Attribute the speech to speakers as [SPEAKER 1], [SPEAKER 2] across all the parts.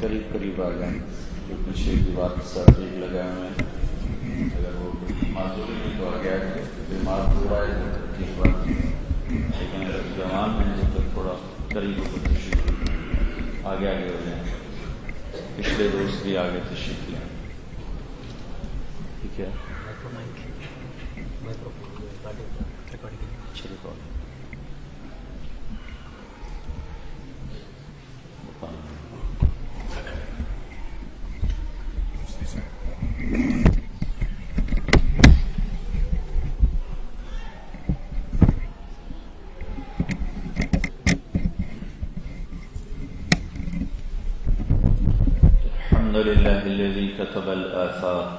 [SPEAKER 1] قریب قریب آ گئے جو پیچھے کی بات سر ٹھیک لگائے ہوئے ہیں۔ اگر وہ معذوری میں تو آ گیا ہے بیمار تھوڑا ہے تو ٹھیک بات لیکن اگر جوان میں جب تک تھوڑا قریب ہو تشریف آگے آگے ہو جائیں۔ پچھلے دوست بھی آگے تشریف لیں۔ ٹھیک ہے؟ كتب الآثار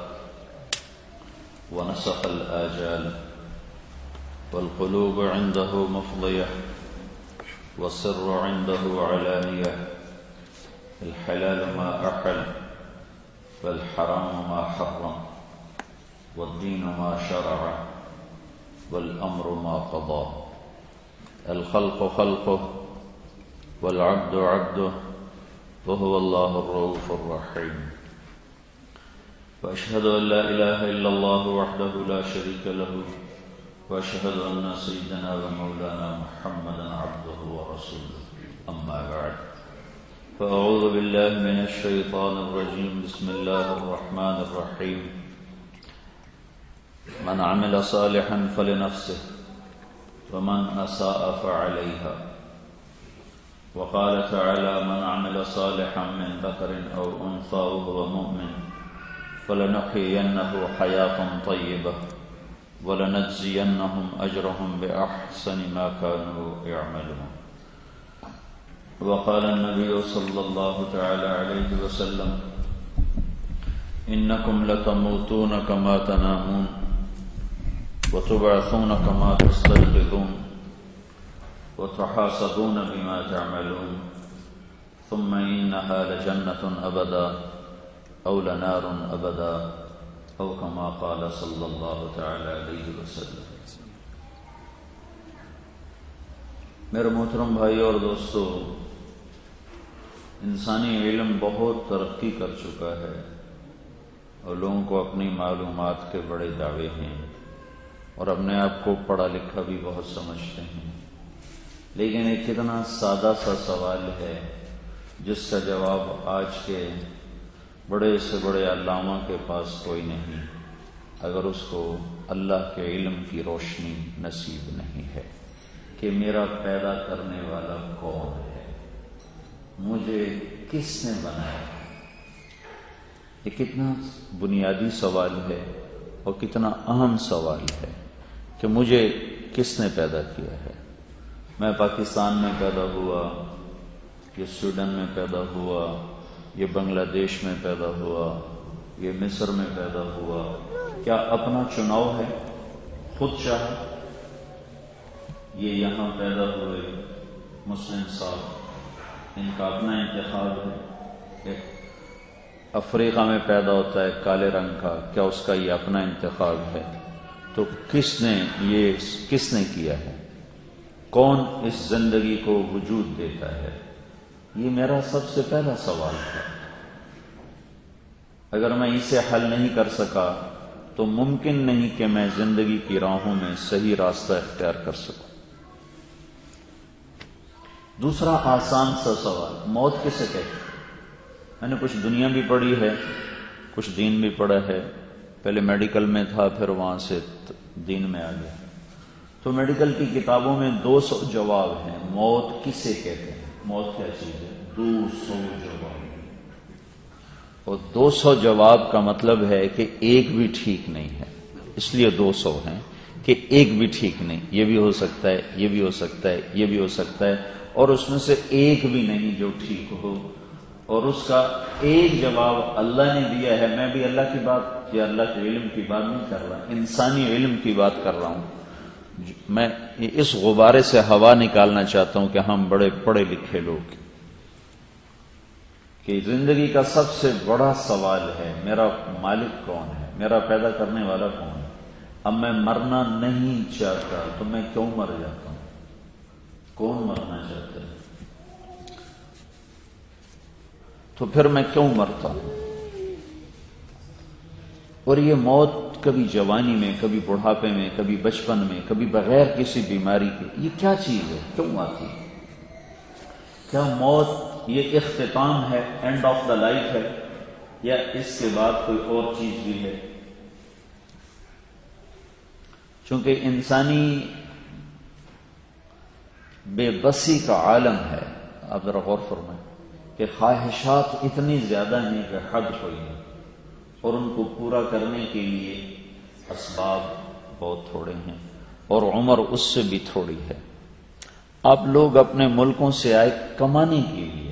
[SPEAKER 1] ونسخ الآجال والقلوب عنده مفضية والسر عنده علانية الحلال ما أحل والحرام ما حرم والدين ما شرع والأمر ما قضى الخلق خلقه والعبد عبده وهو الله الرؤوف الرحيم وأشهد أن لا إله إلا الله وحده لا شريك له وأشهد أن سيدنا ومولانا محمدا عبده ورسوله. أما بعد فأعوذ بالله من الشيطان الرجيم. بسم الله الرحمن الرحيم. من عمل صالحا فلنفسه ومن أساء فعليها. وقال تعالى من عمل صالحا من ذكر أو أنثى وهو مؤمن فلنحيينه حياة طيبة ولنجزينهم أجرهم بأحسن ما كانوا يعملون. وقال النبي صلى الله تعالى عليه وسلم إنكم لتموتون كما تنامون وتبعثون كما تستيقظون وتحاسبون بما تعملون ثم إنها لجنة أبدا. أو لنار أبدا أو كما قال صلى الله تعالى عليه وسلم. میرے محترم بھائی اور دوستو، انسانی علم بہت ترقی کر چکا ہے اور لوگوں کو اپنی معلومات کے بڑے دعوے ہیں اور اپنے آپ کو پڑھا لکھا بھی بہت سمجھتے ہیں۔ لیکن ایک کتنا سادہ سا سوال ہے، جس کا جواب آج کے بڑے سے بڑے علامہ کے پاس کوئی نہیں، اگر اس کو اللہ کے علم کی روشنی نصیب نہیں ہے کہ میرا پیدا کرنے والا کون ہے، مجھے کس نے بنایا؟ یہ کتنا بنیادی سوال ہے اور کتنا اہم سوال ہے کہ مجھے کس نے پیدا کیا ہے۔ میں پاکستان میں پیدا ہوا، یہ سویڈن میں پیدا ہوا یہ بنگلہ دیش میں پیدا ہوا، یہ مصر میں پیدا ہوا۔ کیا اپنا چناؤ ہے؟ خود چاہ یہ یہاں پیدا ہوئے مسلم صاحب۔ ان کا اپنا انتخاب ہے۔ ایک افریقہ میں پیدا ہوتا ہے کالے رنگ کا۔ کیا اس کا یہ اپنا انتخاب ہے؟ تو کس نے یہ، کس نے کیا ہے؟ کون اس زندگی کو وجود دیتا ہے؟ یہ میرا سب سے پہلا سوال ہے۔ اگر میں اسے حل نہیں کر سکا، تو ممکن نہیں کہ میں زندگی کی راہوں میں صحیح راستہ اختیار کر سکوں۔ دوسرا آسان سا سوال، موت کسے کہتے میں نے کچھ دنیا بھی پڑھی ہے، کچھ دین بھی پڑھا ہے۔ پہلے میڈیکل میں تھا، پھر وہاں سے دین میں آ گیا۔ تو میڈیکل کی کتابوں میں دو سو جواب ہیں، موت کسے کہتے ہیں؟ موت کیا چیز ہے؟ دو سو جواب۔ اور دو سو جواب کا مطلب ہے کہ ایک بھی ٹھیک نہیں ہے۔ اس لیے دو سو ہیں کہ ایک بھی ٹھیک نہیں۔ یہ بھی ہو سکتا ہے، یہ بھی ہو سکتا ہے، یہ بھی ہو سکتا ہے۔ اور اس میں سے ایک بھی نہیں جو ٹھیک ہو۔ اور اس کا ایک جواب اللہ نے دیا ہے۔ میں بھی اللہ کی بات یا اللہ کے علم کی بات نہیں کر رہا، انسانی علم کی بات کر رہا ہوں۔ میں اس غبارے سے ہوا نکالنا چاہتا ہوں کہ ہم بڑے پڑھے لکھے لوگ کہ زندگی کا سب سے بڑا سوال ہے، میرا مالک کون ہے؟ میرا پیدا کرنے والا کون ہے؟ اب میں مرنا نہیں چاہتا تو میں کیوں مر جاتا ہوں؟ کون مرنا چاہتا ہے؟ تو پھر میں کیوں مرتا ہوں؟ اور یہ موت کبھی جوانی میں، کبھی بڑھاپے میں، کبھی بچپن میں، کبھی بغیر کسی بیماری کے، یہ کیا چیز ہے؟ کیوں آتی کیا موت یہ اختتام ہے اینڈ آف دا لائف ہے، یا اس کے بعد کوئی اور چیز بھی ہے۔ چونکہ انسانی بے بسی کا عالم ہے، آپ ذرا غور فرمائیں کہ خواہشات اتنی زیادہ ہیں کہ حد کوئی نہیں۔ اور ان کو پورا کرنے کے لیے اسباب بہت تھوڑے ہیں، اور عمر اس سے بھی تھوڑی ہے۔ آپ لوگ اپنے ملکوں سے آئے کمانے کے لیے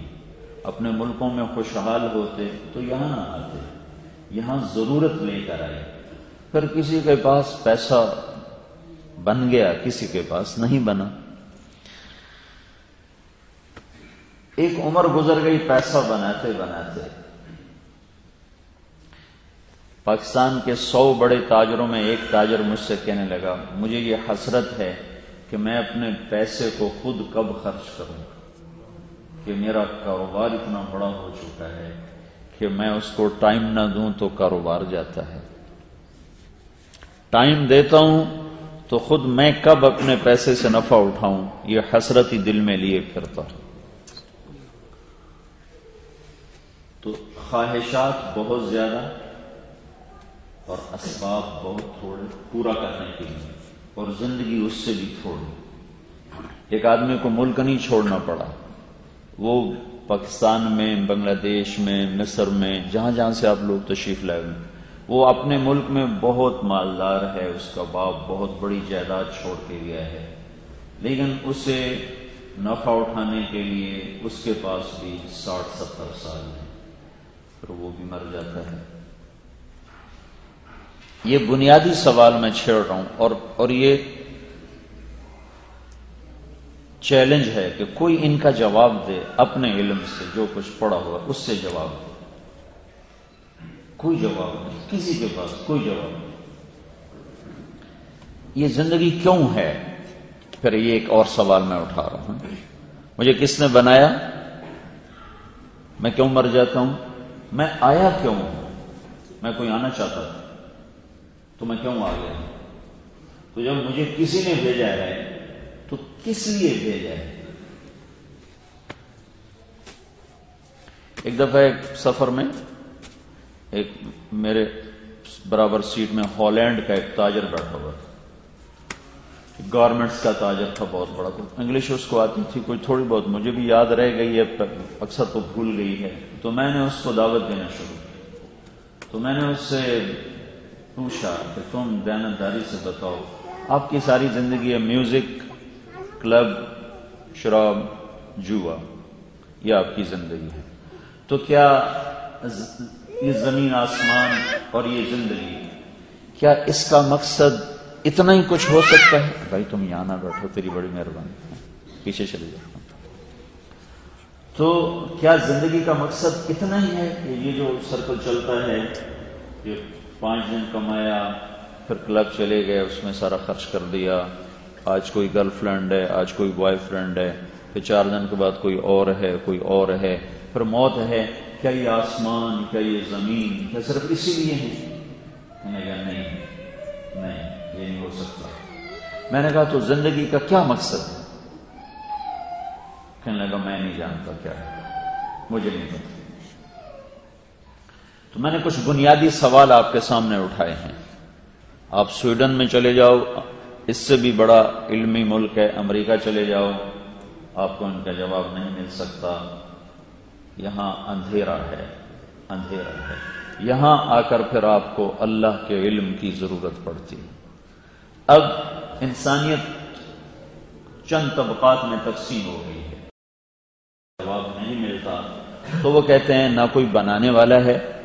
[SPEAKER 1] اپنے ملکوں میں خوشحال ہوتے تو یہاں نہ آتے، یہاں ضرورت لے کر آئے۔ پھر کسی کے پاس پیسہ بن گیا، کسی کے پاس نہیں بنا۔ ایک عمر گزر گئی، پیسہ بناتے بناتے۔ پاکستان کے سو بڑے تاجروں میں ایک تاجر مجھ سے کہنے لگا، مجھے یہ حسرت ہے کہ میں اپنے پیسے کو خود کب خرچ کروں۔ کہ میرا کاروبار اتنا بڑا ہو چکا ہے کہ میں اس کو ٹائم نہ دوں تو کاروبار جاتا ہے۔ ٹائم دیتا ہوں تو خود میں کب اپنے پیسے سے نفع اٹھاؤں، یہ حسرت ہی دل میں لیے پھرتا ہوں تو خواہشات بہت زیادہ اور اسباب بہت تھوڑے پورا کرنے کے لیے اور زندگی اس سے بھی تھوڑی۔ ایک آدمی کو ملک نہیں چھوڑنا پڑا۔ وہ پاکستان میں، بنگلہ دیش میں، مصر میں، جہاں جہاں سے آپ لوگ تشریف لائے ہوئے وہ اپنے ملک میں بہت مالدار ہے، اس کا باپ بہت بڑی جائیداد چھوڑ کے گیا ہے۔ لیکن اسے نفع اٹھانے کے لیے اس کے پاس بھی ساٹھ، ستر سال ہے پھر وہ بھی مر جاتا ہے۔ یہ بنیادی سوال میں چھیڑ رہا ہوں اور اور یہ چیلنج ہے کہ کوئی ان کا جواب دے اپنے علم سے جو کچھ پڑا ہوا اس سے جواب دے۔ کوئی جواب نہیں، کسی کے پاس کوئی جواب نہیں۔ یہ زندگی کیوں ہے؟ پھر یہ ایک اور سوال میں اٹھا رہا ہوں۔ مجھے کس نے بنایا؟ میں کیوں مر جاتا ہوں؟ میں آیا کیوں ہوں؟ میں کوئی آنا چاہتا تھا۔ تو میں کیوں آ گیا تو جب مجھے کسی نے بھیجا ہے کس لیے بھیجا ہے؟ ایک دفعہ ایک سفر میں ایک میرے برابر سیٹ میں ہالینڈ کا ایک تاجر بیٹھا ہوا تھا۔ گورنمنٹس کا تاجر تھا، بہت بڑا۔ انگلش اس کو آتی تھی، کوئی تھوڑی بہت مجھے بھی یاد رہ گئی ہے اکثر تو بھول گئی ہے۔ تو میں نے اس کو دعوت دینا شروع کی تو میں نے اس سے پوچھا کہ تم دیانتداری سے بتاؤ، آپ کی ساری زندگی ہے میوزک کلب، شراب، جوا، یہ آپ کی زندگی ہے۔ تو کیا یہ زمین آسمان اور یہ زندگی، کیا اس کا مقصد اتنا ہی کچھ ہو سکتا ہے؟ بھائی تم یہاں نہ بیٹھو، تیری بڑی مہربانی پیچھے چلے جاؤ۔ تو کیا زندگی کا مقصد اتنا ہی ہے کہ یہ جو سرکل چلتا ہے، یہ پانچ دن کمایا، پھر کلب چلے گئے، اس میں سارا خرچ کر دیا۔ آج کوئی گرل فرینڈ ہے، آج کوئی بوائے فرینڈ ہے، پھر چار دن کے بعد کوئی اور ہے، کوئی اور ہے، پھر موت ہے، کیا یہ آسمان، کیا یہ زمین، کیا صرف اسی لیے ہے؟ میں نے کہا نہیں نہیں، یہ نہیں ہو سکتا۔ میں نے کہا تو زندگی کا کیا مقصد ہے؟ کہنے لگا میں نہیں جانتا کیا ہے۔ مجھے نہیں پتا۔ تو میں نے کچھ بنیادی سوال آپ کے سامنے اٹھائے ہیں۔ آپ سویڈن میں چلے جاؤ اس سے بھی بڑا علمی ملک ہے، امریکہ چلے جاؤ، آپ کو ان کا جواب نہیں مل سکتا۔ یہاں اندھیرا ہے اندھیرا ہے۔ یہاں آ کر پھر آپ کو اللہ کے علم کی ضرورت پڑتی۔ اب انسانیت چند طبقات میں تقسیم ہو گئی ہے۔ جواب نہیں ملتا۔ تو وہ کہتے ہیں، نہ کوئی بنانے والا ہے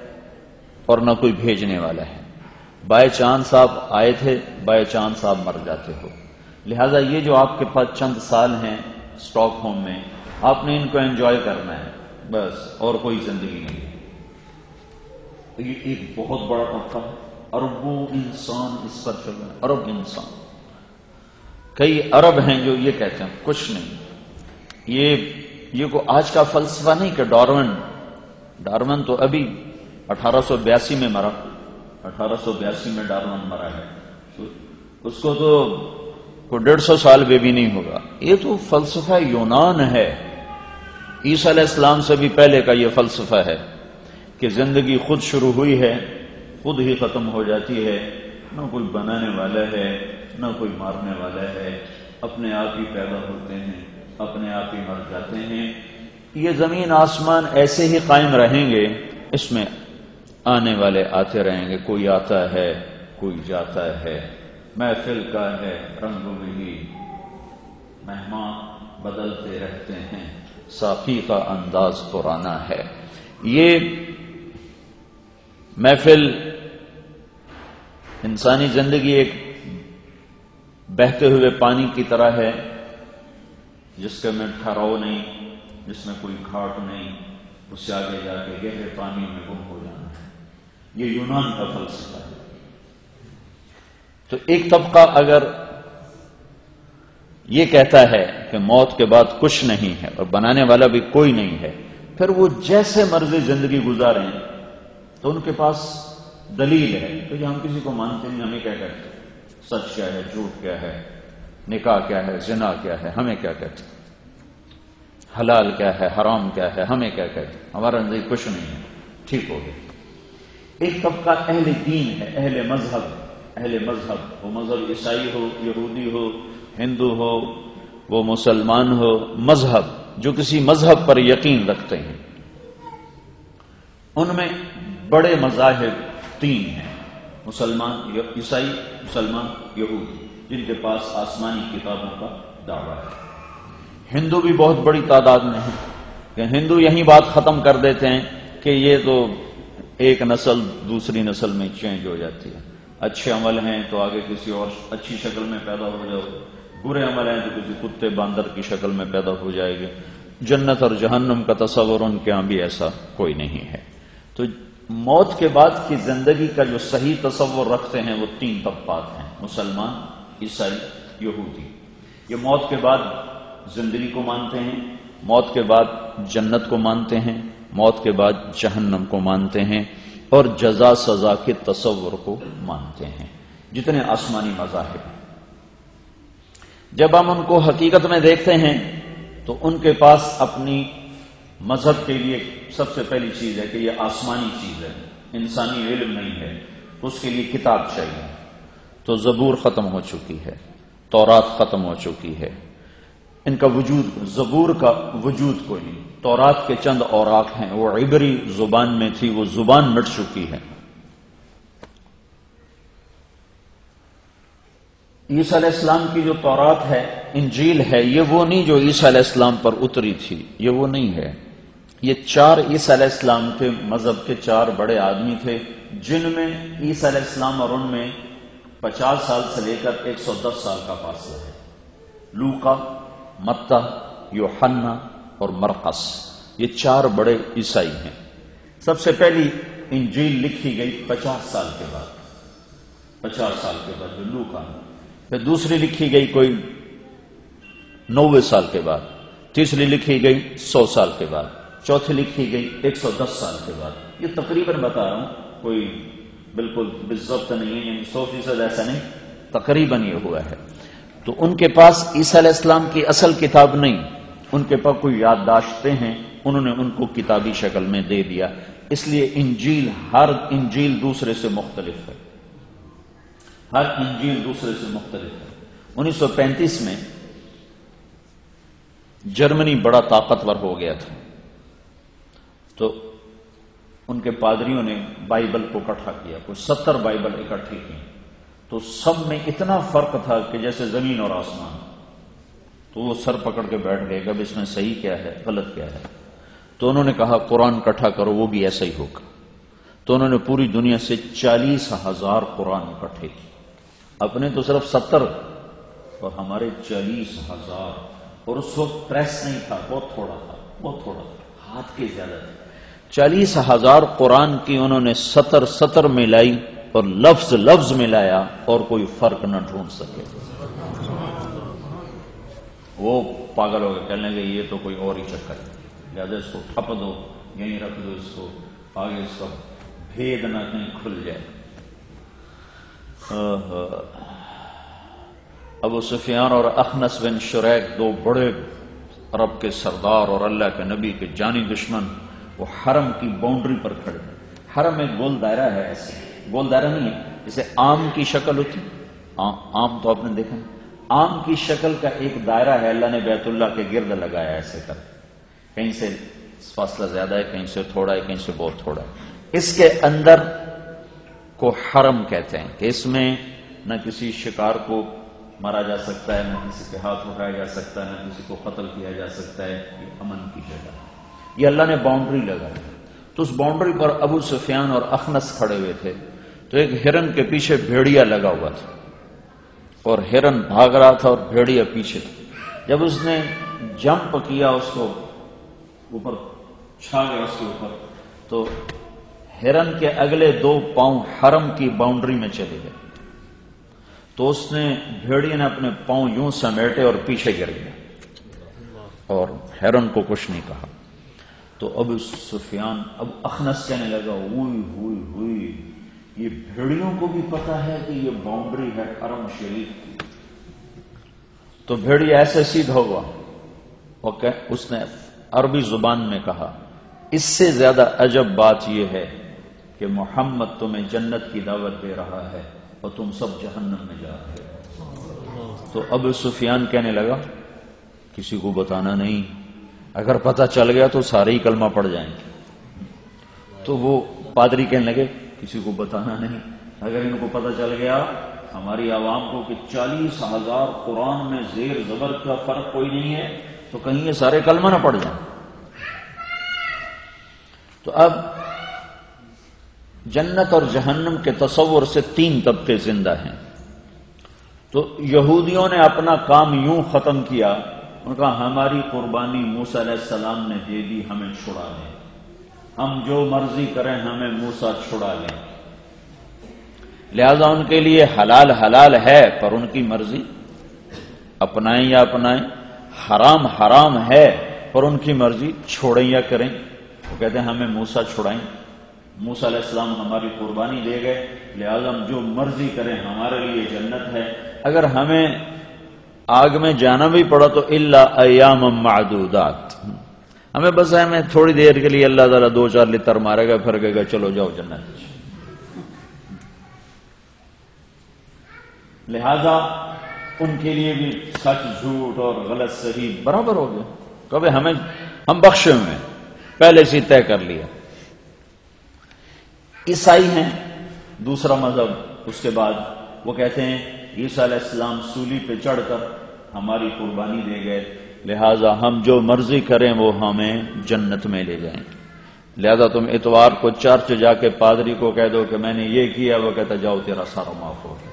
[SPEAKER 1] اور نہ کوئی بھیجنے والا ہے۔ بائی چاند صاحب آئے تھے بائی چاند صاحب مر جاتے ہو۔ لہذا یہ جو آپ کے پاس چند سال ہیں اسٹاک ہوم میں، آپ نے ان کو انجوائے کرنا ہے۔ بس، اور کوئی زندگی نہیں۔ یہ ایک بہت بڑا طبقہ ہے۔ اربوں انسان اس پر چل رہے ہیں ارب انسان۔ کئی ارب ہیں جو یہ کہتے ہیں، کچھ نہیں۔ یہ یہ کو آج کا فلسفہ نہیں کہ ڈارون ڈارون تو ابھی اٹھارہ سو بیاسی میں مرا۔ اٹھارہ سو بیاسی میں ڈارون مرا ہے۔ اس کو تو کوئی ڈیڑھ سو سال بھی نہیں ہوگا۔ یہ تو فلسفہ یونان ہے۔ عیسی علیہ السلام سے بھی پہلے کا یہ فلسفہ ہے کہ زندگی خود شروع ہوئی ہے، خود ہی ختم ہو جاتی ہے۔ نہ کوئی بنانے والا ہے، نہ کوئی مارنے والا ہے۔ اپنے آپ ہی پیدا ہوتے ہیں، اپنے آپ ہی مر جاتے ہیں۔ یہ زمین آسمان ایسے ہی قائم رہیں گے، اس میں آنے والے آتے رہیں گے، کوئی آتا ہے، کوئی جاتا ہے۔ محفل کا ہے رنگ بھی مہمان بدلتے رہتے ہیں۔ صافی کا انداز پرانا ہے۔ یہ محفل انسانی زندگی ایک بہتے ہوئے پانی کی طرح ہے، جس کے میں ٹھہراؤ نہیں، جس میں کوئی گھاٹ نہیں، اس سے آگے جا کے گہرے پانی میں گم ہو جانا ہے۔ یہ یونان کا فلسفہ ہے۔ تو ایک طبقہ اگر یہ کہتا ہے کہ موت کے بعد کچھ نہیں ہے اور بنانے والا بھی کوئی نہیں ہے، پھر وہ جیسے مرضی زندگی گزاریں تو ان کے پاس دلیل ہے۔ کہ ہم کسی کو مانتے نہیں ہمیں کیا کہتے سچ کیا ہے، جھوٹ کیا ہے، نکاح کیا ہے، زنا کیا ہے، ہمیں کیا کہتے حلال کیا ہے، حرام کیا ہے، ہمیں کیا کہتے ہمارا نزدیک کچھ نہیں ہے۔ ٹھیک ہو گیا۔ ایک طبقہ اہل دین ہے، اہل مذہب اہل مذہب، وہ مذہب عیسائی ہو، یہودی ہو، ہندو ہو، وہ مسلمان ہو، مذہب، جو کسی مذہب پر یقین رکھتے ہیں۔ ان میں بڑے مذاہب تین ہیں، مسلمان عیسائی، مسلمان، یہودی، جن کے پاس آسمانی کتابوں کا دعویٰ ہے۔ ہندو بھی بہت بڑی تعداد میں ہیں۔ کہ ہندو یہی بات ختم کر دیتے ہیں کہ یہ تو ایک نسل دوسری نسل میں چینج ہو جاتی ہے۔ اچھے عمل ہیں تو آگے کسی اور اچھی شکل میں پیدا ہو جاؤ۔ برے عمل ہیں تو کسی کتے باندر کی شکل میں پیدا ہو جائے گے جنت اور جہنم کا تصور ان کے ہاں بھی ایسا کوئی نہیں ہے۔ تو موت کے بعد کی زندگی کا جو صحیح تصور رکھتے ہیں وہ تین طبقات ہیں۔ مسلمان، عیسائی، یہودی۔ یہ موت کے بعد زندگی کو مانتے ہیں، موت کے بعد جنت کو مانتے ہیں۔ موت کے بعد جہنم کو مانتے ہیں اور جزا سزا کے تصور کو مانتے ہیں۔ جتنے آسمانی مذاہب جب ہم ان کو حقیقت میں دیکھتے ہیں، تو ان کے پاس اپنی مذہب کے لیے سب سے پہلی چیز ہے کہ یہ آسمانی چیز ہے۔ انسانی علم نہیں ہے۔ اس کے لیے کتاب چاہیے۔ تو زبور ختم ہو چکی ہے۔ تورات ختم ہو چکی ہے۔ ان کا وجود، زبور کا وجود کوئی نہیں۔ تورات کے چند اوراق ہیں۔ وہ عبری زبان میں تھی، وہ زبان مٹ چکی ہے۔ عیسی علیہ السلام کی جو تورات ہے، انجیل ہے، یہ وہ نہیں جو عیسی علیہ السلام پر اتری تھی، یہ وہ نہیں ہے۔ یہ چار عیسی علیہ السلام کے مذہب کے چار بڑے آدمی تھے، جن میں عیسی علیہ السلام اور ان میں پچاس سال سے لے کر ایک سو دس سال کا فاصلہ ہے۔ لوکا متا، یوحنا اور مرقس یہ چار بڑے عیسائی ہیں۔ سب سے پہلی انجیل لکھی گئی پچاس سال کے بعد۔ پچاس سال کے بعد جو لوکا پھر دوسری لکھی گئی کوئی نوے سال کے بعد۔ تیسری لکھی گئی سو سال کے بعد۔ چوتھی لکھی گئی ایک سو دس سال کے بعد۔ یہ تقریباً بتا رہا ہوں، کوئی بالکل بزت نہیں ہے یعنی سو فیصد ایسا نہیں۔ تقریباً یہ ہوا ہے۔ تو ان کے پاس عیسی علیہ السلام کی اصل کتاب نہیں۔ ان کے پاس کوئی یادداشتیں ہیں، انہوں نے ان کو کتابی شکل میں دے دیا۔ اس لیے انجیل ہر انجیل دوسرے سے مختلف ہے۔ ہر انجیل دوسرے سے مختلف ہے۔ انیس سو پینتیس میں جرمنی بڑا طاقتور ہو گیا تھا۔ تو ان کے پادریوں نے بائبل کو اکٹھا کیا، کوئی ستر بائبل اکٹھی کی۔ تو سب میں اتنا فرق تھا کہ جیسے زمین اور آسمان۔ تو وہ سر پکڑ کے بیٹھ گئے گا اس میں صحیح کیا ہے، غلط کیا ہے۔ تو انہوں نے کہا، قرآن اکٹھا کرو، وہ بھی ایسا ہی ہوگا۔ تو انہوں نے پوری دنیا سے چالیس ہزار قرآن اکٹھے کی اپنے تو صرف ستر اور ہمارے چالیس ہزار۔ اور اس وقت پریس نہیں تھا، بہت تھوڑا تھا، بہت تھوڑا تھا، ہاتھ کے زیادہ تھے چالیس ہزار قرآن کی انہوں نے ستر ستر میں لائی اور لفظ لفظ میں لایا اور کوئی فرق نہ ڈھونڈ سکے۔ وہ پاگل ہو گئے کہنے لگے، یہ تو کوئی اور ہی چکر ہے۔ لہٰذا اس کو ٹھپ دو، یہیں رکھ دو، اس کو آگے اس کا بھید نہ کہیں کھل جائے۔ ابو سفیان اور اخنس بن شریک، دو بڑے عرب کے سردار اور اللہ کے نبی کے جانی دشمن، وہ حرم کی باؤنڈری پر کھڑے حرم ایک گول دائرہ ہے ایسے۔ گول دائرہ نہیں ہے جیسے آم کی شکل ہوتی۔ آم تو آپ نے دیکھا۔ آم کی شکل کا ایک دائرہ ہے، اللہ نے بیت اللہ کے گرد لگایا ایسے کر۔ کہیں سے فاصلہ زیادہ ہے، کہیں سے تھوڑا ہے، کہیں سے بہت تھوڑا ہے۔ اس کے اندر کو حرم کہتے ہیں کہ اس میں نہ کسی شکار کو مارا جا سکتا ہے، نہ کسی کے ہاتھ اٹھایا جا سکتا ہے، نہ کسی کو قتل کیا جا سکتا ہے، یہ امن کی جگہ۔ یہ اللہ نے باؤنڈری لگائی۔ تو اس باؤنڈری پر ابو سفیان اور اخنس کھڑے ہوئے تھے۔ تو ایک ہرن کے پیچھے بھیڑیا لگا ہوا تھا۔ اور ہرن بھاگ رہا تھا اور بھیڑیا پیچھے تھا۔ جب اس نے جمپ کیا اس کو اوپر چھا گیا اس کے اوپر، تو ہرن کے اگلے دو پاؤں حرم کی باؤنڈری میں چلے گئے۔ تو اس نے بھیڑی نے اپنے پاؤں یوں سمیٹے اور پیچھے گر گیا۔ اور ہرن کو کچھ نہیں کہا۔ تو اب سفیان، اب اخنس کہنے لگا ہوئی ہوئی ہوئی یہ بھیڑیوں کو بھی پتا ہے کہ یہ باؤنڈری ہے حرم شریف کی۔ تو بھیڑی ایسے سیدھا ہوا اوکے اس نے عربی زبان میں کہا، اس سے زیادہ عجب بات یہ ہے کہ محمد تمہیں جنت کی دعوت دے رہا ہے اور تم سب جہنم میں جا رہے ہو۔ تو اب سفیان کہنے لگا، کسی کو بتانا نہیں، اگر پتہ چل گیا تو سارے ہی کلمہ پڑ جائیں گے۔ تو وہ پادری کہنے لگے کسی کو بتانا نہیں۔ اگر ان کو پتہ چل گیا، ہماری عوام کو کہ چالیس ہزار قرآن میں زیر زبر کا فرق کوئی نہیں ہے، تو کہیں یہ سارے کلمہ نہ پڑ جائیں۔ تو اب جنت اور جہنم کے تصور سے تین طبقے زندہ ہیں۔ تو یہودیوں نے اپنا کام یوں ختم کیا، ان کا ہماری قربانی موسا علیہ السلام نے دے دی، ہمیں چھڑا لیں ہم جو مرضی کریں، ہمیں موسا چھڑا لیں۔ لہذا ان کے لیے حلال حلال ہے، پر ان کی مرضی؟ اپنائیں یا اپنائیں؟ حرام حرام ہے، پر ان کی مرضی؟ چھوڑیں یا کریں۔ وہ کہتے ہیں، ہمیں موسا چھڑائیں۔ موسا علیہ السلام ہماری قربانی دے گئے۔ لہذا ہم جو مرضی کریں، ہمارے لیے جنت ہے۔ اگر ہمیں آگ میں جانا بھی پڑا تو اللہ ایام معدودات۔ ہمیں بس ہے تھوڑی دیر کے لیے اللہ تعالیٰ دو چار لتر مارے گا، پھر گا، چلو جاؤ جنت لہذا ان کے لیے بھی سچ جھوٹ اور غلط صحیح برابر ہو گیا۔ کبھی ہمیں، ہم بخشے ہوئے پہلے سے طے کر لیا۔ عیسائی ہیں، دوسرا مذہب، اس کے بعد وہ کہتے ہیں، عیسیٰ علیہ السلام سولی پہ چڑھ کر ہماری قربانی دے گئے۔ لہذا ہم جو مرضی کریں وہ ہمیں جنت میں لے جائیں۔ لہذا تم اتوار کو چرچ جا کے پادری کو کہہ دو کہ میں نے یہ کیا، وہ کہتا جاؤ تیرا سارا معاف ہو گیا۔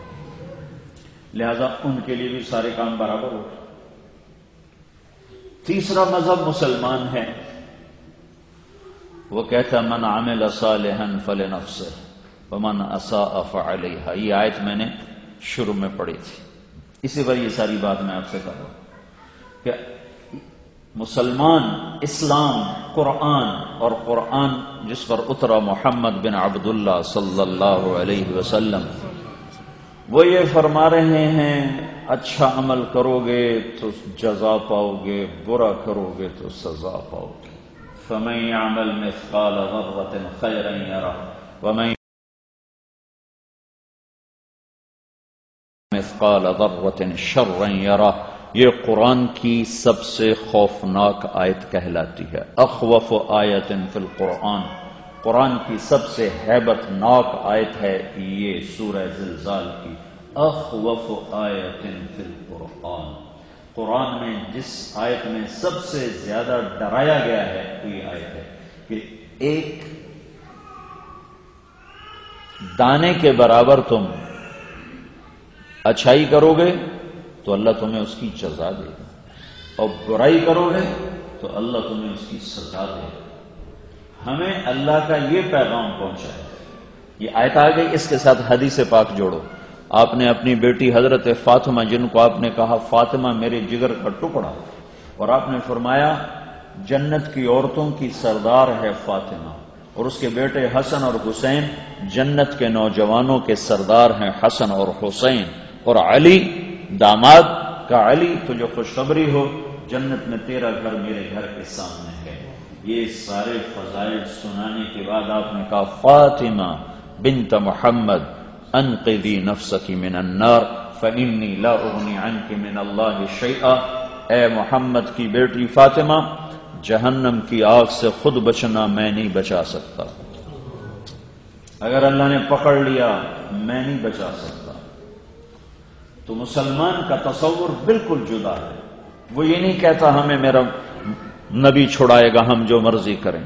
[SPEAKER 1] لہذا ان کے لیے بھی سارے کام برابر ہو تیسرا مذہب مسلمان ہے۔ وہ کہتا من عمل صالحا فلنفسه ومن اساء فعليها یہ آیت میں نے شروع میں پڑھی تھی۔ اسی پر یہ ساری بات میں آپ سے کہا کہ مسلمان، اسلام، قرآن اور قرآن جس پر اترا محمد بن عبداللہ صلی اللہ علیہ وسلم۔ وہ یہ فرما رہے ہیں اچھا عمل کرو گے تو جزا پاؤ گے برا کرو گے تو سزا پاؤ گے فمن عمل مثقال ذرة خيرا يره۔ ومن مثقال ذرة شرا يره۔ یہ قرآن کی سب سے خوفناک آیت کہلاتی ہے۔ اخوف آیت فی القرآن۔ قرآن کی سب سے حیبت ناک آیت ہے یہ سورہ زلزال کی۔ اخوف آیت فی القرآن۔ قرآن میں جس آیت میں سب سے زیادہ ڈرایا گیا ہے، یہ آیت ہے کہ ایک دانے کے برابر تم اچھائی کرو گے تو اللہ تمہیں اس کی جزا دے گا۔ اور برائی کرو گے تو اللہ تمہیں اس کی سزا دے گا۔ ہمیں اللہ کا یہ پیغام پہنچا ہے۔ یہ آیت آ گئی، اس کے ساتھ حدیث پاک جوڑو۔ آپ نے اپنی بیٹی حضرت فاطمہ، جن کو آپ نے کہا فاطمہ میرے جگر کا ٹکڑا، اور آپ نے فرمایا، جنت کی عورتوں کی سردار ہے فاطمہ۔ اور اس کے بیٹے حسن اور حسین جنت کے نوجوانوں کے سردار ہیں حسن اور حسین۔ اور علی داماد کا علی تو جو خوشخبری ہو، جنت میں تیرا گھر میرے گھر کے سامنے ہے۔ یہ سارے فضائل سنانے کے بعد آپ نے کہا، فاطمہ بنت محمد، انقذی نفسکی من النار، فإنی لا اغنی عنک من اللہ شیئا۔ اے محمد کی بیٹی فاطمہ، جہنم کی آگ سے خود بچنا میں نہیں بچا سکتا۔ اگر اللہ نے پکڑ لیا، میں نہیں بچا سکتا۔ تو مسلمان کا تصور بالکل جدا ہے۔ وہ یہ نہیں کہتا ہمیں میرا نبی چھڑائے گا، ہم جو مرضی کریں۔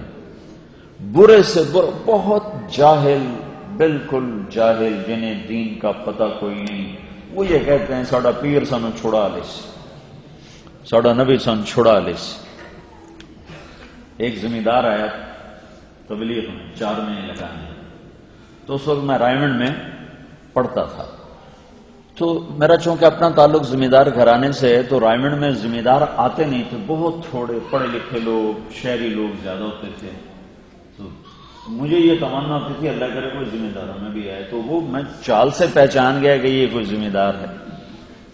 [SPEAKER 1] برے سے برا بہت جاہل، بالکل جاہل، جنہیں دین کا پتہ کوئی نہیں۔ وہ یہ کہتے ہیں، ساڈا پیر سانو چھڑا لے ساڈا نبی سن چھڑا لے ایک زمیندار آیا، تبلیغ میں، چار مہینے لگانے تو اس وقت میں رائمنڈ میں پڑھتا تھا۔ تو میرا چونکہ اپنا تعلق زمیندار گھرانے سے ہے، تو رائمنڈ میں زمیندار آتے نہیں تھے بہت تھوڑے پڑھے لکھے لوگ، شہری لوگ زیادہ ہوتے تھے۔ تو مجھے یہ تمنا ہوتی تھی اللہ کرے کوئی ذمہ دار ہمیں بھی آئے۔ تو وہ میں چال سے پہچان گیا کہ یہ کوئی ذمہ دار ہے۔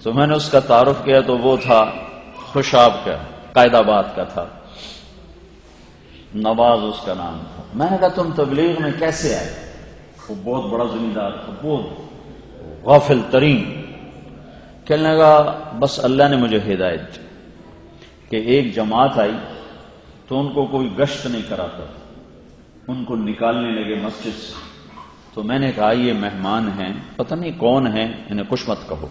[SPEAKER 1] تو میں نے اس کا تعارف کیا، تو وہ تھا خوشاب کا قائد آباد کا تھا۔ نواز اس کا نام تھا۔ میں نے کہا، تم تبلیغ میں کیسے آئے؟ وہ بہت بڑا ذمہ دار تھا، بہت۔ غافل ترین، کہنے لگا، بس اللہ نے مجھے ہدایت دی۔ کہ ایک جماعت آئی تو ان کو کوئی گشت نہیں کراتا۔ ان کو نکالنے لگے مسجد سے۔ تو میں نے کہا، یہ مہمان ہیں، پتہ نہیں کون ہیں، انہیں کچھ مت کہو۔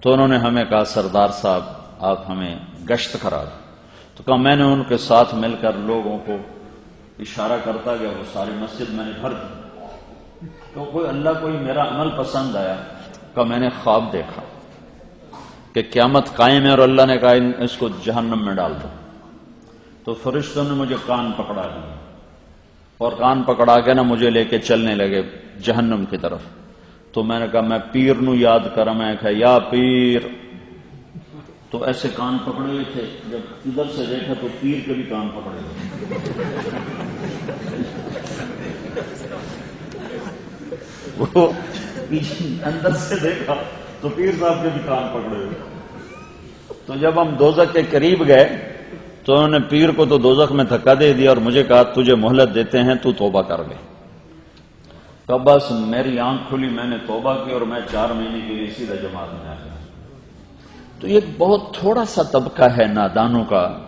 [SPEAKER 1] تو انہوں نے ہمیں کہا، سردار صاحب، آپ ہمیں گشت کرا دو تو کہا، میں نے ان کے ساتھ مل کر لوگوں کو اشارہ کرتا گیا، وہ ساری مسجد میں نے بھر دی۔ تو کوئی اللہ کوئی میرا عمل پسند آیا کہ میں نے خواب دیکھا کہ قیامت قائم ہے اور اللہ نے کہا اس کو جہنم میں ڈال دو۔ تو فرشتوں نے مجھے کان پکڑا دیا اور کان پکڑا کے نا مجھے لے کے چلنے لگے جہنم کی طرف۔ تو میں نے کہا میں پیر نو یاد کرا میں کہا یا پیر۔ تو ایسے کان پکڑے ہوئے تھے، جب ادھر سے دیکھا تو پیر کے بھی کان پکڑے ہوئے وہ اندر سے دیکھا تو پیر صاحب کے بھی کان پکڑے ہوئے۔ تو جب ہم دوزک کے قریب گئے تو انہوں نے پیر کو تو دوزخ میں دھکا دے دیا اور مجھے کہا، تجھے مہلت دیتے ہیں، تو توبہ کر گئے تو بس میری آنکھ کھلی، میں نے توبہ کی اور میں چار مہینے کے لیے سیدھا جماعت میں آ گیا۔ تو یہ بہت تھوڑا سا طبقہ ہے نادانوں کا،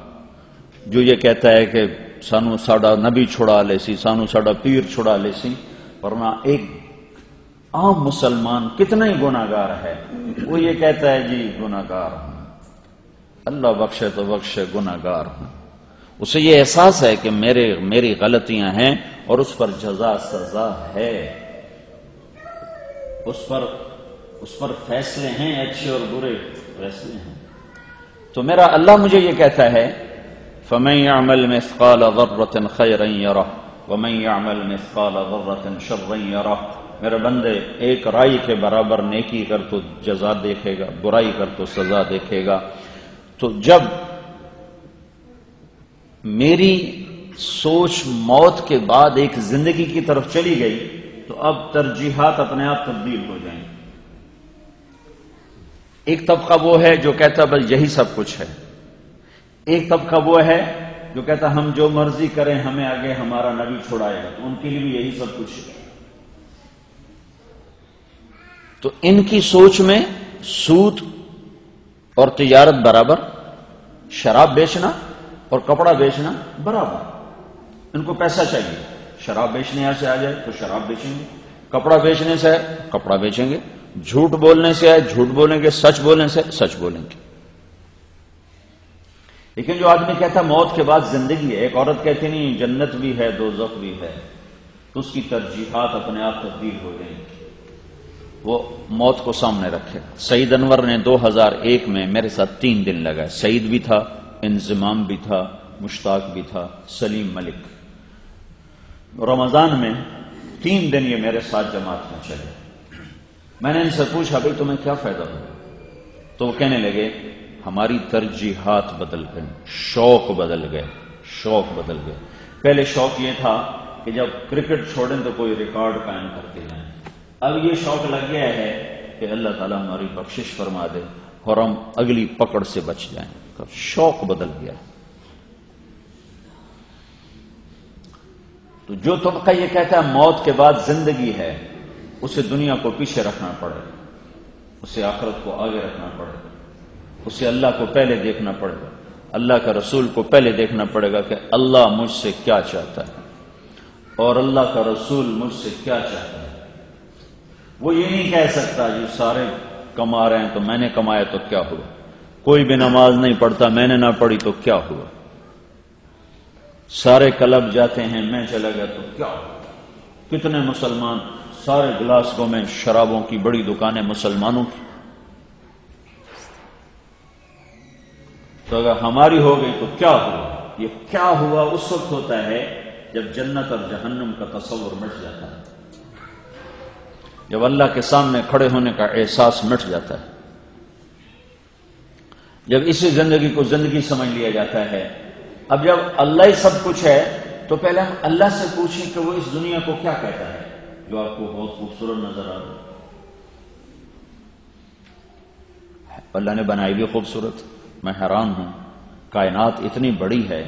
[SPEAKER 1] جو یہ کہتا ہے کہ سانو ساڈا نبی چھڑا لے سی سانو ساڈا پیر چھڑا لے سی ورنہ ایک عام مسلمان کتنا ہی گناگار ہے۔ وہ یہ کہتا ہے جی گناگار ہوں۔ اللہ بخشے تو بخشے گناگار ہوں۔ اسے یہ احساس ہے کہ میرے، میری غلطیاں ہیں اور اس پر جزا، سزا ہے۔ اس پر اس پر فیصلے ہیں، اچھے اور برے فیصلے ہیں۔ تو میرا اللہ مجھے یہ کہتا ہے، فمن يعمل مثقال ذرة خيرا يره، ومن يعمل مثقال ذرة شرا يره میرے بندے، ایک رائی کے برابر نیکی کر تو جزا دیکھے گا، برائی کر تو سزا دیکھے گا۔ تو جب میری سوچ موت کے بعد ایک زندگی کی طرف چلی گئی، تو اب ترجیحات اپنے آپ تبدیل ہو جائیں۔ ایک طبقہ وہ ہے جو کہتا بس یہی سب کچھ ہے۔ ایک طبقہ وہ ہے جو کہتا ہم جو مرضی کریں، ہمیں آگے ہمارا نبی چھوڑائے گا۔ تو ان کے لیے بھی یہی سب کچھ ہے۔ تو ان کی سوچ میں سود اور تجارت برابر، شراب بیچنا اور کپڑا بیچنا برابر۔ ان کو پیسہ چاہیے۔ شراب بیچنے سے آ جائے تو شراب بیچیں گے۔ کپڑا بیچنے سے کپڑا بیچیں گے۔ جھوٹ بولنے سے آئے، جھوٹ بولیں گے، سچ بولنے سے سچ بولیں گے۔ لیکن جو آدمی کہتا موت کے بعد زندگی ہے، ایک عورت کہتی نہیں، جنت بھی ہے دو بھی ہے۔ تو اس کی ترجیحات اپنے آپ تبدیل ہو جائیں گی۔ وہ موت کو سامنے رکھے۔ سعید انور نے دو ہزار ایک میں میرے ساتھ تین دن لگا سعید بھی تھا، انضمام بھی تھا، مشتاق بھی تھا، سلیم ملک۔ رمضان میں تین دن یہ میرے ساتھ جماعت میں چلے۔ میں نے ان سے پوچھا، بھائی تمہیں کیا فائدہ ہو تو وہ کہنے لگے، ہماری ترجیحات بدل گئے شوق بدل گئے۔ شوق بدل گئے۔ پہلے شوق یہ تھا کہ جب کرکٹ چھوڑیں تو کوئی ریکارڈ قائم کرتے جائیں۔ اب یہ شوق لگ گیا ہے کہ اللہ تعالیٰ ہماری بخشش فرما دے اور ہم اگلی پکڑ سے بچ جائیں۔ شوق بدل گیا۔ تو جو طبقہ یہ کہتا ہے موت کے بعد زندگی ہے، اسے دنیا کو پیچھے رکھنا پڑے، اسے آخرت کو آگے رکھنا پڑے، اسے اللہ کو پہلے دیکھنا پڑے۔ گا اللہ کا رسول کو پہلے دیکھنا پڑے گا کہ اللہ مجھ سے کیا چاہتا ہے اور اللہ کا رسول مجھ سے کیا چاہتا ہے۔ وہ یہ نہیں کہہ سکتا جو سارے کما رہے ہیں تو میں نے کمایا تو کیا ہوا؟ کوئی بھی نماز نہیں پڑھتا، میں نے نہ پڑھی تو کیا ہوا؟ سارے کلب جاتے ہیں، میں چلا گیا تو کیا ہوا؟ کتنے مسلمان، سارے گلاسکوں میں شرابوں کی بڑی دکانیں مسلمانوں کی۔ تو اگر ہماری ہو گئی تو کیا ہوا؟ یہ کیا ہوا؟ اس وقت ہوتا ہے جب جنت اور جہنم کا تصور مٹ جاتا ہے۔ جب اللہ کے سامنے کھڑے ہونے کا احساس مٹ جاتا ہے، جب اسی زندگی کو زندگی سمجھ لیا جاتا ہے۔ اب جب اللہ ہی سب کچھ ہے، تو پہلے ہم اللہ سے پوچھیں کہ وہ اس دنیا کو کیا کہتا ہے، جو آپ کو بہت خوبصورت نظر آ رہا اللہ نے بنائی بھی خوبصورت، میں حیران ہوں۔ کائنات اتنی بڑی ہے،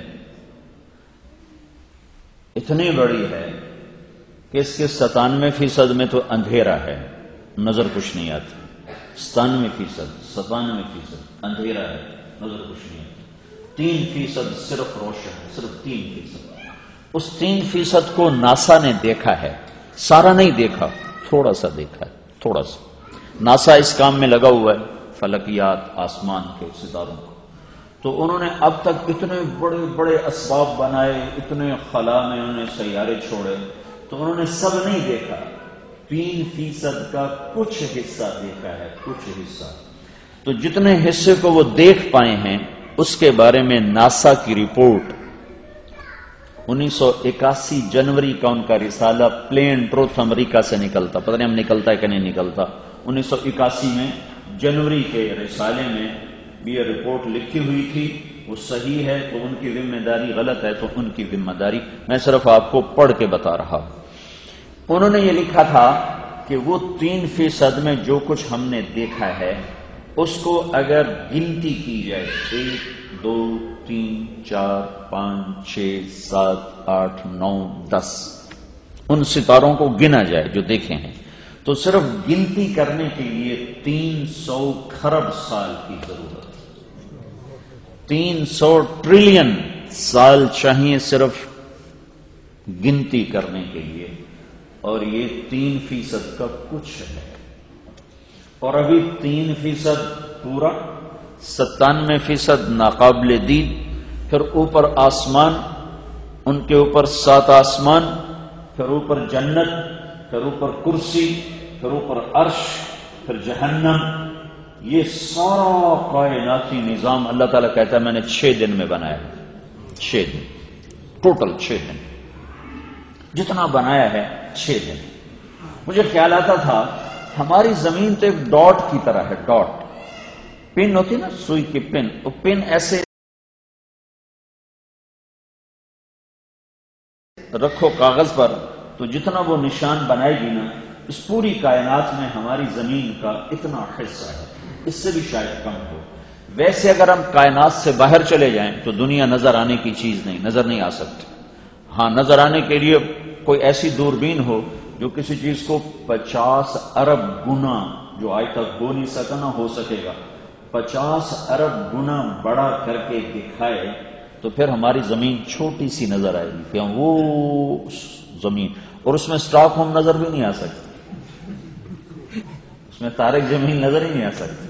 [SPEAKER 1] اتنی بڑی ہے۔ کہ اس کے ستانوے فیصد میں تو اندھیرا ہے۔ نظر کچھ نہیں آتی۔ ستانوے فیصد ستانوے فیصد، اندھیرا ہے۔ نظر کچھ نہیں آتی۔ تین فیصد صرف روشن ہے، صرف تین فیصد۔ اس تین فیصد کو ناسا نے دیکھا ہے۔ سارا نہیں دیکھا، تھوڑا سا دیکھا ہے، تھوڑا سا۔ ناسا اس کام میں لگا ہوا ہے، فلکیات آسمان کے ستاروں کو۔ تو انہوں نے اب تک اتنے بڑے بڑے اسباب بنائے، اتنے خلا میں انہوں نے سیارے چھوڑے۔ تو انہوں نے سب نہیں دیکھا۔ تین فیصد کا کچھ حصہ دیکھا ہے، کچھ حصہ۔ تو جتنے حصے کو وہ دیکھ پائے ہیں، اس کے بارے میں ناسا کی رپورٹ۔ انیس سو اکاسی جنوری کا ان کا رسالہ پلین ٹروتھ امریکہ سے نکلتا۔ پتہ نہیں ہم نکلتا ہے کہ نہیں نکلتا۔ انیس سو اکاسی میں جنوری کے رسالے میں بھی یہ رپورٹ لکھی ہوئی تھی، وہ صحیح ہے تو ان کی ذمہ داری غلط ہے تو ان کی ذمہ داری۔ میں صرف آپ کو پڑھ کے بتا رہا ہوں۔ انہوں نے یہ لکھا تھا کہ وہ تین فیصد میں جو کچھ ہم نے دیکھا ہے، اس کو اگر گنتی کی جائے، ایک، دو، تین، چار، پانچ، چھ، سات، آٹھ، نو، دس، ان ستاروں کو گنا جائے جو دیکھے ہیں۔ تو صرف گنتی کرنے کے لیے تین سو خرب سال کی ضرورت۔ تین سو ٹریلین سال چاہیے صرف گنتی کرنے کے لیے۔ اور یہ تین فیصد کا کچھ ہے۔ اور ابھی تین فیصد پورا، ستانوے فیصد ناقابل دید پھر اوپر آسمان، ان کے اوپر سات آسمان، پھر اوپر جنت، پھر اوپر کرسی، پھر اوپر عرش، پھر جہنم۔ یہ سارا کائناتی نظام اللہ تعالیٰ کہتا ہے، میں نے چھ دن میں بنایا چھ دن۔ ٹوٹل چھ دن۔ جتنا بنایا ہے چھ دن۔ مجھے خیال آتا تھا، ہماری زمین تو ایک ڈاٹ کی طرح ہے، ڈاٹ۔ پن ہوتی نا، سوئی کی پن۔ وہ پن ایسے رکھو کاغذ پر، تو جتنا وہ نشان بنائے گی نا، اس پوری کائنات میں ہماری زمین کا اتنا حصہ ہے۔ اس سے بھی شاید کم ہو۔ ویسے اگر ہم کائنات سے باہر چلے جائیں، تو دنیا نظر آنے کی چیز نہیں، نظر نہیں آ سکتی۔ ہاں نظر آنے کے لیے کوئی ایسی دوربین ہو جو کسی چیز کو پچاس ارب گنا، جو آج تک ہو نہیں سکا نہ ہو سکے گا، پچاس ارب گنا بڑا کر کے دکھائے تو پھر ہماری زمین چھوٹی سی نظر آئے گی، کہ وہ زمین، اور اس میں اسٹاک ہوم نظر بھی نہیں آ سکتی۔ اس میں تارک زمین نظر ہی نہیں آ سکتی۔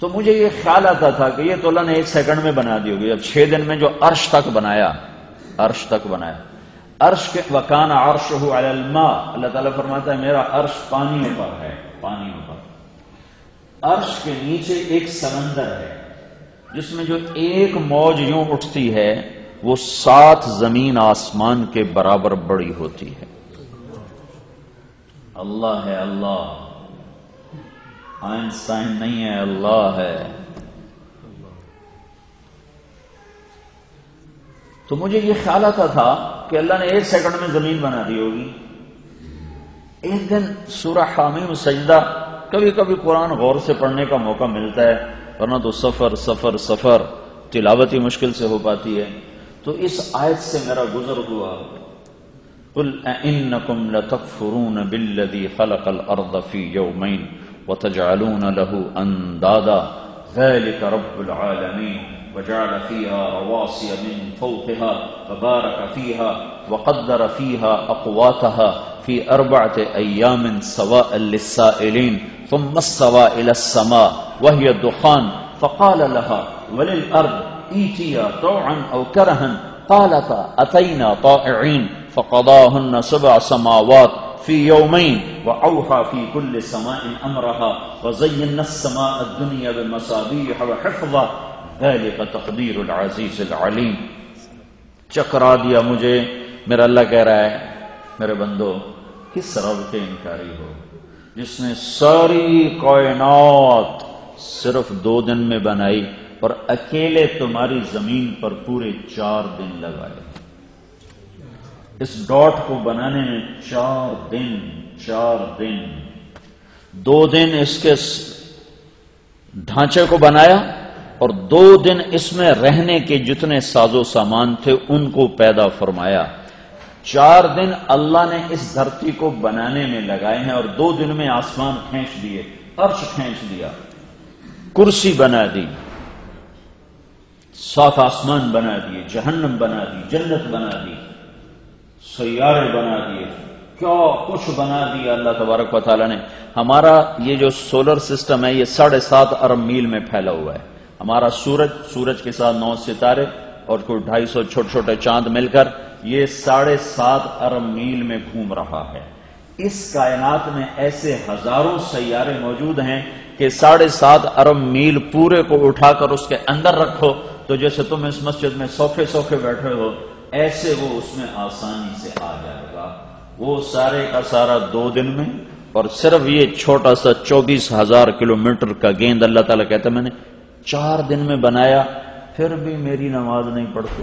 [SPEAKER 1] تو مجھے یہ خیال آتا تھا کہ یہ تو اللہ نے ایک سیکنڈ میں بنا دی ہوگی، اب چھ دن میں جو عرش تک بنایا عرش تک بنایا۔ عرش کے وکان عرش ہو اللہ تعالیٰ فرماتا ہے، میرا عرش پانی پر ہے پانی پر۔ عرش کے نیچے ایک سمندر ہے، جس میں جو ایک موج یوں اٹھتی ہے، وہ سات زمین آسمان کے برابر بڑی ہوتی ہے۔ اللہ ہے اللہ۔ آئنسٹائن نہیں ہے، اللہ ہے۔ تو مجھے یہ خیال آتا تھا کہ اللہ نے ایک سیکنڈ میں زمین بنا دی ہوگی۔ ایک دن سورہ حامیم سجدہ کبھی کبھی قرآن غور سے پڑھنے کا موقع ملتا ہے، ورنہ تو سفر سفر سفر تلاوت ہی مشکل سے ہو پاتی ہے۔ تو اس آیت سے میرا گزر ہوا۔ قل انکم لتکفرون بالذی خلق الارض فی یومین وتجعلون له اندادا۔ ذلك رب العالمین۔ وجعل فيها رواسي من فوقها وبارك فيها وقدر فيها أقواتها في أربعة أيام سواء للسائلين. ثم السواء إلى السماء وهي الدخان. فقال لها وللأرض إيتيا طوعا أو كرها؟ قالتا أتينا طائعين. فقضاهن سبع سماوات في يومين وأوحى في كل سماء أمرها وزينا السماء الدنيا بمصابيح وحفظا کا تقدیر العزیز العلیم چکرا دیا مجھے، میرا اللہ کہہ رہا ہے، میرے بندو، کس رب کے انکاری ہو؟ جس نے ساری کائنات صرف دو دن میں بنائی اور اکیلے تمہاری زمین پر پورے چار دن لگائے۔ اس ڈاٹ کو بنانے میں چار دن چار دن۔ دو دن اس کے ڈھانچے کو بنایا اور دو دن اس میں رہنے کے جتنے ساز و سامان تھے ان کو پیدا فرمایا۔ چار دن اللہ نے اس دھرتی کو بنانے میں لگائے ہیں اور دو دن میں آسمان کھینچ دیے، عرش کھینچ دیا، کرسی بنا دی سات آسمان بنا دیے، جہنم بنا دی، جنت بنا دی، سیارے بنا دیے۔ کیا کچھ بنا دیا اللہ تبارک و تعالیٰ نے؟ ہمارا یہ جو سولر سسٹم ہے، یہ ساڑھے سات ارب میل میں پھیلا ہوا ہے۔ ہمارا سورج سورج کے ساتھ نو ستارے اور کوئی ڈھائی سو چھوٹے چھوٹے چاند مل کر یہ ساڑھے سات ارب میل میں گھوم رہا ہے۔ اس کائنات میں ایسے ہزاروں سیارے موجود ہیں کہ ساڑھے سات ارب میل پورے کو اٹھا کر اس کے اندر رکھو تو جیسے تم اس مسجد میں سوکھے سوکھے بیٹھے ہو، ایسے وہ اس میں آسانی سے آ جائے گا۔ وہ سارے کا سارا دو دن میں اور صرف یہ چھوٹا سا چوبیس ہزار کلو میٹر کا گیند اللہ تعالیٰ کہتا ہے، میں نے چار دن میں بنایا، پھر بھی میری نماز نہیں پڑھتے،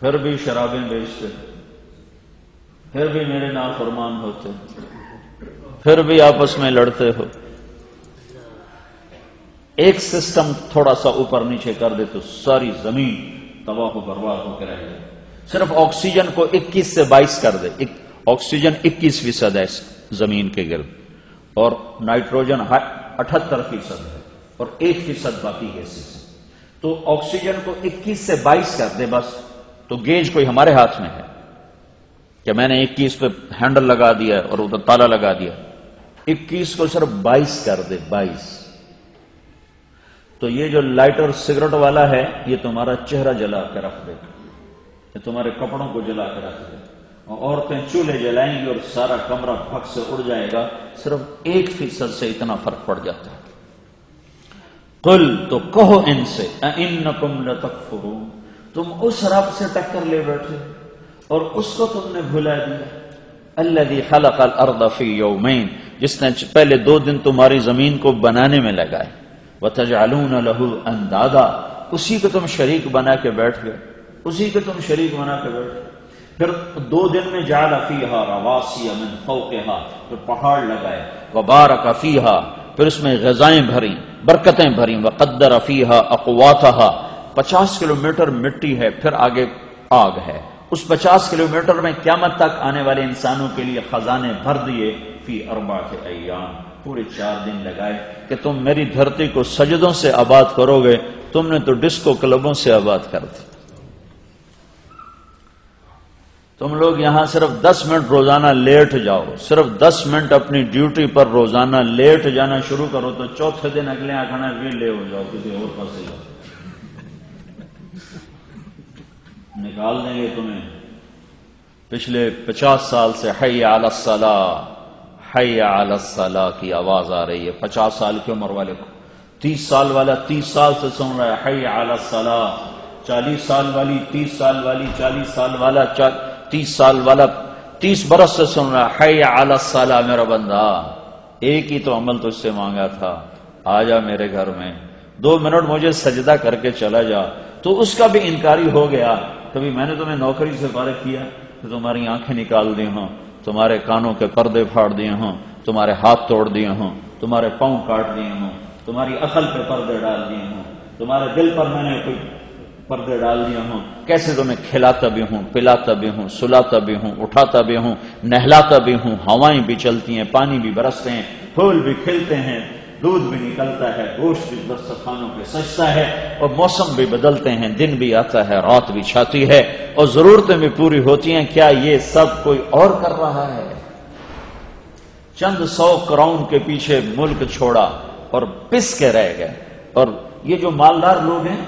[SPEAKER 1] پھر بھی شرابیں بیچتے، پھر بھی میرے نام فرمان ہوتے، پھر بھی آپس میں لڑتے ہو۔ ایک سسٹم تھوڑا سا اوپر نیچے کر دے تو ساری زمین تباہ و برباد ہو کے رہ جائے۔ صرف آکسیجن کو اکیس سے بائیس کر دے آکسیجن اکیس فیصد ہے زمین کے گرد، اور نائٹروجن اٹھہتر فیصد ہے۔ اور ایک فیصد باقی گیسز تو آکسیجن کو اکیس سے بائیس کر دے بس، تو گیج کوئی ہمارے ہاتھ میں ہے۔ کہ میں نے اکیس پہ ہینڈل لگا دیا اور ادھر تالا لگا دیا۔ اکیس کو صرف بائیس کر دے بائیس۔ تو یہ جو لائٹر سگریٹ والا ہے، یہ تمہارا چہرہ جلا کے رکھ دے۔ یہ تمہارے کپڑوں کو جلا کے رکھ دے۔ عورتیں چولہے جلائیں گی اور سارا کمرہ پھک سے اڑ جائے گا۔ صرف ایک فیصد سے اتنا فرق پڑ جاتا ہے۔ کل تو کہو ان سے تم اس رب سے ٹکر لے بیٹھے اور اس کو تم نے بھلا دیا۔ اللہ خلق الارض فی یومین۔ جس نے پہلے دو دن تمہاری زمین کو بنانے میں لگائے۔ وتجعلون له اندادا۔ اسی کو تم شریک بنا کے بیٹھ گئے۔ اسی کو تم شریک بنا کے بیٹھ گئے۔ پھر دو دن میں جعل فیہا رواسی من فوقہا۔ پھر پہاڑ لگائے۔ وبارک فیہا۔ پھر اس میں غذائیں بھری برکتیں بھری وہ قدر افیہ اقواتہ پچاس کلو میٹر مٹی ہے، پھر آگے آگ ہے۔ اس پچاس کلو میٹر میں قیامت تک آنے والے انسانوں کے لیے خزانے بھر دیے۔ فی اربا کے ایام۔ پورے چار دن لگائے کہ تم میری دھرتی کو سجدوں سے آباد کرو گے۔ تم نے تو ڈسکو کلبوں سے آباد کر دی۔ تم لوگ یہاں صرف دس منٹ روزانہ لیٹ جاؤ۔ صرف دس منٹ اپنی ڈیوٹی پر روزانہ لیٹ جانا شروع کرو تو چوتھے دن اگلے آخنا بھی لے ہو جاؤ، کسی اور پاس جاؤ۔ نکال دیں گے تمہیں۔ پچھلے پچاس سال سے حی علی الصلاح، حی علی الصلاح کی آواز آ رہی ہے۔ پچاس سال کی عمر والے کو۔ تیس سال والا تیس سال سے سن رہا ہے، حی علی الصلاح۔ چالیس سال والی، تیس سال والی، چالیس سال والا تیس سال والا تیس برس سے سن رہا ہے میرا بندہ۔ ایک ہی تو عمل تو اس سے مانگا تھا۔ آ جا میرے گھر میں۔ دو منٹ مجھے سجدہ کر کے چلا جا۔ تو اس کا بھی انکاری ہو گیا۔ کبھی میں نے تمہیں نوکری سے فارغ کیا؟ کہ تمہاری آنکھیں نکال دی ہوں۔ تمہارے کانوں کے پردے پھاڑ دیے ہوں۔ تمہارے ہاتھ توڑ دیے ہوں۔ تمہارے پاؤں کاٹ دیے ہوں۔ تمہاری عقل پہ پردے ڈال دیے ہوں۔ تمہارے دل پر میں نے کوئی پردے ڈال دیے ہوں۔ کیسے تمہیں کھلاتا بھی ہوں، پلاتا بھی ہوں، سلاتا بھی ہوں، اٹھاتا بھی ہوں، نہلاتا بھی ہوں، ہوائیں بھی چلتی ہیں، پانی بھی برستے ہیں، پھول بھی کھلتے ہیں، دودھ بھی نکلتا ہے، گوشت بھی دستخانوں پہ سجتا ہے، اور موسم بھی بدلتے ہیں، دن بھی آتا ہے، رات بھی چھاتی ہے، اور ضرورتیں بھی پوری ہوتی ہیں، کیا یہ سب کوئی اور کر رہا ہے؟ چند سو کراؤن کے پیچھے ملک چھوڑا اور پس کے رہ گئے، اور یہ جو مالدار لوگ ہیں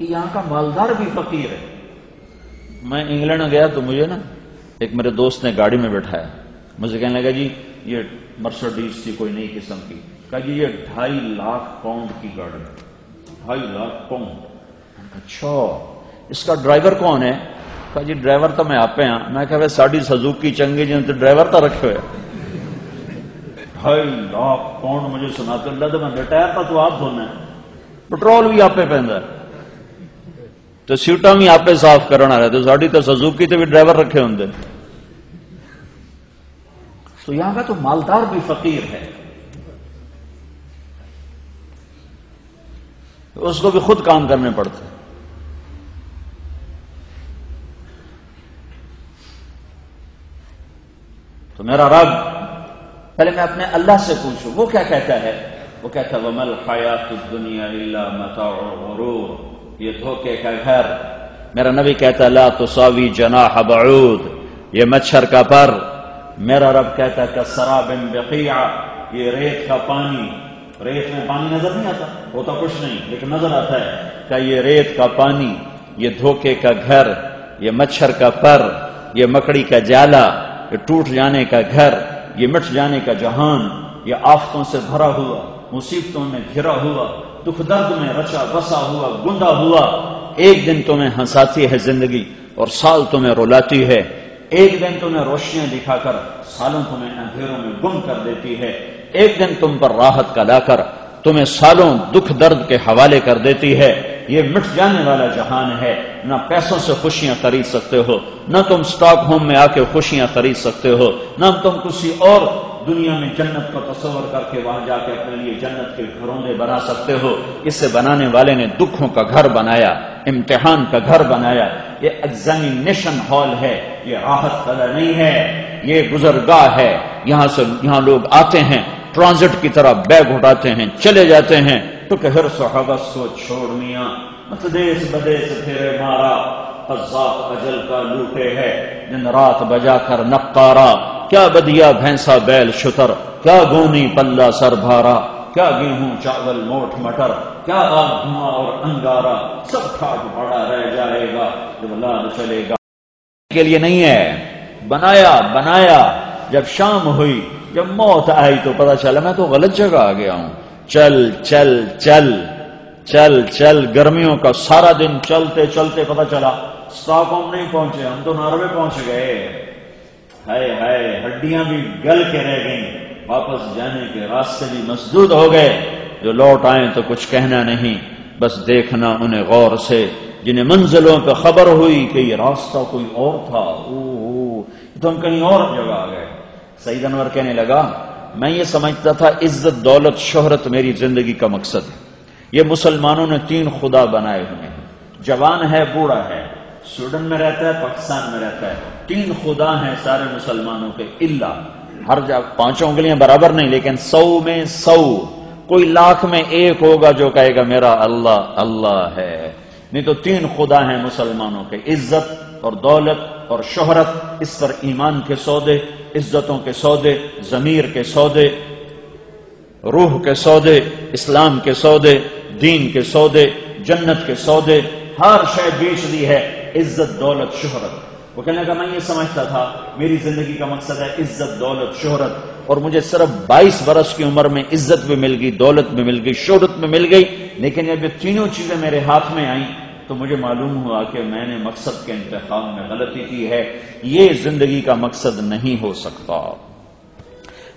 [SPEAKER 1] کہ یہاں کا مالدار بھی فقیر ہے۔ میں انگلینڈ گیا تو مجھے نا ایک میرے دوست نے گاڑی میں بٹھایا مجھے کہنے لگا جی یہ مرسڈیز تھی کوئی نئی قسم کی۔ کہا جی یہ ڈھائی لاکھ پاؤنڈ کی گاڑی ڈھائی لاکھ پاؤنڈ۔ اچھا اس کا ڈرائیور کون ہے؟ کہا جی ڈرائیور تو میں آپ پہ ہاں۔ میں کہ ساڑی سزوکی چنگی جی، جن تو ڈرائیور تو رکھے ہوئے ڈھائی لاکھ پاؤنڈ مجھے سنا تو اللہ تو میں ریٹائر تھا تو آپ دھونا ہے پٹرول بھی آپ پہ پہنتا ہے۔ تو سیٹاں بھی آپ صاف کرنا رہے تو ساڑی تو سزوکی تو بھی ڈرائیور رکھے ہوں تو یہاں کا تو مالدار بھی فقیر ہے۔ اس کو بھی خود کام کرنے پڑتے۔ تو میرا رب، پہلے میں اپنے اللہ سے پوچھوں، وہ کیا کہتا ہے؟ وہ کہتا ہے ومل حیات دنیا اللہ متا غرور یہ دھوکے کا گھر۔ میرا نبی کہتا لا تساوی جناح بعود۔ یہ مچھر کا پر۔ میرا رب کہتا کہ سراب بقیع۔ یہ ریت کا پانی۔ ریت میں پانی نظر نہیں آتا، ہوتا کچھ نہیں، لیکن نظر آتا ہے کہ یہ ریت کا پانی، یہ دھوکے کا گھر، یہ مچھر کا پر، یہ مکڑی کا جالا، یہ ٹوٹ جانے کا گھر، یہ مٹ جانے کا جہان، یہ آفتوں سے بھرا ہوا، مصیبتوں میں گھرا ہوا۔ دکھ درد میں رچا بسا ہوا، گندا ہوا۔ ایک دن تمہیں ہنساتی ہے زندگی اور سال تمہیں رولاتی ہے۔ ایک دن تمہیں روشنیاں دکھا کر سالوں تمہیں اندھیروں میں گم کر دیتی ہے۔ ایک دن تم پر راحت کا لا کر تمہیں سالوں دکھ درد کے حوالے کر دیتی ہے۔ یہ مٹ جانے والا جہان ہے۔ نہ پیسوں سے خوشیاں خرید سکتے ہو، نہ تم سٹاک ہوم میں آ کے خوشیاں خرید سکتے ہو، نہ تم کسی اور دنیا میں جنت کا تصور کر کے وہاں جا کے اپنے لیے جنت کے گھروں میں بنا سکتے ہو۔ اس سے بنانے والے نے دکھوں کا گھر بنایا، امتحان کا گھر بنایا۔ یہ ایگزامینیشن ہال ہے، یہ راحت کا نہیں ہے، یہ گزرگاہ ہے۔ یہاں سے یہاں لوگ آتے ہیں ٹرانزٹ کی طرح بیگ اٹھاتے ہیں، چلے جاتے ہیں۔ تو کہ ہر صحابت کو چھوڑ میاں متدیس بدیس پھیرے مارا۔ قذاق اجل کا لوٹے ہے۔ دن رات بجا کر نقارا کیا بدیا بھینسا بیل شتر۔ کیا گونی پلہ سر بھارا۔ کیا گیہوں چاول موٹ مٹر۔ کیا آگ دھواں اور انگارا سب ٹھاٹ بڑا رہ جائے گا۔ جب لال چلے گا۔ کے لیے نہیں ہے۔ بنایا بنایا۔ جب شام ہوئی، جب موت آئی تو پتا چلا میں تو غلط جگہ آ گیا ہوں۔ چل چل چل۔ چل چل۔ گرمیوں کا سارا دن چلتے چلتے پتا چلا۔ اسٹاک ہوم نہیں پہنچے، ہم تو ناروے پہنچ گئے۔ ہائے ہائے، ہڈیاں بھی گل کے رہ گئیں۔ واپس جانے کے راستے بھی مسدود ہو گئے۔ جو لوٹ آئے تو کچھ کہنا نہیں، بس دیکھنا انہیں غور سے۔ جنہیں منزلوں پہ خبر ہوئی کہ یہ راستہ کوئی اور تھا۔ او تو ہم کہیں اور جگہ آ گئے۔ سعید انور کہنے لگا، میں یہ سمجھتا تھا عزت، دولت، شہرت میری زندگی کا مقصد ہے۔ یہ مسلمانوں نے تین خدا بنائے ہوئے ہیں۔ جوان ہے، بوڑھا ہے۔ سویڈن میں رہتا ہے، پاکستان میں رہتا ہے۔ تین خدا ہیں سارے مسلمانوں کے اللہ ہر جگہ پانچوں انگلیاں برابر نہیں، لیکن سو میں سو۔ کوئی لاکھ میں ایک ہوگا جو کہے گا، میرا اللہ اللہ ہے۔ نہیں تو تین خدا ہیں مسلمانوں کے، عزت اور دولت اور شہرت۔ اس پر ایمان کے سودے، عزتوں کے سودے، ضمیر کے سودے، روح کے سودے، اسلام کے سودے، دین کے سودے، جنت کے سودے۔ ہر شے بیچ دی ہے۔ عزت، دولت، شہرت۔ وہ کہنے لگا، میں یہ سمجھتا تھا، میری زندگی کا مقصد ہے عزت، دولت، شہرت۔ اور مجھے صرف بائیس برس کی عمر میں عزت بھی مل گئی، دولت بھی مل گئی، شہرت بھی مل گئی۔ لیکن جب یہ تینوں چیزیں میرے ہاتھ میں آئیں، تو مجھے معلوم ہوا کہ میں نے مقصد کے انتخاب میں غلطی کی ہے۔ یہ زندگی کا مقصد نہیں ہو سکتا۔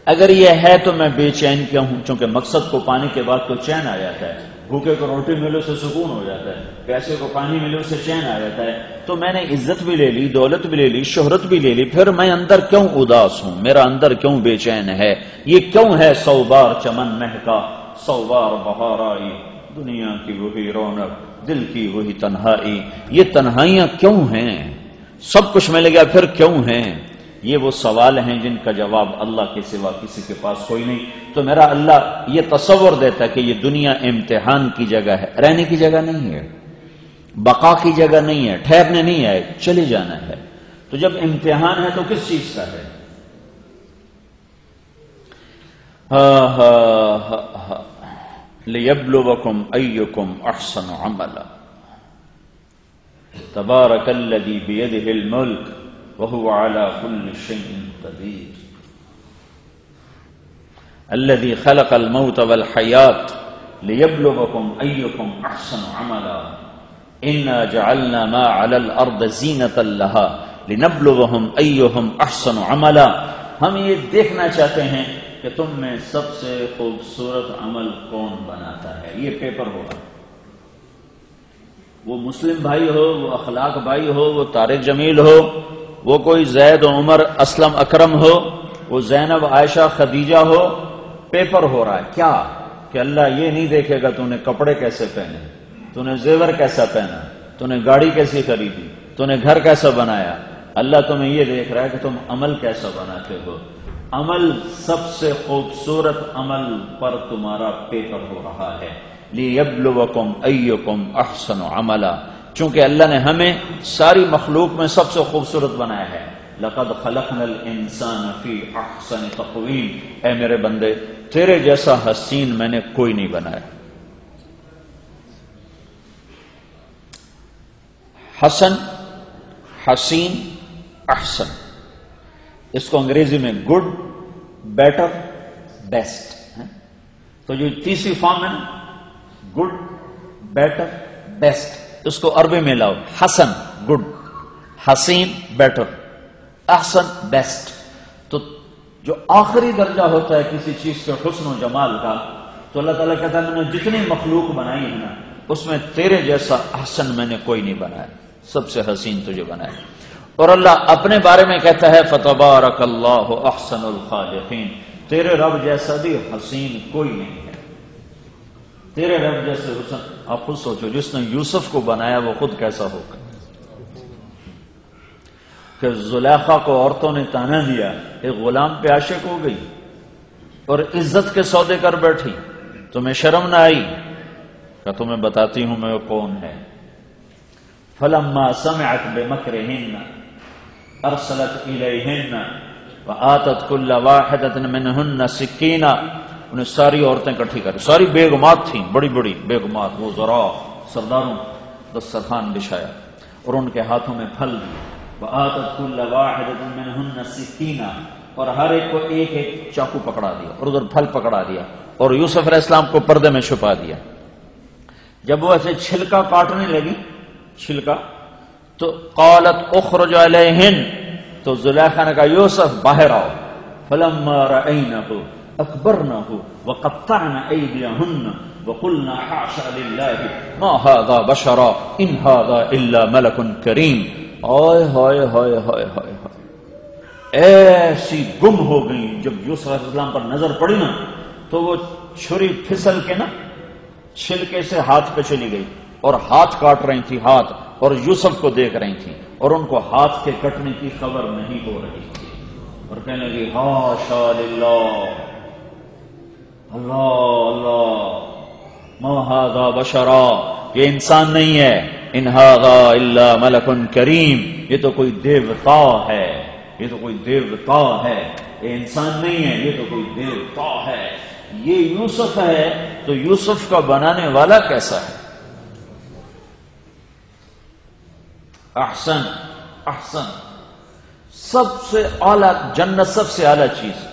[SPEAKER 1] اگر یہ ہے تو میں بے چین کیا ہوں؟ چونکہ مقصد کو پانی کے بعد تو چین آ جاتا ہے۔ بھوکے کو روٹی ملے سے سکون ہو جاتا ہے، پیسے کو پانی ملے سے چین آ جاتا ہے۔ تو میں نے عزت بھی لے لی، دولت بھی لے لی، شہرت بھی لے لی، پھر میں اندر کیوں اداس ہوں؟ میرا اندر کیوں بے چین ہے؟ یہ کیوں ہے سو بار چمن مہکا؟ سو بار بہار آئی دنیا کی وہی رونق، دل کی وہی تنہائی۔ یہ تنہائیاں کیوں ہیں؟ سب کچھ مل گیا پھر کیوں ہیں؟ یہ وہ سوال ہیں جن کا جواب اللہ کے سوا کسی کے پاس کوئی نہیں۔ تو میرا اللہ یہ تصور دیتا کہ یہ دنیا امتحان کی جگہ ہے، رہنے کی جگہ نہیں ہے، بقا کی جگہ نہیں ہے، ٹھہرنے نہیں ہے، چلے جانا ہے۔ تو جب امتحان ہے تو کس چیز کا ہے؟ ليبلوكم أيكم أحسن عملا۔ تبارك الذي بيده الملك وهو على كل شيء قدير. الذي خلق الموت والحياة ليبلوكم أيكم أحسن عملا. إنا جعلنا ما على الأرض زينة لها لنبلوهم أيهم أحسن عملا. ہم یہ دیکھنا چاہتے ہیں کہ تم میں سب سے خوبصورت عمل کون بناتا ہے؟ یہ پیپر ہوگا۔ وہ مسلم بھائی ہو، وہ اخلاق بھائی ہو، وہ طارق جمیل ہو وہ کوئی زید و عمر اسلم اکرم ہو، وہ زینب، عائشہ، خدیجہ ہو، پیپر ہو رہا ہے۔ کیا؟ کہ اللہ یہ نہیں دیکھے گا تو نے کپڑے کیسے پہنے، تو نے زیور کیسا پہنا، تو نے گاڑی کیسی خریدی، تو نے گھر کیسا بنایا۔ اللہ تمہیں یہ دیکھ رہا ہے کہ تم عمل کیسا بناتے ہو۔ عمل سب سے خوبصورت عمل پر تمہارا پیپر ہو رہا ہے۔ احسن عملا۔ چونکہ اللہ نے ہمیں ساری مخلوق میں سب سے خوبصورت بنایا ہے۔ لقد خلقنا الانسان فی احسن تقویم۔ اے میرے بندے، تیرے جیسا حسین میں نے کوئی نہیں بنایا۔ حسن، حسین، احسن۔ اس کو انگریزی میں گڈ بیٹر بیسٹ تو جو تیسری فارم ہے نا گڈ بیٹر بیسٹ اس کو عربی میں لاؤ، حسن گڈ حسین بیٹر احسن بیسٹ تو جو آخری درجہ ہوتا ہے کسی چیز کے حسن و جمال کا، تو اللہ تعالیٰ کہتا ہے، میں نے جتنی مخلوق بنائی ہے نا، اس میں تیرے جیسا حسن میں نے کوئی نہیں بنایا۔ سب سے حسین تجھے بنایا۔ اور اللہ اپنے بارے میں کہتا ہے فتبارک اللہ احسن الخالقین تیرے رب جیسا بھی حسین کوئی نہیں۔ تیرے رب جیسے حسن، آپ خود سوچو، جس نے یوسف کو بنایا وہ خود کیسا ہوگا؟ کہ زلیخا کو عورتوں نے تانا دیا، ایک غلام پہ عاشق ہو گئی اور عزت کے سودے کر بیٹھی۔ تمہیں شرم نہ آئی؟ کہ تمہیں بتاتی ہوں میں وہ کون ہے۔ فلما سمعت بمکرہن، ارسلت الیہن وآتت کل واحدت منہن سکینہ۔ انہیں ساری عورتیں کٹھی کر ساری بیگمات تھیں، بڑی بڑی بیگمات وہ ذرا سرداروں دسترخوان بچھایا اور ان کے ہاتھوں میں پھل دی۔ اور ہر ایک کو ایک ایک چاقو پکڑا دیا اور ادھر پھل پکڑا دیا اور یوسف علیہ السلام کو پردے میں چھپا دیا۔ جب وہ ایسے چھلکا کاٹنے لگی، چھلکا، تو قالت اخرج علیہن، تو زلیخا نے کہا، یوسف باہر آؤ۔ فلما اکبرنہو وقطعن ایدیہن وقلنا حاشا للہ ما هذا بشرا ان هذا الا ملک کریم آئے ہائے ہائے ہائے ہائے ایسی گم ہو گئی، جب یوسف علیہ السلام پر نظر پڑی نا، تو وہ چھری پھسل کے نا، چھلکے سے ہاتھ پہ چلی گئی۔ اور ہاتھ کاٹ رہی تھی، ہاتھ۔ اور یوسف کو دیکھ رہی تھی۔ اور ان کو ہاتھ کے کٹنے کی خبر نہیں ہو رہی تھی۔ اور کہنے لگی ہاشا اللہ اللہ اللہ۔ محاذا بشرا؟ یہ انسان نہیں ہے۔ انہاغا اللہ ملکن کریم۔ یہ تو کوئی دیوتا ہے۔ یہ تو کوئی دیوتا ہے۔ یہ انسان نہیں ہے۔ یہ تو کوئی دیوتا ہے۔ یہ یوسف ہے۔ تو یوسف کا بنانے والا کیسا ہے؟ احسن احسن۔ سب سے اعلی جنت، سب سے اعلی چیز۔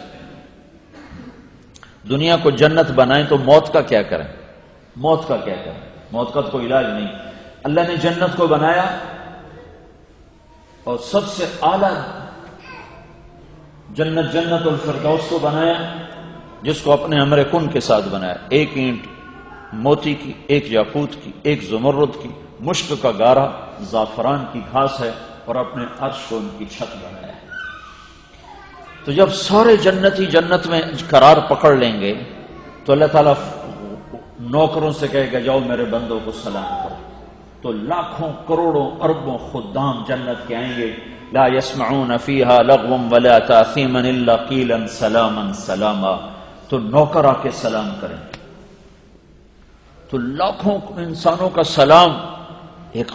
[SPEAKER 1] دنیا کو جنت بنائیں تو موت کا کیا کریں؟ موت کا کیا کریں؟ موت کا تو کوئی علاج نہیں۔ اللہ نے جنت کو بنایا اور سب سے اعلی جنت جنت الفردوس کو بنایا، جس کو اپنے امر کن کے ساتھ بنایا۔ ایک اینٹ موتی کی، ایک یاقوت کی، ایک زمرد کی، مشک کا گارا زعفران کی گھاس ہے اور اپنے عرش کو ان کی چھت بنایا۔ تو جب سارے جنتی جنت میں قرار پکڑ لیں گے، تو اللہ تعالیٰ نوکروں سے کہے گا، جاؤ میرے بندوں کو سلام کرو۔ تو لاکھوں کروڑوں اربوں خدام جنت کے آئیں گے۔ لا يسمعون فيها لغوا ولا تاثيما الا قيلا سلاما سلاما۔ تو نوکر آ کے سلام کریں۔ تو لاکھوں انسانوں کا سلام ایک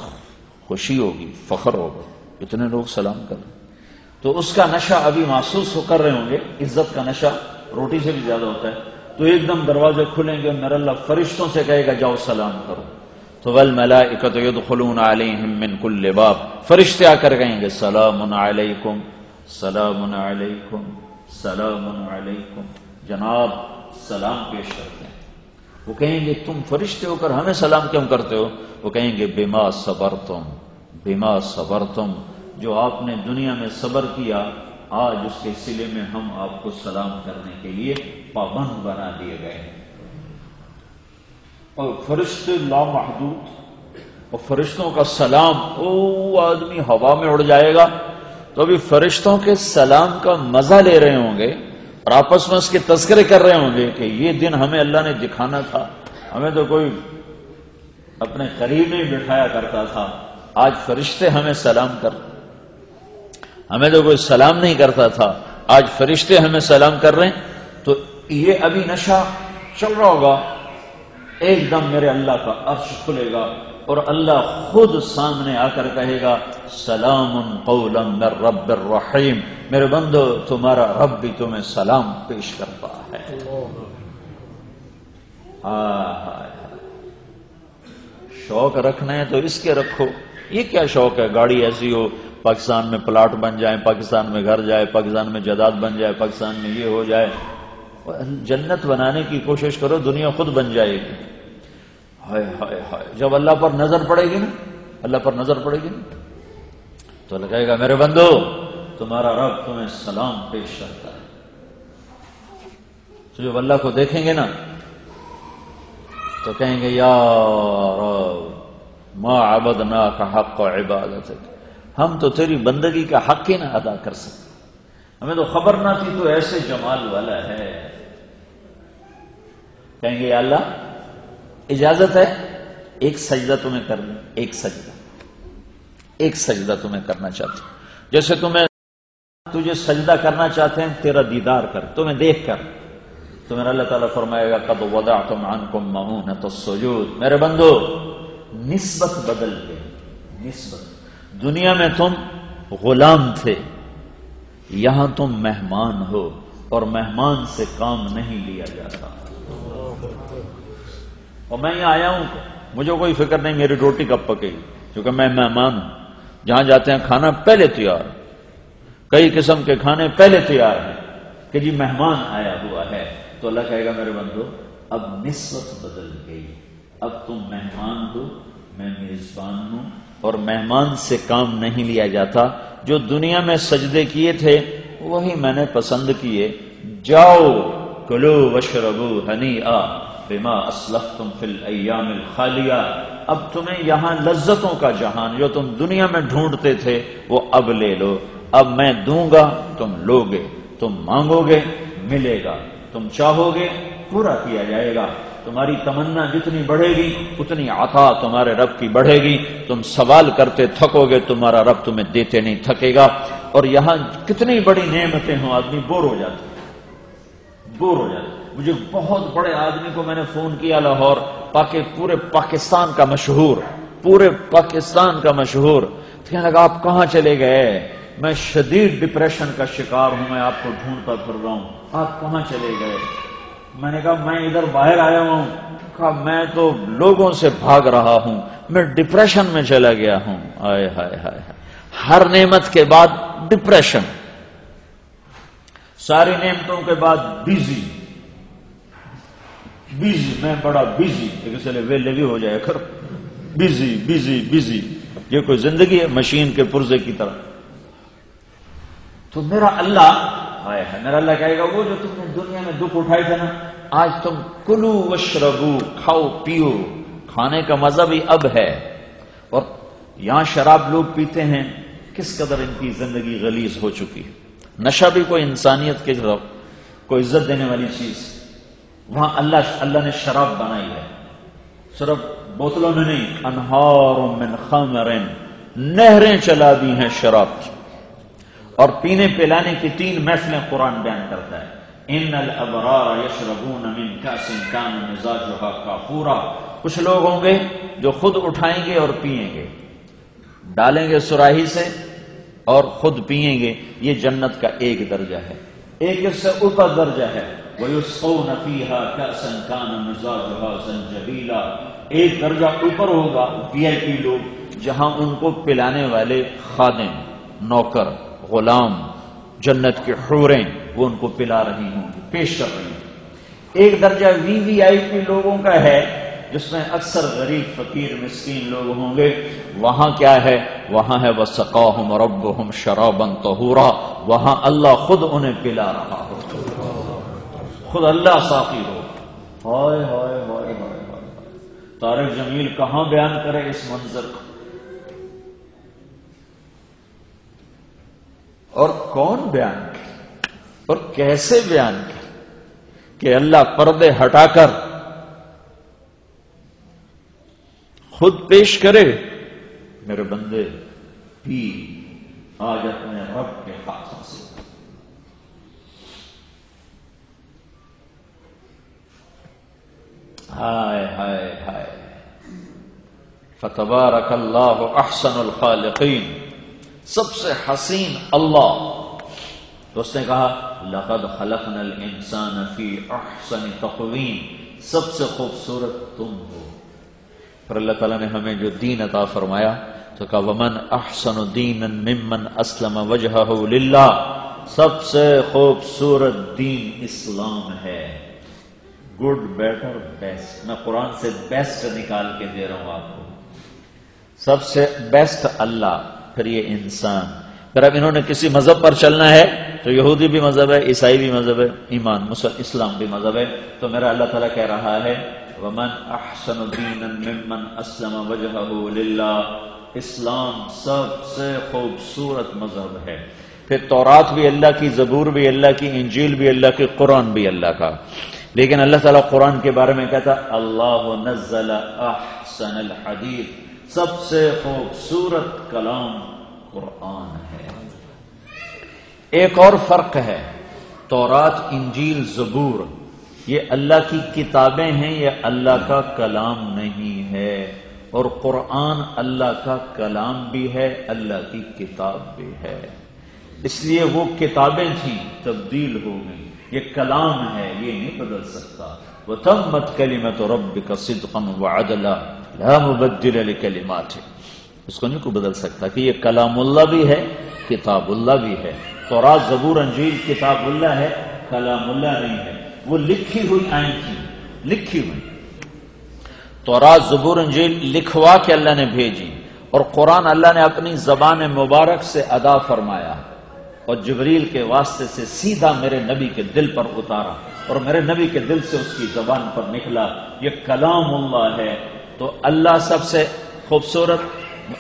[SPEAKER 1] خوشی ہوگی، فخر ہوگا اتنے لوگ سلام کر رہے تو اس کا نشہ ابھی محسوس ہو کر رہے ہوں گے، عزت کا نشہ روٹی سے بھی زیادہ ہوتا ہے۔ تو ایک دم دروازے کھلیں گے میرا اللہ فرشتوں سے کہے گا، جاؤ سلام کرو۔ تو ول ملا خلون من کل باب۔ فرشتے آ کر کہیں گے، سلام علیکم سلام علیکم سلام علیکم۔ جناب، سلام پیش کرتے ہیں۔ وہ کہیں گے، تم فرشتے ہو کر ہمیں سلام کیوں کرتے ہو؟ وہ کہیں گے بیما صبر تم بیما صبر تم جو آپ نے دنیا میں صبر کیا، آج اس کے سلے میں ہم آپ کو سلام کرنے کے لیے پابند بنا دیے گئے ہیں۔ اور فرشتے لامحدود اور فرشتوں کا سلام، او آدمی ہوا میں اڑ جائے گا۔ تو ابھی فرشتوں کے سلام کا مزہ لے رہے ہوں گے اور آپس میں اس کے تذکرے کر رہے ہوں گے کہ یہ دن ہمیں اللہ نے دکھانا تھا۔ ہمیں تو کوئی اپنے قریب نہیں بٹھایا کرتا تھا۔ آج فرشتے ہمیں سلام کر ہمیں تو کوئی سلام نہیں کرتا تھا۔ آج فرشتے ہمیں سلام کر رہے ہیں۔ تو یہ ابھی نشہ چل رہا ہوگا۔ ایک دم میرے اللہ کا عرش کھلے گا اور اللہ خود سامنے آ کر کہے گا، سلام قولا من رب الرحیم۔ میرے بندو، تمہارا رب بھی تمہیں سلام پیش کرتا ہے۔ شوق رکھنا ہے تو اس کے رکھو۔ یہ کیا شوق ہے؟ گاڑی ایسی ہو۔ پاکستان میں پلاٹ بن جائے پاکستان میں گھر جائے، پاکستان میں جداد بن جائے، پاکستان میں یہ ہو جائے۔ جنت بنانے کی کوشش کرو، دنیا خود بن جائے گی۔ ہائے ہائے ہائے۔ جب اللہ پر نظر پڑے گی نا، اللہ پر نظر پڑے گی نا، تو لگائے گا، میرے بندو، تمہارا رب تمہیں سلام پیش کرتا ہے۔ تو جب اللہ کو دیکھیں گے نا، تو کہیں گے، یا ما عبدنا کا حق و ہم تو تیری بندگی کا حق ہی نہ ادا کر سکتے۔ ہمیں تو خبر نہ تھی تو ایسے جمال والا ہے۔ کہیں گے یا اللہ، اجازت ہے؟ ایک سجدہ تمہیں کر لیں ایک سجدہ۔ ایک سجدہ تمہیں کرنا چاہتے جیسے تمہیں تجھے سجدہ کرنا چاہتے ہیں، تیرا دیدار کر، تمہیں دیکھ کر۔ تو میرا اللہ تعالیٰ فرمائے گا کب ودا تم آن کو تو میرے بندو، نسبت بدل گئی، نسبت۔ دنیا میں تم غلام تھے۔ یہاں تم مہمان ہو اور مہمان سے کام نہیں لیا جاتا۔ اور میں یہاں آیا ہوں۔ مجھے کوئی فکر نہیں، میری روٹی کب پکے گی؟ کیونکہ میں مہمان ہوں۔ جہاں جاتے ہیں، کھانا پہلے تیار۔ کئی قسم کے کھانے پہلے تیار ہیں کہ جی مہمان آیا ہوا ہے۔ تو اللہ کہے گا، میرے بندو، اب نسبت بدل گئی۔ اب تم مہمان ہو، میں میزبان ہوں۔ اور مہمان سے کام نہیں لیا جاتا، جو دنیا میں سجدے کیے تھے، وہی میں نے پسند کیے۔ جاؤ، کلو وشربو ہنی آ بما اسلفتم فی الایام الخالیہ۔ اب تمہیں یہاں لذتوں کا جہان، جو تم دنیا میں ڈھونڈتے تھے، وہ اب لے لو۔ اب میں دوں گا، تم لوگے۔ تم مانگو گے، ملے گا۔ تم چاہو گے، پورا کیا جائے گا۔ تمہاری تمنا جتنی بڑھے گی، اتنی عطا تمہارے رب کی بڑھے گی۔ تم سوال کرتے تھکو گے، تمہارا رب تمہیں دیتے نہیں، تھکے گا۔ اور یہاں کتنی بڑی نعمتیں ہوں، آدمی بور ہو جاتے بور ہو جاتے مجھے بہت بڑے آدمی کو میں نے فون کیا لاہور، پاکے، پورے پاکستان کا مشہور، پورے پاکستان کا مشہور۔ کہنے لگا، آپ کہاں چلے گئے؟ میں شدید ڈپریشن کا شکار ہوں، میں آپ کو ڈھونڈتا پھر رہا ہوں۔ آپ کہاں چلے گئے؟ میں نے کہا، میں ادھر باہر آیا ہوں۔ کہا، میں تو لوگوں سے بھاگ رہا ہوں۔ میں ڈپریشن میں چلا گیا ہوں۔ آئے ہائے ہائے ہر نعمت کے بعد ڈپریشن ساری نعمتوں کے بعد بزی بزی میں بڑا بزی لیے ویلے بھی ہو جائے کر بزی بزی بزی یہ کوئی زندگی ہے مشین کے پرزے کی طرح۔ تو میرا اللہ ہائے ہے۔ میرا اللہ کہے گا، وہ جو تم نے دنیا میں دکھ اٹھائے تھے نا، آج تم کلو وشربو کھاؤ، پیو۔ کھانے کا مزہ بھی اب ہے۔ اور یہاں شراب لوگ پیتے ہیں، کس قدر ان کی زندگی غلیظ ہو چکی ہے۔ نشہ بھی کوئی انسانیت کے کوئی عزت دینے والی چیز۔ وہاں اللہ اللہ نے شراب بنائی ہے۔ صرف بوتلوں میں نہیں انہار من خمرن، نہریں چلا دی ہیں شراب کی۔ اور پینے پلانے کی تین محفلیں قرآن بیان کرتا ہے۔ ان الابرار یشربون من کاس کان مزاجها کافورا۔ کچھ لوگ ہوں گے جو خود اٹھائیں گے اور پیئیں گے۔ ڈالیں گے سراہی سے اور خود پیئیں گے۔ یہ جنت کا ایک درجہ ہے۔ ایک اس سے اوپر درجہ ہے۔ وَيُسْقَوْنَ فِيهَا كَأْسًا كَانَ مِزَاجُهَا زَنْجَبِيلًا۔ ایک درجہ اوپر ہوگا وی آئی پی لوگ، جہاں ان کو پلانے والے خادم، نوکر غلام جنت کے حوریں وہ ان کو پلا رہی ہوں گی، پیش کر رہی ہوں ایک درجہ وی وی آئی پی لوگوں کا ہے، جس میں اکثر غریب، فقیر، مسکین لوگ ہوں گے۔ وہاں کیا ہے؟ وہاں ہے وہ سقاہم ربہم شرابن طہورا وہاں اللہ خود انہیں پلا رہا ہو۔ خود اللہ ساقی ہو۔ ہائے ہائے ہائے ہائے۔ طارق جمیل کہاں بیان کرے اس منظر کو؟ اور کون بیان کرے؟ اور کیسے بیان کرے؟ کہ اللہ پردے ہٹا کر خود پیش کرے، میرے بندے پی آج اپنے رب کے ہاتھوں سے۔ ہائے ہائے ہائے۔ فتبارک اللہ احسن الخالقین۔ سب سے حسین اللہ۔ تو اس نے کہا، لقد خلقنا الانسان فی احسن تقویم۔ سب سے خوبصورت تم ہو۔ پھر اللہ تعالیٰ نے ہمیں جو دین عطا فرمایا، تو کہا، ومن احسن دین ممن اسلم وجہ للہ سب سے خوبصورت دین اسلام ہے۔ گڈ بیٹر بیسٹ میں قرآن سے بیسٹ نکال کے دے رہا ہوں آپ کو۔ سب سے بیسٹ اللہ۔ پھر یہ انسان۔ پھر اب انہوں نے کسی مذہب پر چلنا ہے تو یہودی بھی مذہب ہے، عیسائی بھی مذہب ہے، ایمان اسلام بھی مذہب ہے۔ تو میرا اللہ تعالیٰ کہہ رہا ہے، ومن احسن ممن اسلم وجهه لله، اسلام سب سے خوبصورت مذہب ہے۔ پھر تورات بھی اللہ کی، زبور بھی اللہ کی، انجیل بھی اللہ کی، قرآن بھی اللہ کا۔ لیکن اللہ تعالیٰ قرآن کے بارے میں کہتا اللہ نزل احسن الحدیث۔ سب سے خوبصورت کلام قرآن ہے۔ ایک اور فرق ہے، تورات، انجیل، زبور۔ یہ اللہ کی کتابیں ہیں، یہ اللہ کا کلام نہیں ہے۔ اور قرآن اللہ کا کلام بھی ہے، اللہ کی کتاب بھی ہے۔ اس لیے وہ کتابیں تھیں تبدیل ہو گئی یہ کلام ہے، یہ نہیں بدل سکتا۔ وہ تب مت کلی میں تو مبدل کلمات اس کو نہیں کو بدل سکتا کہ یہ کلام اللہ بھی ہے، کتاب اللہ بھی ہے۔ تورات زبور انجیل کتاب اللہ ہے، کلام اللہ نہیں ہے۔ وہ لکھی ہوئی آئیں تھی، لکھی ہوئی۔ تورات زبور انجیل لکھوا کے اللہ نے بھیجی اور قرآن اللہ نے اپنی زبان مبارک سے ادا فرمایا۔ اور جبریل کے واسطے سے سیدھا میرے نبی کے دل پر اتارا اور میرے نبی کے دل سے اس کی زبان پر نکلا، یہ کلام اللہ ہے۔ تو اللہ سب سے خوبصورت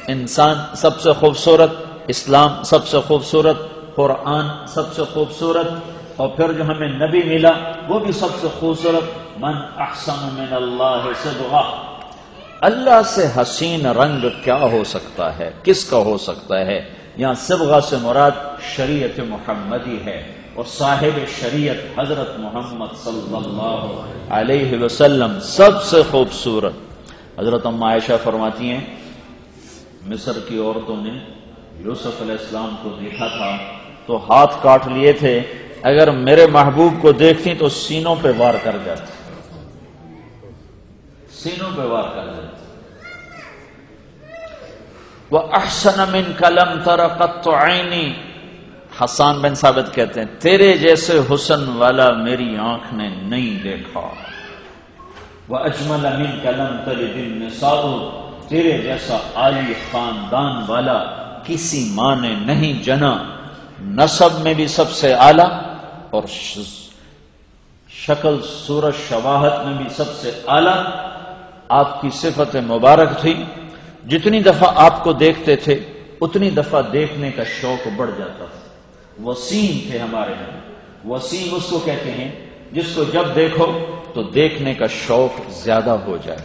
[SPEAKER 1] انسان سب سے خوبصورت، اسلام سب سے خوبصورت، قرآن سب سے خوبصورت، اور پھر جو ہمیں نبی ملا، وہ بھی سب سے خوبصورت۔ من احسن من اللہ صدغا اللہ سے حسین رنگ کیا ہو سکتا ہے؟ کس کا ہو سکتا ہے؟ یہاں صبغہ سے مراد شریعت محمدی ہے اور صاحب شریعت حضرت محمد صلی اللہ علیہ وسلم سب سے خوبصورت۔ حضرت ام عائشہ فرماتی ہیں، مصر کی عورتوں نے یوسف علیہ السلام کو دیکھا تھا تو ہاتھ کاٹ لیے تھے، اگر میرے محبوب کو دیکھتی تو سینوں پہ وار کر جاتی۔ سینوں پہ وار کر جاتی۔ احسن من کلم ترقت عینی حسان بن ثابت کہتے ہیں، تیرے جیسے حسن والا میری آنکھ نے نہیں دیکھا۔ وہ اجمل امین کلم تری دل میں تیرے جیسا عالی خاندان والا کسی ماں نے نہیں جنا۔ نصب میں بھی سب سے اعلی اور شکل، صورت شواہت میں بھی سب سے اعلی۔ آپ کی صفت مبارک تھی۔ جتنی دفعہ آپ کو دیکھتے تھے، اتنی دفعہ دیکھنے کا شوق بڑھ جاتا تھا۔ وسیم تھے ہمارے یہاں وسیم اس کو کہتے ہیں، جس کو جب دیکھو تو دیکھنے کا شوق زیادہ ہو جائے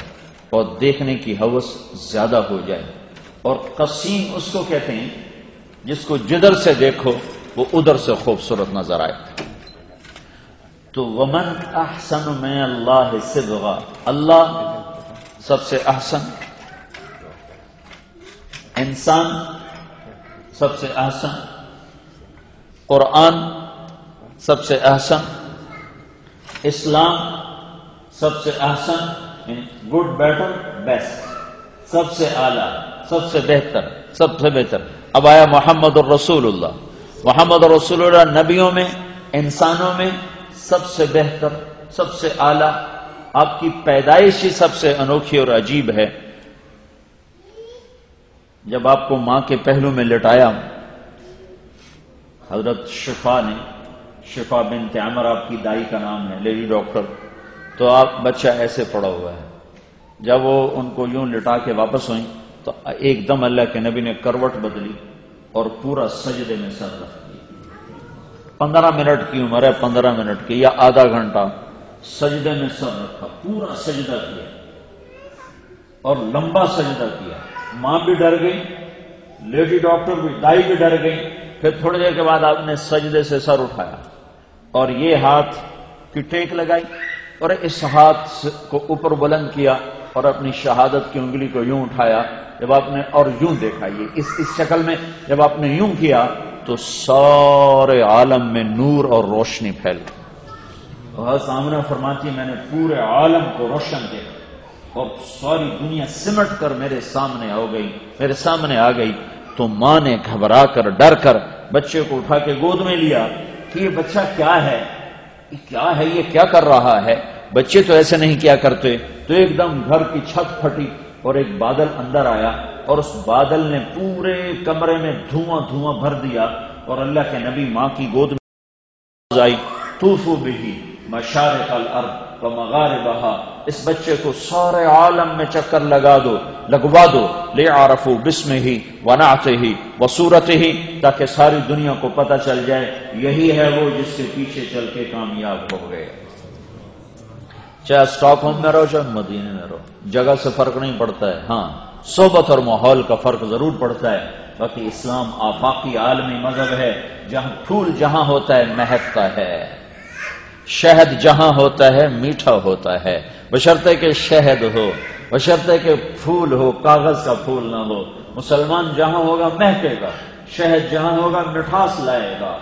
[SPEAKER 1] اور دیکھنے کی حوث زیادہ ہو جائے۔ اور قسیم اس کو کہتے ہیں، جس کو جدھر سے دیکھو، وہ ادھر سے خوبصورت نظر آئے۔ تو ومن احسن میں اللہ صبغا، اللہ سب سے احسن۔ انسان سب سے احسن، قرآن سب سے احسن، اسلام سب سے احسن یعنی گڈ، بیٹر، بیسٹ، سب سے اعلی، سب سے بہتر، سب سے بہتر۔ اب آیا محمد الرسول اللہ۔ محمد الرسول اللہ نبیوں میں، انسانوں میں سب سے بہتر، سب سے اعلی، آپ کی پیدائش ہی سب سے انوکھی اور عجیب ہے۔ جب آپ کو ماں کے پہلو میں لٹایا حضرت شفا نے، شفا بن عمر آپ کی دائی کا نام ہے، لیڈی ڈاکٹر، تو آپ بچہ ایسے پڑا ہوا ہے۔ جب وہ ان کو یوں لٹا کے واپس ہوئی تو ایک دم اللہ کے نبی نے کروٹ بدلی اور پورا سجدے میں سر رکھ دیا۔ پندرہ منٹ کی عمر ہے، پندرہ منٹ کی، یا آدھا گھنٹہ سجدے میں سر رکھا، پورا سجدہ کیا۔ اور لمبا سجدہ کیا۔ ماں بھی ڈر گئی، لیڈی ڈاکٹر بھی، دائی بھی ڈر گئی۔ پھر تھوڑی دیر کے بعد آپ نے سجدے سے سر اٹھایا اور یہ ہاتھ کی ٹیک لگائی اور اس ہاتھ کو اوپر بلند کیا اور اپنی شہادت کی انگلی کو یوں اٹھایا۔ جب آپ نے اور یوں دیکھا، یہ اس اس شکل میں جب آپ نے یوں کیا تو سارے عالم میں نور اور روشنی پھیل سامنے فرماتی، میں نے پورے عالم کو روشن دیکھا۔ اور ساری دنیا سمٹ کر میرے سامنے ہو گئی، میرے سامنے آ گئی۔ تو ماں نے گھبرا کر، ڈر کر بچے کو اٹھا کے گود میں لیا۔ کہ یہ بچہ کیا ہے؟ کیا ہے؟ یہ کیا کر رہا ہے؟ بچے تو ایسے نہیں کیا کرتے۔ تو ایک دم گھر کی چھت پھٹی اور ایک بادل اندر آیا اور اس بادل نے پورے کمرے میں دھواں دھواں بھر دیا اور اللہ کے نبی ماں کی گود میں آئی، توفو بھی مشارق الارض و مغاربہا، اس بچے کو سارے عالم میں چکر لگا دو، لگوا دو لے عرفو بسم ہی ونعت ہی وصورت ہی تاکہ ساری دنیا کو پتہ چل جائے، یہی ہے وہ جس کے پیچھے چل کے کامیاب ہو گئے۔ چاہے اسٹاک ہوم میں رہو، چاہے مدینے میں رہو، جگہ سے فرق نہیں پڑتا ہے۔ ہاں صحبت اور ماحول کا فرق ضرور پڑتا ہے۔ باقی اسلام آفاقی عالمی مذہب ہے، جہاں پھول جہاں ہوتا ہے، مہکتا ہے۔ شہد جہاں ہوتا ہے، میٹھا ہوتا ہے۔ بشرطے کے شہد ہو بشرطے کے پھول ہو، کاغذ کا پھول نہ ہو۔ مسلمان جہاں ہوگا، مہکے گا۔ شہد جہاں ہوگا، مٹھاس لائے گا۔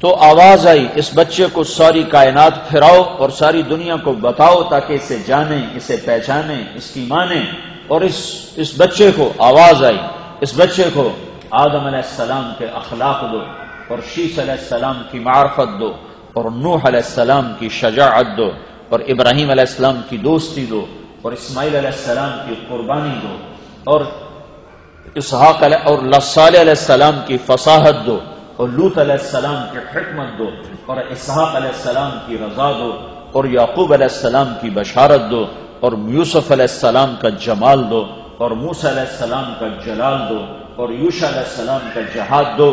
[SPEAKER 1] تو آواز آئی، اس بچے کو ساری کائنات پھراؤ اور ساری دنیا کو بتاؤ تاکہ اسے جانے، اسے پہچانے، اس کی مانے۔ اور اس اس بچے کو آواز آئی۔ اس بچے کو آدم علیہ السلام کے اخلاق دو اور شیش علیہ السلام کی معرفت دو۔ اور نوح علیہ السلام کی شجاعت دو اور ابراہیم علیہ السلام کی دوستی دو اور اسماعیل علیہ السلام کی قربانی دو اور اسحاق علیہ اور لسال علیہ السلام کی فصاحت دو اور لوت علیہ السلام کی حکمت دو اور اسحاق علیہ السلام کی رضا دو اور یعقوب علیہ السلام کی بشارت دو اور یوسف علیہ السلام کا جمال دو اور موس علیہ السلام کا جلال دو اور یوشا علیہ السلام کا جہاد دو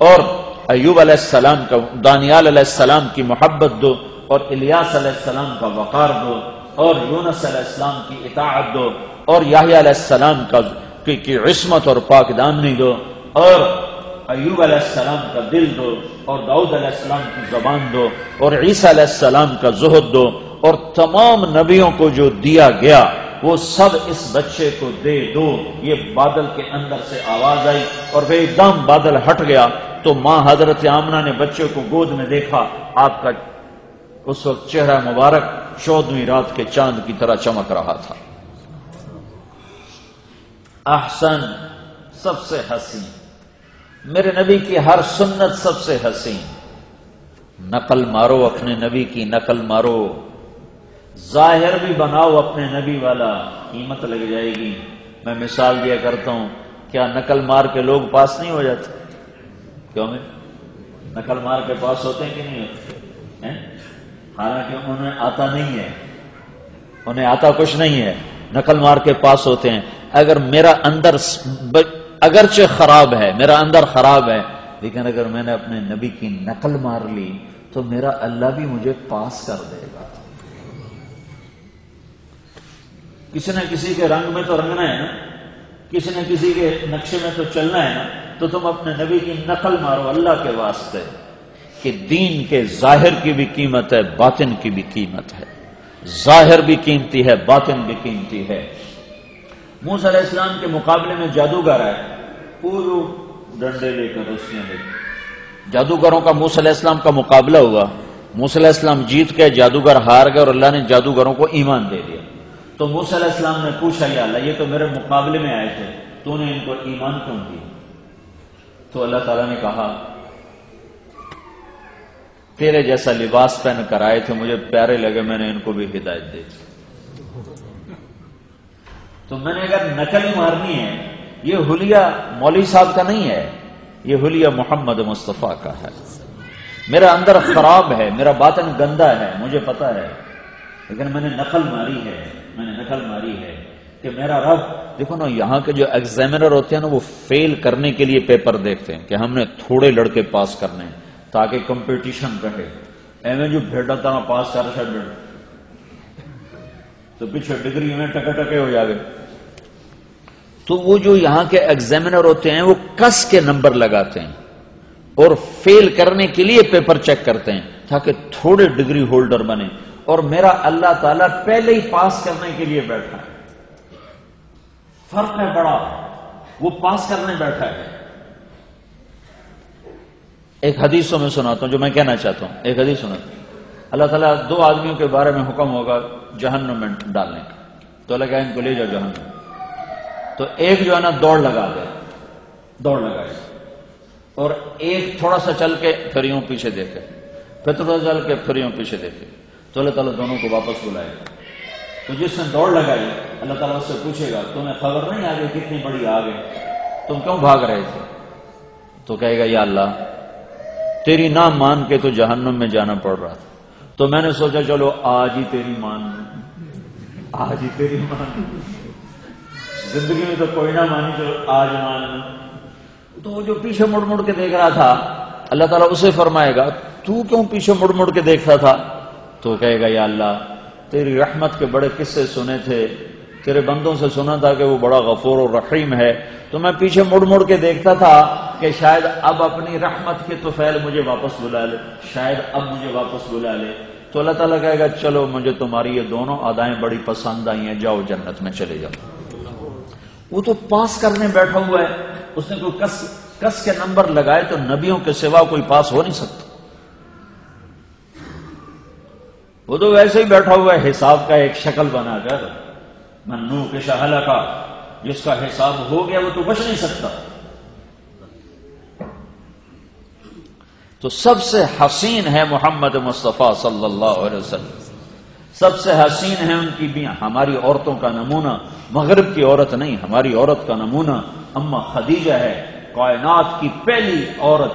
[SPEAKER 1] اور ایوب علیہ السلام کا دانیال علیہ السلام کی محبت دو اور الیاس علیہ السلام کا وقار دو اور یونس علیہ السلام کی اطاعت دو اور یاہی علیہ السلام کا کی, کی عصمت اور پاک دامنی دو اور ایوب علیہ السلام کا دل دو اور داؤد علیہ السلام کی زبان دو اور عیسیٰ علیہ السلام کا زہد دو اور تمام نبیوں کو جو دیا گیا وہ سب اس بچے کو دے دو۔ یہ بادل کے اندر سے آواز آئی اور وہ ایک دم بادل ہٹ گیا۔ تو ماں حضرت آمنہ نے بچے کو گود میں دیکھا۔ آپ کا اس وقت چہرہ مبارک چودویں رات کے چاند کی طرح چمک رہا تھا۔ احسن، سب سے حسین۔ میرے نبی کی ہر سنت سب سے حسین۔ نقل مارو اپنے نبی کی، نقل مارو۔ ظاہر بھی بناؤ اپنے نبی والا قیمت لگ جائے گی۔ میں مثال دیا کرتا ہوں، کیا نقل مار کے لوگ پاس نہیں ہو جاتے؟ کیوں میں؟ نقل مار کے پاس ہوتے ہیں کہ نہیں ہوتے؟ حالانکہ انہیں آتا نہیں ہے۔ انہیں آتا کچھ نہیں ہے۔ نقل مار کے پاس ہوتے ہیں۔ اگر میرا اندر اگرچہ خراب ہے، میرا اندر خراب ہے، لیکن اگر میں نے اپنے نبی کی نقل مار لی، تو میرا اللہ بھی مجھے پاس کر دے گا کسی نہ کسی کے رنگ میں تو رنگنا ہے نا؟ کسی نہ کسی کے نقشے میں تو چلنا ہے نا؟ تو تم اپنے نبی کی نقل مارو اللہ کے واسطے کہ دین کے ظاہر کی بھی قیمت ہے، باطن کی بھی قیمت ہے۔ ظاہر بھی قیمتی ہے، باطن بھی قیمتی ہے۔ موس علیہ السلام کے مقابلے میں جادوگر ہے پورو ڈنڈے لے کر روشنیاں لے۔ جادوگروں کا موس علیہ السلام کا مقابلہ ہوا۔ موس علیہ السلام جیت کے جادوگر ہار گئے اور اللہ نے جادوگروں کو ایمان دے دیا۔ تو موس علیہ السلام نے پوچھا، یا اللہ، یہ تو میرے مقابلے میں آئے تھے، تو نے ان کو ایمان کیوں دیا؟ تو اللہ تعالیٰ نے کہا، تیرے جیسا لباس پہن کر آئے تھے، مجھے پیارے لگے، میں نے ان کو بھی ہدایت دے دی۔ تو میں نے اگر نقل مارنی ہے، یہ حلیہ مولوی صاحب کا نہیں ہے، یہ حلیہ محمد مصطفیٰ کا ہے۔ میرا اندر خراب ہے، میرا باطن گندا ہے، مجھے پتا ہے، لیکن میں نے نقل ماری ہے۔ میں نے نقل ماری ہے کہ میرا رب دیکھو نا، یہاں کے جو ایگزامینر ہوتے ہیں نا، وہ فیل کرنے کے لیے پیپر دیکھتے ہیں کہ ہم نے تھوڑے لڑکے پاس کرنے ہیں تاکہ کمپٹیشن رہے۔ ایویں جو بھیڑا تھا پاس کر سا تو پیچھے ڈگری میں ٹکے ٹکے ہو جائے تو وہ جو یہاں کے ایگزامینر ہوتے ہیں، وہ کس کے نمبر لگاتے ہیں؟ اور فیل کرنے کے لیے پیپر چیک کرتے ہیں تاکہ تھوڑے ڈگری ہولڈر بنے۔ اور میرا اللہ تعالیٰ پہلے ہی پاس کرنے کے لیے بیٹھا ہے۔ فرق ہے بڑا، وہ پاس کرنے بیٹھا ہے۔ ایک حدیثوں میں سناتا ہوں جو میں کہنا چاہتا ہوں۔ ایک حدیث سنا اللہ تعالیٰ دو آدمیوں کے بارے میں حکم ہوگا جہنم میں ڈالنے کا۔ تو اللہ ان کو لے جاؤ جہنم۔ تو ایک جو ہے نا دوڑ لگا دے۔ دوڑ لگائے اور ایک تھوڑا سا چل کے پھر یوں پیچھے دیکھے۔ پھر تھوڑا چل کے پھر یوں پیچھے دیکھے۔ تو اللہ تعالیٰ دونوں کو واپس بلائے۔ گا تو جس نے دوڑ لگائی، اللہ تعالیٰ اس سے پوچھے گا، تمہیں خبر نہیں آگے کتنی بڑی آگے تم کیوں بھاگ رہے تھے؟ تو کہے گا، یا اللہ، تیری نہ مان کے تو جہنم میں جانا پڑ رہا تھا۔ تو میں نے سوچا، چلو، آج ہی تیری مان آج ہی تیری مان زندگی میں تو کوئی نہ مانی چلو آج مان تو وہ جو پیچھے مڑ مڑ کے دیکھ رہا تھا، اللہ تعالیٰ اسے فرمائے گا، تو کیوں پیچھے مڑ مڑ کے دیکھتا تھا؟ تو کہے گا، یا اللہ، تیری رحمت کے بڑے قصے سنے تھے، تیرے بندوں سے سنا تھا کہ وہ بڑا غفور و رحیم ہے، تو میں پیچھے مڑ مڑ کے دیکھتا تھا کہ شاید اب اپنی رحمت کے تو فیل مجھے واپس بلا لے، شاید اب مجھے واپس بلا لے، تو اللہ تعالیٰ کہے گا، چلو مجھے تمہاری یہ دونوں ادائیں بڑی پسند آئی ہیں، جاؤ جنت میں چلے جاؤ۔ وہ تو پاس کرنے بیٹھا ہوا ہے، اس نے کوئی کس کس کے نمبر لگائے تو نبیوں کے سوا کوئی پاس ہو نہیں سکتا۔ وہ تو ویسے ہی بیٹھا ہوا ہے، حساب کا ایک شکل بنا کر۔ منو کے شہلا کا جس کا حساب ہو گیا وہ تو بچ نہیں سکتا۔ تو سب سے حسین ہے محمد مصطفیٰ صلی اللہ علیہ وسلم۔ سب سے حسین ہے ان کی بھی ہماری عورتوں کا نمونہ۔ مغرب کی عورت نہیں، ہماری عورت کا نمونہ۔ اما خدیجہ ہے، کائنات کی پہلی عورت۔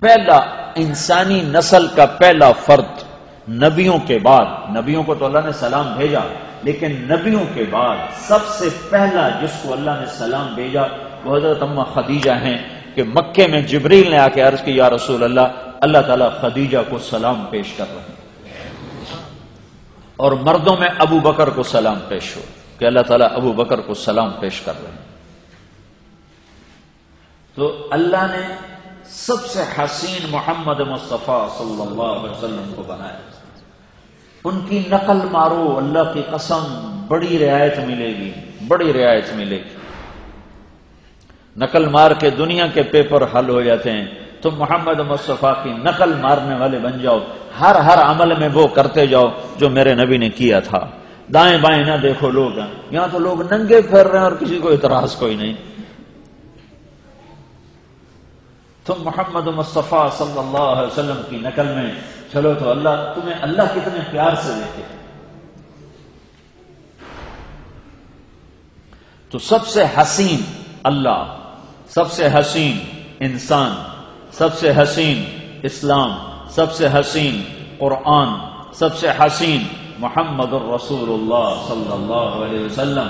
[SPEAKER 1] پہلا انسانی نسل کا پہلا فرد۔ نبیوں کے بعد، نبیوں کو تو اللہ نے سلام بھیجا، لیکن نبیوں کے بعد سب سے پہلا جس کو اللہ نے سلام بھیجا، وہ حضرت اما خدیجہ ہیں کہ مکے میں جبریل نے آ کے عرض کی، یا رسول اللہ اللہ تعالیٰ خدیجہ کو سلام پیش کر رہے ہیں اور مردوں میں ابو بکر کو سلام پیش ہو، کہ اللہ تعالیٰ ابو بکر کو سلام پیش کر رہے ہیں تو اللہ نے سب سے حسین محمد مصطفیٰ صلی اللہ علیہ وسلم کو بنایا۔ ان کی نقل مارو، اللہ کی قسم، بڑی رعایت ملے گی، بڑی رعایت ملے گی۔ نقل مار کے دنیا کے پیپر حل ہو جاتے ہیں۔ تم محمد مصطفیٰ کی نقل مارنے والے بن جاؤ۔ ہر ہر عمل میں وہ کرتے جاؤ جو میرے نبی نے کیا تھا۔ دائیں بائیں نہ دیکھو لوگ یہاں تو لوگ ننگے پھیر رہے ہیں اور کسی کو اعتراض کوئی نہیں۔ تم محمد مصطفیٰ صلی اللہ علیہ وسلم کی نقل میں چلو تو اللہ تمہیں اللہ کتنے پیار سے دیتے تو سب سے حسین اللہ، سب سے حسین انسان، سب سے حسین اسلام، سب سے حسین قرآن، سب سے حسین محمد الرسول اللہ صلی اللہ علیہ وسلم۔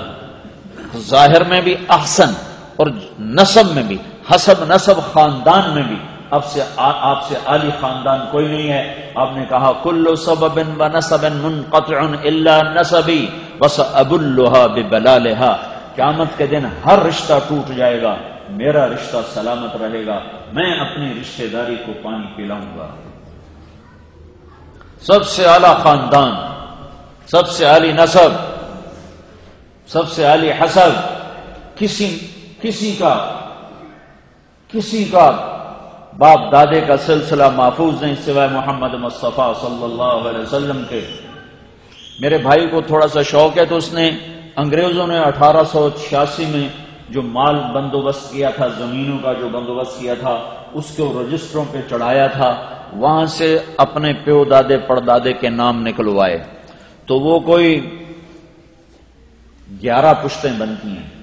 [SPEAKER 1] ظاہر میں بھی احسن اور نصب میں بھی، حسب نصب خاندان میں بھی۔ اب سے آپ سے عالی خاندان کوئی نہیں ہے۔ آپ نے کہا، کلو سبب و نصب منقطع الا نصبی بس اب اللہ قیامت کے دن ہر رشتہ ٹوٹ جائے گا، میرا رشتہ سلامت رہے گا، میں اپنی رشتہ داری کو پانی پلاؤں گا۔ سب سے اعلی خاندان، سب سے اعلی نصب سب سے اعلی حسب، کسی کسی کا کسی کا باپ دادے کا سلسلہ محفوظ نہیں سوائے محمد مصطفیٰ صلی اللہ علیہ وسلم کے۔ میرے بھائی کو تھوڑا سا شوق ہے تو اس نے انگریزوں نے اٹھارہ سو چھیاسی میں جو مال بندوبست کیا تھا، زمینوں کا جو بندوبست کیا تھا، اس کو رجسٹروں پہ چڑھایا تھا، وہاں سے اپنے پیو دادے پڑدادے کے نام نکلوائے۔ تو وہ کوئی گیارہ پشتیں بنتی ہیں۔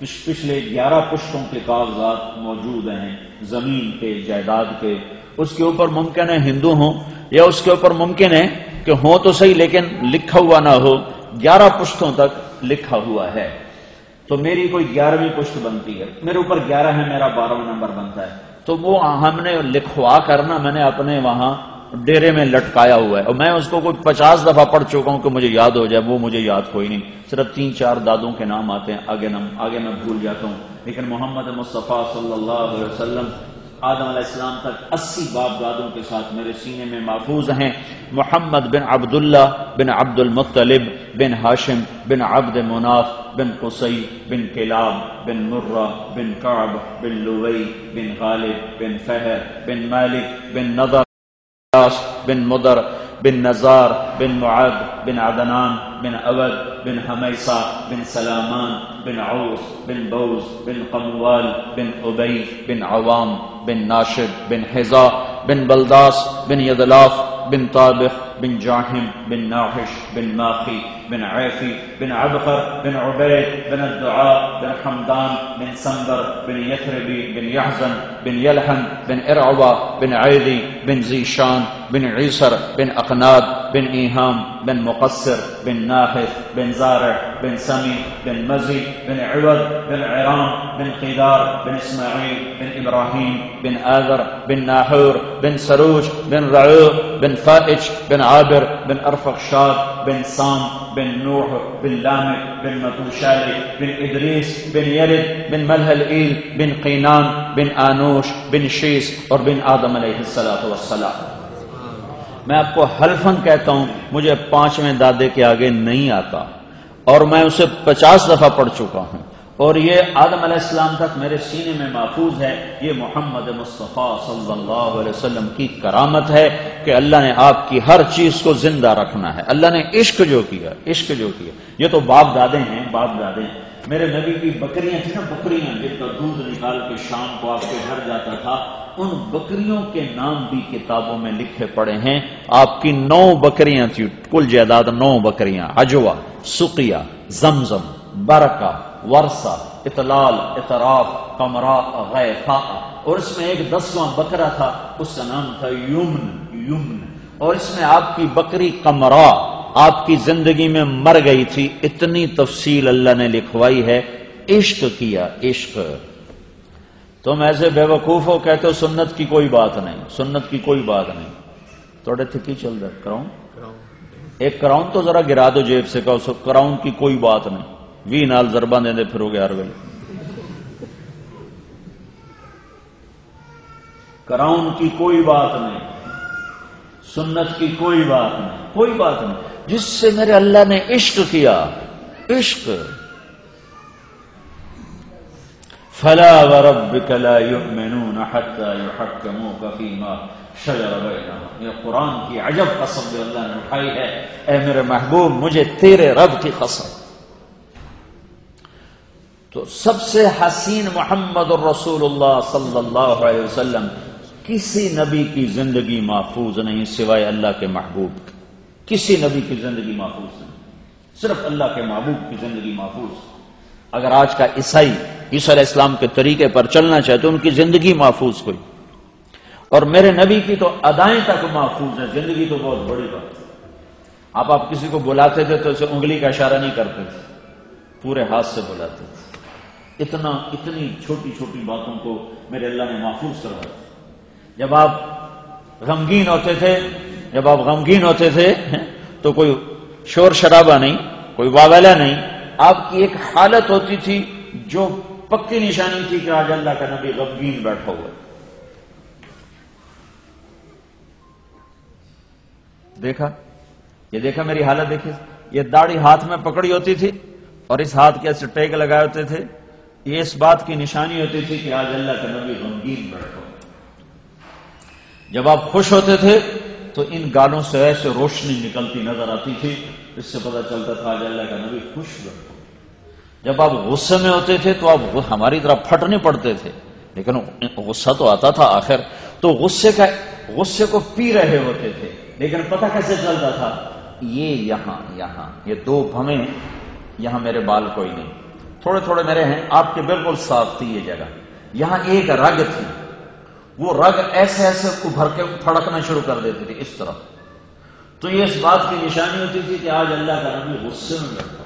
[SPEAKER 1] پچھلے گیارہ پشتوں کے کاغذات موجود ہیں، زمین کے، جائیداد کے۔ اس کے اوپر ممکن ہے ہندو ہوں، یا اس کے اوپر ممکن ہے کہ ہوں تو صحیح لیکن لکھا ہوا نہ ہو، گیارہ پشتوں تک لکھا ہوا ہے۔ تو میری کوئی گیارہویں پشت بنتی ہے۔ میرے اوپر گیارہ ہے، میرا بارہواں نمبر بنتا ہے۔ تو وہ ہم نے لکھوا کرنا، میں نے اپنے وہاں ڈیرے میں لٹکایا ہوا ہے اور میں اس کو کوئی پچاس دفعہ پڑھ چکا ہوں کہ مجھے یاد ہو جائے، وہ مجھے یاد کوئی نہیں۔ صرف تین چار دادوں کے نام آتے ہیں، آگے آگے میں بھول جاتا ہوں۔ لیکن محمد مصطفیٰ صلی اللہ علیہ وسلم، آدم علیہ السلام تک اسی باپ دادوں کے ساتھ میرے سینے میں محفوظ ہیں۔ محمد بن عبداللہ بن عبد المطلب بن ہاشم بن عبد مناف بن قصی بن کلاب بن مرہ بن کعب بن لوئی بن غالب بن فہر بن مالک بن نظر بن مدر بن نزار بن معد بن عدنان بن أبد بن حمیسہ بن سلامان بن عوس بن بوز بن قموال بن أبي بن عوام بن ناشد بن حضا بن بلداس بن یدلاف بن طابخ بن جاحم بن ناحش بن ماخي بن عافي بن عبقر بن عبيد بن الدعاء بن حمدان بن سنبر بن يثربي بن يحزن بن يلحن بن إرعوى بن عيدي بن زيشان بن عيسر بن أقناد بن إيهام. بن مقصر بن ناحث بن زارع بن سمي بن مزي بن عوض بن عرام بن قدار بن إسماعيل بن إبراهيم بن آذر بن ناحور بن سروج بن رعوب بن فائج بن عابر بن أرفق شاد بن سام بن نوح بن لامك بن متوشالي بن إدريس بن يرد بن ملهل بن قينان بن آنوش بن شيس اور بن آدم علیہ السلام والسلام. میں آپ کو حلفن کہتا ہوں، مجھے پانچویں دادے کے آگے نہیں آتا۔ اور میں اسے پچاس دفعہ پڑھ چکا ہوں۔ اور یہ آدم علیہ السلام تک میرے سینے میں محفوظ ہے۔ یہ محمد مصطفیٰ صلی اللہ علیہ وسلم کی کرامت ہے کہ اللہ نے آپ کی ہر چیز کو زندہ رکھنا ہے۔ اللہ نے عشق جو کیا، عشق جو کیا۔ یہ تو باپ دادے ہیں، باپ دادے ہیں۔ میرے نبی کی بکریاں تھیں نا، بکریاں جن کا دودھ نکال کے شام کو آپ کے گھر جاتا تھا، ان بکریوں کے نام بھی کتابوں میں لکھے پڑے ہیں۔ آپ کی نو بکریاں تھی کل جائیداد نو بکریاں اجوا سقیا زمزم برکا ورثہ، اطلال، اطراف کمرا غیفا اور اس میں ایک دسواں بکرا تھا، اس کا نام تھا یمن یمن۔ اور اس میں آپ کی بکری کمرا آپ کی زندگی میں مر گئی تھی، اتنی تفصیل اللہ نے لکھوائی ہے، عشق کیا، عشق۔ تم ایسے بے وقوف ہو، کہتے ہو سنت کی کوئی بات نہیں، سنت کی کوئی بات نہیں۔ تھوڑے تھکی چل رہا کراؤن؟ ایک کراؤن تو ذرا گرا دو جیب سے، کہو کراؤن کی کوئی بات نہیں۔ بھی نال زربا دے پھرو گے ہر ویل۔ کراؤن کی کوئی بات نہیں۔ سنت کی کوئی بات نہیں، کوئی بات نہیں۔ جس سے میرے اللہ نے عشق کیا، عشق۔ فلا وربك لا يؤمنون حتى يحكموك فيما شجر بينهم یہ قرآن کی عجب قسم جو اللہ نے اٹھائی ہے۔ اے میرے محبوب، مجھے تیرے رب کی قسم۔ تو سب سے حسین محمد الرسول اللہ صلی اللہ علیہ وسلم کسی نبی کی زندگی محفوظ نہیں سوائے اللہ کے محبوب کسی نبی کی زندگی محفوظ نہیں. صرف اللہ کے محبوب کی زندگی محفوظ. اگر آج کا عیسائی عیسی علیہ السلام کے طریقے پر چلنا چاہے تو ان کی زندگی محفوظ کوئی. اور میرے نبی کی تو ادائیں تک محفوظ ہیں زندگی تو بہت بڑی بات ہے. آپ آپ کسی کو بلاتے تھے تو اسے انگلی کا اشارہ نہیں کرتے تھے. پورے ہاتھ سے بلاتے تھے. اتنا اتنی چھوٹی چھوٹی باتوں کو میرے اللہ نے محفوظ کروا جب آپ غمگین ہوتے تھے، جب آپ غمگین ہوتے تھے، تو کوئی شور شرابہ نہیں، کوئی واویلا نہیں۔ آپ کی ایک حالت ہوتی تھی جو پکی نشانی تھی کہ آج اللہ کا نبی غمگین بیٹھا ہوا دیکھا؟ یہ دیکھا میری حالت دیکھی یہ داڑھی ہاتھ میں پکڑی ہوتی تھی اور اس ہاتھ کے ایسے ٹیک لگائے ہوتے تھے۔ یہ اس بات کی نشانی ہوتی تھی کہ آج اللہ کا نبی غمگین بیٹھا جب آپ خوش ہوتے تھے تو ان گالوں سے ایسے روشنی نکلتی نظر آتی تھی، اس سے پتا چلتا تھا آج اللہ کا نبی خوش بیٹھا جب آپ غصے میں ہوتے تھے تو آپ ہماری طرح پھٹ نہیں پڑتے تھے، لیکن غصہ تو آتا تھا آخر۔ تو غصے کا، غصے کو پی رہے ہوتے تھے، لیکن پتہ کیسے چلتا تھا؟ یہ یہاں یہاں، یہ دو بھمیں، یہاں میرے بال کوئی نہیں۔ تھوڑے تھوڑے میرے ہیں، آپ کے بالکل صاف تھی یہ جگہ۔ یہاں ایک رگ تھی۔ وہ رگ ایسے ایسے ابھر کے پھڑکنا شروع کر دیتی تھی اس طرح۔ تو یہ اس بات کی نشانی ہوتی تھی کہ آج اللہ کا نبی غصے میں بیٹھا۔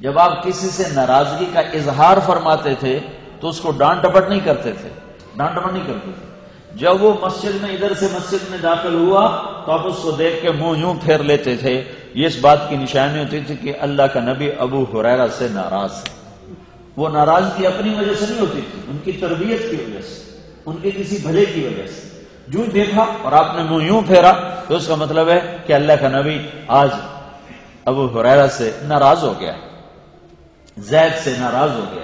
[SPEAKER 1] جب آپ کسی سے ناراضگی کا اظہار فرماتے تھے تو اس کو ڈانٹ ڈپٹ نہیں کرتے تھے۔ ڈانٹ ڈپٹ نہیں کرتے تھے۔ جب وہ مسجد میں ادھر سے مسجد میں داخل ہوا تو آپ اس کو دیکھ کے منہ یوں پھیر لیتے تھے۔ یہ اس بات کی نشانی ہوتی تھی کہ اللہ کا نبی ابو حریرا سے ناراض ہے وہ ناراضگی اپنی وجہ سے نہیں ہوتی تھی، ان کی تربیت کی وجہ سے، ان کے کسی بھلے کی وجہ سے۔ جو دیکھا اور آپ نے منہ یوں پھیرا، تو اس کا مطلب ہے کہ اللہ کا نبی آج ابو حریرا سے ناراض ہو گیا زید سے ناراض ہو گیا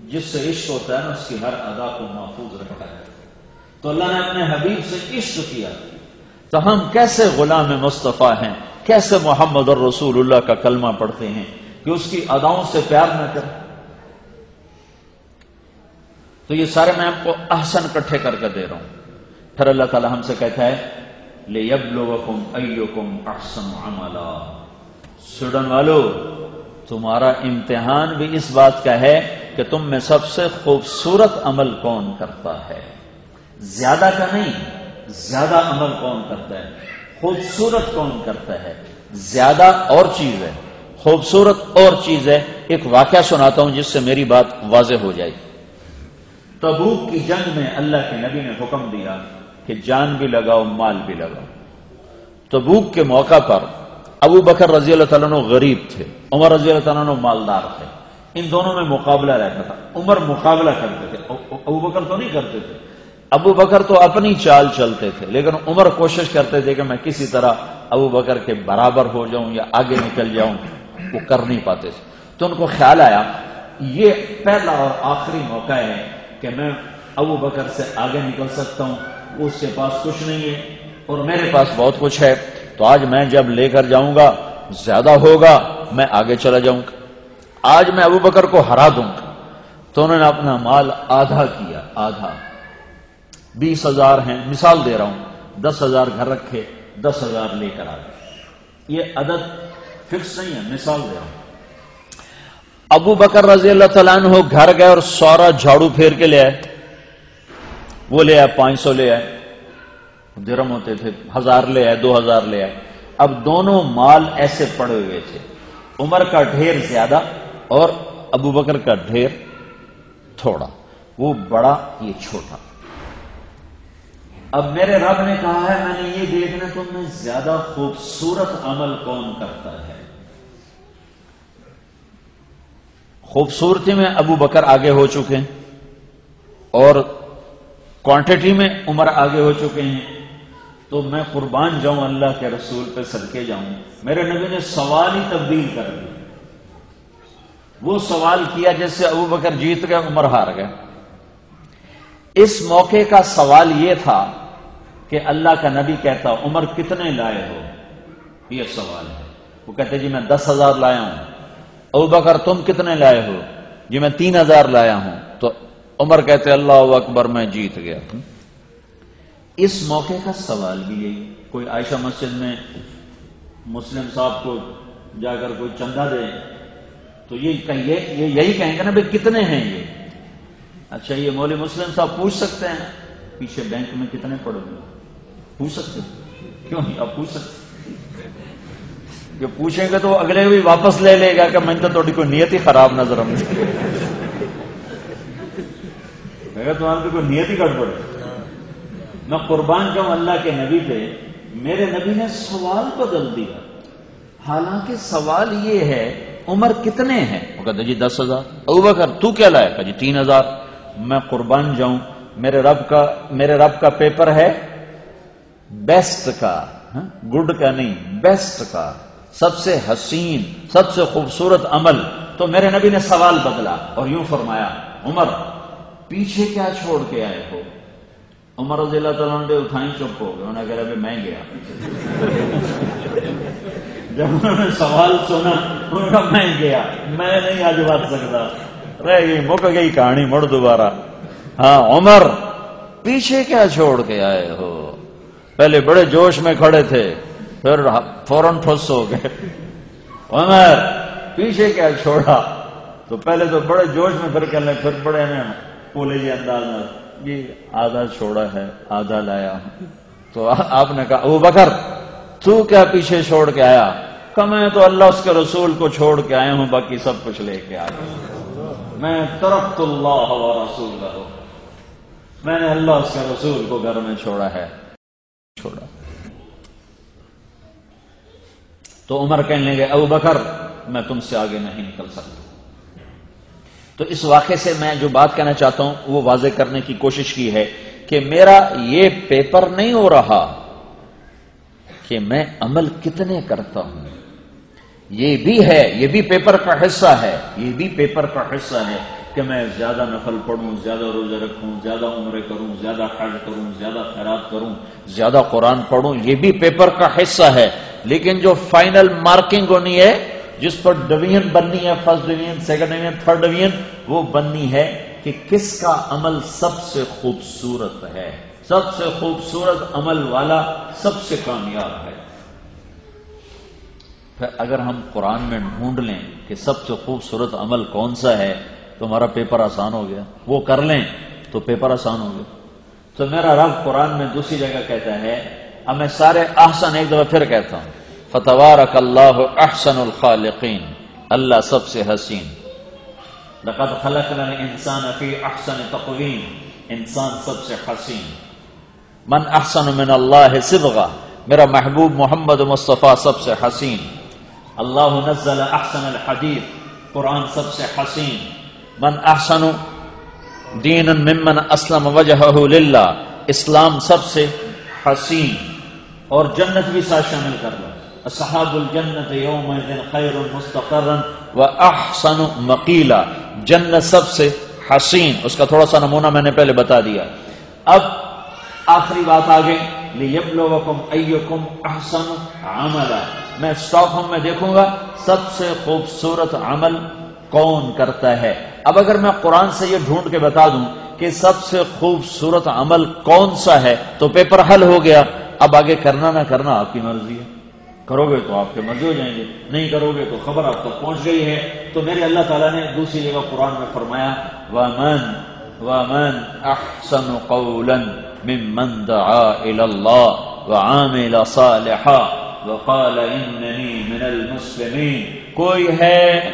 [SPEAKER 1] جس سے عشق ہوتا ہے نا، اس کی ہر ادا کو محفوظ رکھتا ہے۔ تو اللہ نے اپنے حبیب سے عشق کیا۔ تو ہم کیسے غلام مصطفیٰ ہیں؟ کیسے محمد اور رسول اللہ کا کلمہ پڑھتے ہیں؟ کہ اس کی اداؤں سے پیار نہ کریں۔ تو یہ سارے میں آپ کو احسن کٹھے کر کے دے رہا ہوں۔ پھر اللہ تعالی ہم سے کہتا ہے لے یب لو کم احسن عملا۔ سڈن والو، تمہارا امتحان بھی اس بات کا ہے کہ تم میں سب سے خوبصورت عمل کون کرتا ہے۔ زیادہ کا نہیں، زیادہ عمل کون کرتا ہے؟ خوبصورت کون کرتا ہے؟ زیادہ اور چیز ہے خوبصورت اور چیز ہے، ایک واقعہ سناتا ہوں جس سے میری بات واضح ہو جائے۔ تبوک کی جنگ میں اللہ کے نبی نے حکم دیا کہ جان بھی لگاؤ، مال بھی لگاؤ۔ تبوک کے موقع پر ابو بکر رضی اللہ تعالیٰ غریب تھے، عمر رضی اللہ تعالیٰ مالدار تھے۔ ان دونوں میں مقابلہ رہتا تھا۔ عمر مقابلہ کرتے تھے۔ ابو بکر تو نہیں کرتے تھے۔ ابو بکر تو اپنی چال چلتے تھے، لیکن عمر کوشش کرتے تھے کہ میں کسی طرح ابو بکر کے برابر ہو جاؤں یا آگے نکل جاؤں۔ وہ کر نہیں پاتے تھے۔ تو ان کو خیال آیا، یہ پہلا اور آخری موقع ہے کہ میں ابو بکر سے آگے نکل سکتا ہوں اس کے پاس کچھ نہیں ہے۔ اور میرے پاس بہت کچھ ہے، تو آج میں جب لے کر جاؤں گا، زیادہ ہوگا، میں آگے چلا جاؤں گا۔ آج میں ابو بکر کو ہرا دوں گا۔ تو انہوں نے اپنا مال آدھا کیا، آدھا۔ بیس ہزار ہیں، مثال دے رہا ہوں، دس ہزار گھر رکھے، دس ہزار لے کر آ گئے۔ یہ عدد فکس نہیں ہے مثال دے ابو بکر رضی اللہ تعالیٰ عنہ گھر گئے اور سورا جھاڑو پھیر کے لے آئے۔ وہ لے آئے، پانچ سو لے آئے۔ درم ہوتے تھے، ہزار لے آئے، دو ہزار لے آئے۔ اب دونوں مال ایسے پڑے ہوئے تھے۔ عمر کا ڈھیر زیادہ اور ابو بکر کا ڈھیر تھوڑا۔ وہ بڑا، یہ چھوٹا۔ اب میرے رب نے کہا ہے، میں نے یہ دیکھنا تم میں زیادہ خوبصورت عمل کون کرتا ہے؟ خوبصورتی میں ابو بکر آگے ہو چکے ہیں اور کوانٹٹی میں عمر آگے ہو چکے ہیں تو میں قربان جاؤں اللہ کے رسول پہ صدقے جاؤں۔ میرے نبی نے سوال ہی تبدیل کر دیا۔ وہ سوال کیا جس سے ابو بکر جیت گئے، عمر ہار گئے۔ اس موقع کا سوال یہ تھا کہ اللہ کا نبی کہتا، عمر کتنے لائے ہو؟ یہ سوال ہے۔ وہ کہتے جی میں دس ہزار لایا ہوں۔ ابو بکر، تم کتنے لائے ہو؟ جی میں تین ہزار لایا ہوں۔ تو عمر کہتے، اللہ اکبر، میں جیت گیا اس موقع کا سوال بھی یہی، کوئی عائشہ مسجد میں مسلم صاحب کو جا کر کوئی چندہ دے، تو یہ یہی کہیں گے نا بھائی کتنے ہیں یہ؟ اچھا یہ مول مسلم صاحب پوچھ سکتے ہیں، پیچھے بینک میں کتنے پڑے ہوئے؟ پوچھ سکتے کیوں نہیں؟ آپ پوچھ سکتے جو پوچھیں گے تو اگلے بھی واپس لے لے گا کہ میں تو تھوڑی کوئی نیت ہی خراب نظر آؤں تمہاری کوئی نیت ہی گڑبڑ میں قربان جاؤں اللہ کے نبی پہ، میرے نبی نے سوال بدل دیا۔ حالانکہ سوال یہ ہے، عمر کتنے ہیں؟ وہ کہتے جی دس ہزار۔ او بکر، تو کیا لائے؟ کہ جی تین ہزار۔ میں قربان جاؤں، میرے رب کا، میرے رب کا پیپر ہے، بیسٹ کا ہاں، گڈ کا نہیں، بیسٹ کا۔ سب سے حسین، سب سے خوبصورت عمل۔ تو میرے نبی نے سوال بدلا اور یوں فرمایا، عمر، پیچھے کیا چھوڑ کے آئے ہو؟ عمر رضی اللہ تعالیٰ نے اٹھائیں چپ ہو گئے انہیں کہا میں گیا۔ جب انہوں نے سوال سنا، انہوں نے میں گیا، میں نہیں آج بات سکتا۔ رہ گئی، مک گئی کہانی، مڑ دوبارہ۔ ہاں عمر، پیچھے کیا چھوڑ کے آئے ہو؟ پہلے بڑے جوش میں کھڑے تھے۔ پھر فوراً ٹھس ہو گئے۔ عمر، پیچھے کیا چھوڑا؟ تو پہلے تو بڑے جوش میں پھر کہنے پھر بڑے نا پولے جی انداز میں یہ آدھا چھوڑا ہے، آدھا لایا۔ تو آپ نے کہا وہ بکر، تو کیا پیچھے چھوڑ کے آیا؟ کہ میں تو اللہ، اس کے رسول کو چھوڑ کے آیا ہوں، باقی سب کچھ لے کے آیا۔ میں ترقت اللہ و رسول میں نے اللہ، اس کے رسول کو گھر میں چھوڑا ہے۔ چھوڑا۔ تو عمر کہنے لگے، ابو بکر، میں تم سے آگے نہیں نکل سکتا. تو اس واقعے سے میں جو بات کہنا چاہتا ہوں، وہ واضح کرنے کی کوشش کی ہے کہ میرا یہ پیپر نہیں ہو رہا کہ میں عمل کتنے کرتا ہوں۔ یہ بھی ہے، یہ بھی پیپر کا حصہ ہے، یہ بھی پیپر کا حصہ ہے۔ کہ میں زیادہ نفل پڑھوں، زیادہ روزہ رکھوں، زیادہ عمرے کروں، زیادہ حج کروں، زیادہ خیرات کروں، زیادہ قرآن پڑھوں، یہ بھی پیپر کا حصہ ہے۔ لیکن جو فائنل مارکنگ ہونی ہے، جس پر ڈویژن بننی ہے، first division, second division, third division, وہ بننی ہے کہ کس کا عمل سب سے خوبصورت ہے۔ سب سے خوبصورت عمل والا سب سے کامیاب ہے۔ پھر اگر ہم قرآن میں ڈھونڈ لیں کہ سب سے خوبصورت عمل کون سا ہے تو ہمارا پیپر آسان ہو گیا۔ وہ کر لیں تو پیپر آسان ہو گیا تو میرا رب قرآن میں دوسری جگہ کہتا ہے، اب میں سارے احسن ایک دفعہ پھر کہتا ہوں۔ فتوارک اللہ احسن الخالقین، اللہ سب سے حسین۔ لقد خلقنا الانسان فی احسن تقویم، انسان سب سے حسین۔ من احسن من اللہ صبغہ میرا محبوب محمد مصطفیٰ سب سے حسین۔ اللہ نزل احسن الحدیث، قرآن سب سے حسین۔ من احسن دین ممن اسلم وجہ للہ، اسلام سب سے حسین اور جنت بھی ساتھ شامل کر لو۔ اصحاب الجنت یوم خیر مستقر و احسن مقیلا، جنت سب سے حسین۔ اس کا تھوڑا سا نمونہ میں نے پہلے بتا دیا۔ اب آخری بات آگے، لیبلوکم ایکم احسن عملا۔ میں اسٹاک ہوم میں دیکھوں گا، سب سے خوبصورت عمل کون کرتا ہے؟ اب اگر میں قرآن سے یہ ڈھونڈ کے بتا دوں کہ سب سے خوبصورت عمل کون سا ہے، تو پیپر حل ہو گیا۔ اب آگے کرنا نہ کرنا آپ کی مرضی ہے۔ کرو گے تو آپ کے مرضی ہو جائیں گے۔ نہیں کرو گے تو خبر آپ تک پہنچ گئی ہے۔ تو میرے اللہ تعالیٰ نے دوسری جگہ قرآن میں فرمایا، وَمَن وَمَن أَحْسَنُ قَوْلًا مِمَّن دَعَا إِلَى اللَّهِ وَعَامِلَ صَالِحًا وقال اننی من المسلمین کوئی ہے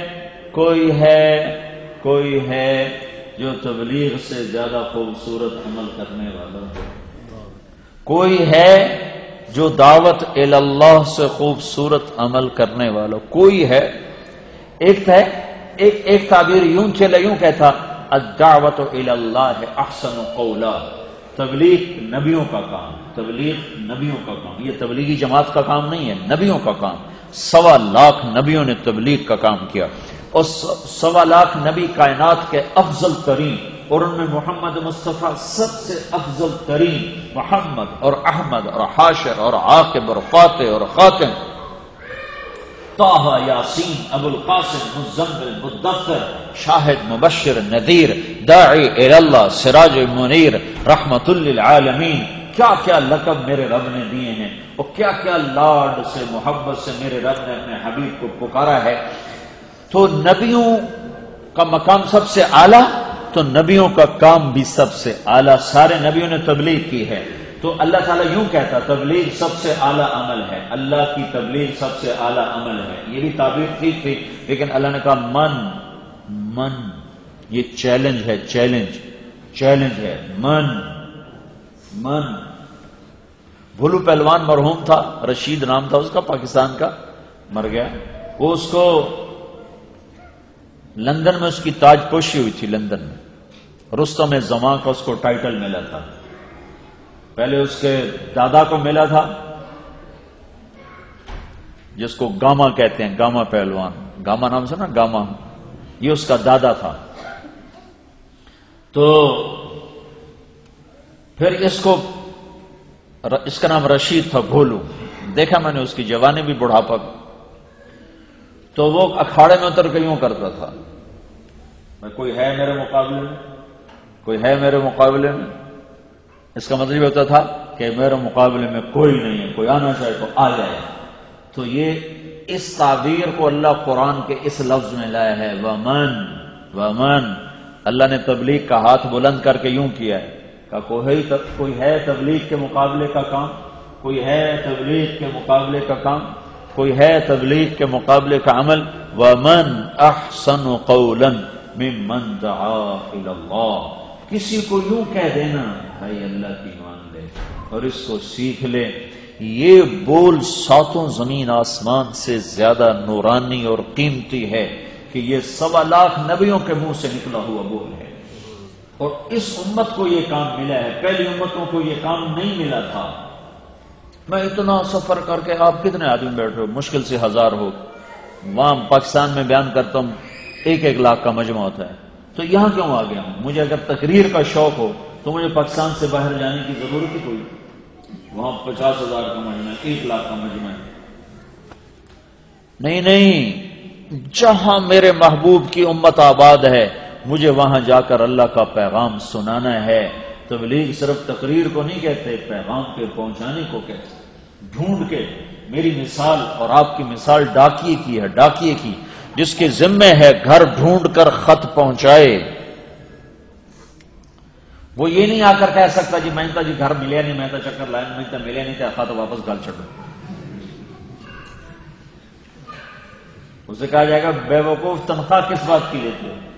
[SPEAKER 1] کوئی ہے کوئی ہے جو تبلیغ سے زیادہ خوبصورت عمل کرنے والا ہو۔ کوئی ہے جو دعوت اللہ سے خوبصورت عمل کرنے والا کوئی ہے۔ ایک ہے، ایک ایک تعبیر یوں چلے یوں کہتا، الدعوت اللہ احسن قولا۔ تبلیغ نبیوں کا کام، تبلیغ نبیوں کا کام۔ یہ تبلیغی جماعت کا کام نہیں ہے، نبیوں کا کام۔ سوا لاکھ نبیوں نے تبلیغ کا کام کیا۔ اور سوا لاکھ نبی کائنات کے افضل ترین اور ان میں محمد مصطفیٰ سب سے افضل ترین محمد اور احمد اور حاشر اور عاقب اور فاتح اور خاتم۔ یاسین ابو القاسم مزمل مدفر شاہد، مبشر ندیر داعی اللہ سراج منیر، رحمت للعالمین۔ کیا کیا لقب میرے رب نے دیے ہیں اور کیا کیا لاڈ سے، محبت سے میرے رب نے اپنے حبیب کو پکارا ہے؟ تو نبیوں کا مقام سب سے اعلی، تو نبیوں کا کام بھی سب سے اعلیٰ۔ سارے نبیوں نے تبلیغ کی ہے۔ تو اللہ تعالیٰ یوں کہتا، تبلیغ سب سے اعلیٰ عمل ہے۔ اللہ کی تبلیغ سب سے اعلیٰ عمل ہے۔ یہ بھی تعبیر ٹھیک تھی، لیکن اللہ نے کہا، من من، یہ چیلنج ہے، چیلنج چیلنج ہے۔ من من۔ بھولو پہلوان مرحوم تھا، رشید نام تھا اس کا، پاکستان کا، مر گیا۔ وہ اس کو لندن میں اس کی تاج پوشی ہوئی تھی لندن میں۔ رستم زماں کا اس کو ٹائٹل ملا تھا۔ پہلے اس کے دادا کو ملا تھا، جس کو گاما کہتے ہیں، گاما پہلوان۔ گاما نام سے نا، گاما۔ یہ اس کا دادا تھا۔ تو پھر اس کو اس کا نام رشید تھا بھولو دیکھا میں نے اس کی جوانی بھی بڑھاپا تو وہ اکھاڑے میں اتر کے یوں کرتا تھا۔ میں کوئی ہے میرے مقابلے میں؟ کوئی ہے میرے مقابلے میں؟ اس کا مطلب ہوتا تھا کہ میرے مقابلے میں کوئی نہیں ہے کوئی آنا چاہے تو آ جائے۔ تو یہ اس تعبیر کو اللہ قرآن کے اس لفظ میں لایا ہے ومن ومن۔ اللہ نے تبلیغ کا ہاتھ بلند کر کے یوں کیا ہے۔ کہ کوئی کوئی ہے تبلیغ کے مقابلے کا کام؟ کوئی ہے تبلیغ کے مقابلے کا کام؟ کوئی ہے تبلیغ کے مقابلے کا عمل؟ ومن احسن قولا ممن دعا الى اللہ کسی کو یوں کہہ دینا، بھائی اللہ کی مان لے اور اس کو سیکھ لے۔ یہ بول ساتوں زمین آسمان سے زیادہ نورانی اور قیمتی ہے کہ یہ سوا لاکھ نبیوں کے منہ سے نکلا ہوا بول ہے۔ اور اس امت کو یہ کام ملا ہے۔ پہلی امتوں کو یہ کام نہیں ملا تھا۔ میں اتنا سفر کر کے آپ کتنے آدمی بیٹھے ہو؟ مشکل سے ہزار ہو۔ وہاں پاکستان میں بیان کرتا ہوں، ایک ایک لاکھ کا مجمع ہوتا ہے۔ تو یہاں کیوں آ گیا؟ ہوں مجھے اگر تقریر کا شوق ہو، تو مجھے پاکستان سے باہر جانے کی ضرورت ہی کوئی وہاں پچاس ہزار کا مجمع ایک لاکھ کا مجمع ہے نہیں نہیں۔ جہاں میرے محبوب کی امت آباد ہے، مجھے وہاں جا کر اللہ کا پیغام سنانا ہے۔ تبلیغ صرف تقریر کو نہیں کہتے، پیغام کے پہنچانے کو کہتے۔ ڈھونڈ کے میری مثال اور آپ کی مثال ڈاکیے کی ہے، ڈاکیے کی۔ جس کے ذمے ہے گھر ڈھونڈ کر خط پہنچائے۔ وہ یہ نہیں آ کر کہہ سکتا جی میں جی گھر ملے نہیں، میں چکر لائن، میں ملے نہیں تھا خط واپس گل چڑھو اسے کہا جائے گا، بے وقوف تنخواہ کس بات کی لیتے ہو؟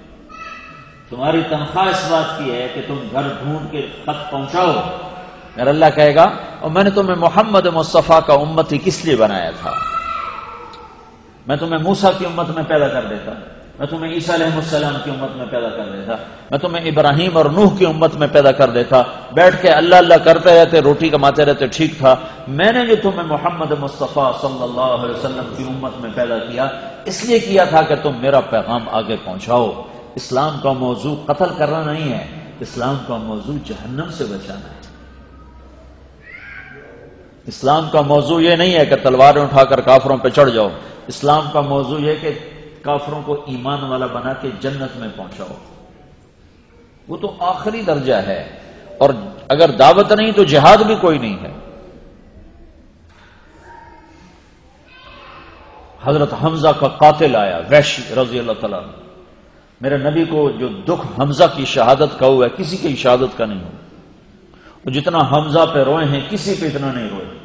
[SPEAKER 1] تمہاری تنخواہ اس بات کی ہے کہ تم گھر ڈھونڈ کے خط پہنچاؤ۔ میرا اللہ کہے گا، اور میں نے تمہیں محمد مصطفیٰ کا امت ہی کس لیے بنایا تھا؟ میں تمہیں موسا کی امت میں پیدا کر دیتا، میں تمہیں عیسیٰ علیہ السلام کی امت میں پیدا کر دیتا، میں تمہیں ابراہیم اور نوح کی امت میں پیدا کر دیتا۔ بیٹھ کے اللہ اللہ کرتے رہتے، روٹی کماتے رہتے، ٹھیک تھا۔ میں نے جو تمہیں محمد مصطفیٰ صلی اللہ علیہ وسلم کی امت میں پیدا کیا، اس لیے کیا تھا کہ تم میرا پیغام آگے پہنچاؤ۔ اسلام کا موضوع قتل کرنا نہیں ہے، اسلام کا موضوع جہنم سے بچانا ہے۔ اسلام کا موضوع یہ نہیں ہے کہ تلواریں اٹھا کر کافروں پہ چڑھ جاؤ۔ اسلام کا موضوع یہ کہ کافروں کو ایمان والا بنا کے جنت میں پہنچاؤ۔ وہ تو آخری درجہ ہے۔ اور اگر دعوت نہیں تو جہاد بھی کوئی نہیں ہے۔ حضرت حمزہ کا قاتل آیا ویشی رضی اللہ تعالیٰ میرے نبی کو جو دکھ حمزہ کی شہادت کا ہوا ہے، کسی کی شہادت کا نہیں ہوا۔ وہ جتنا حمزہ پہ روئے ہیں، کسی پہ اتنا نہیں روئے۔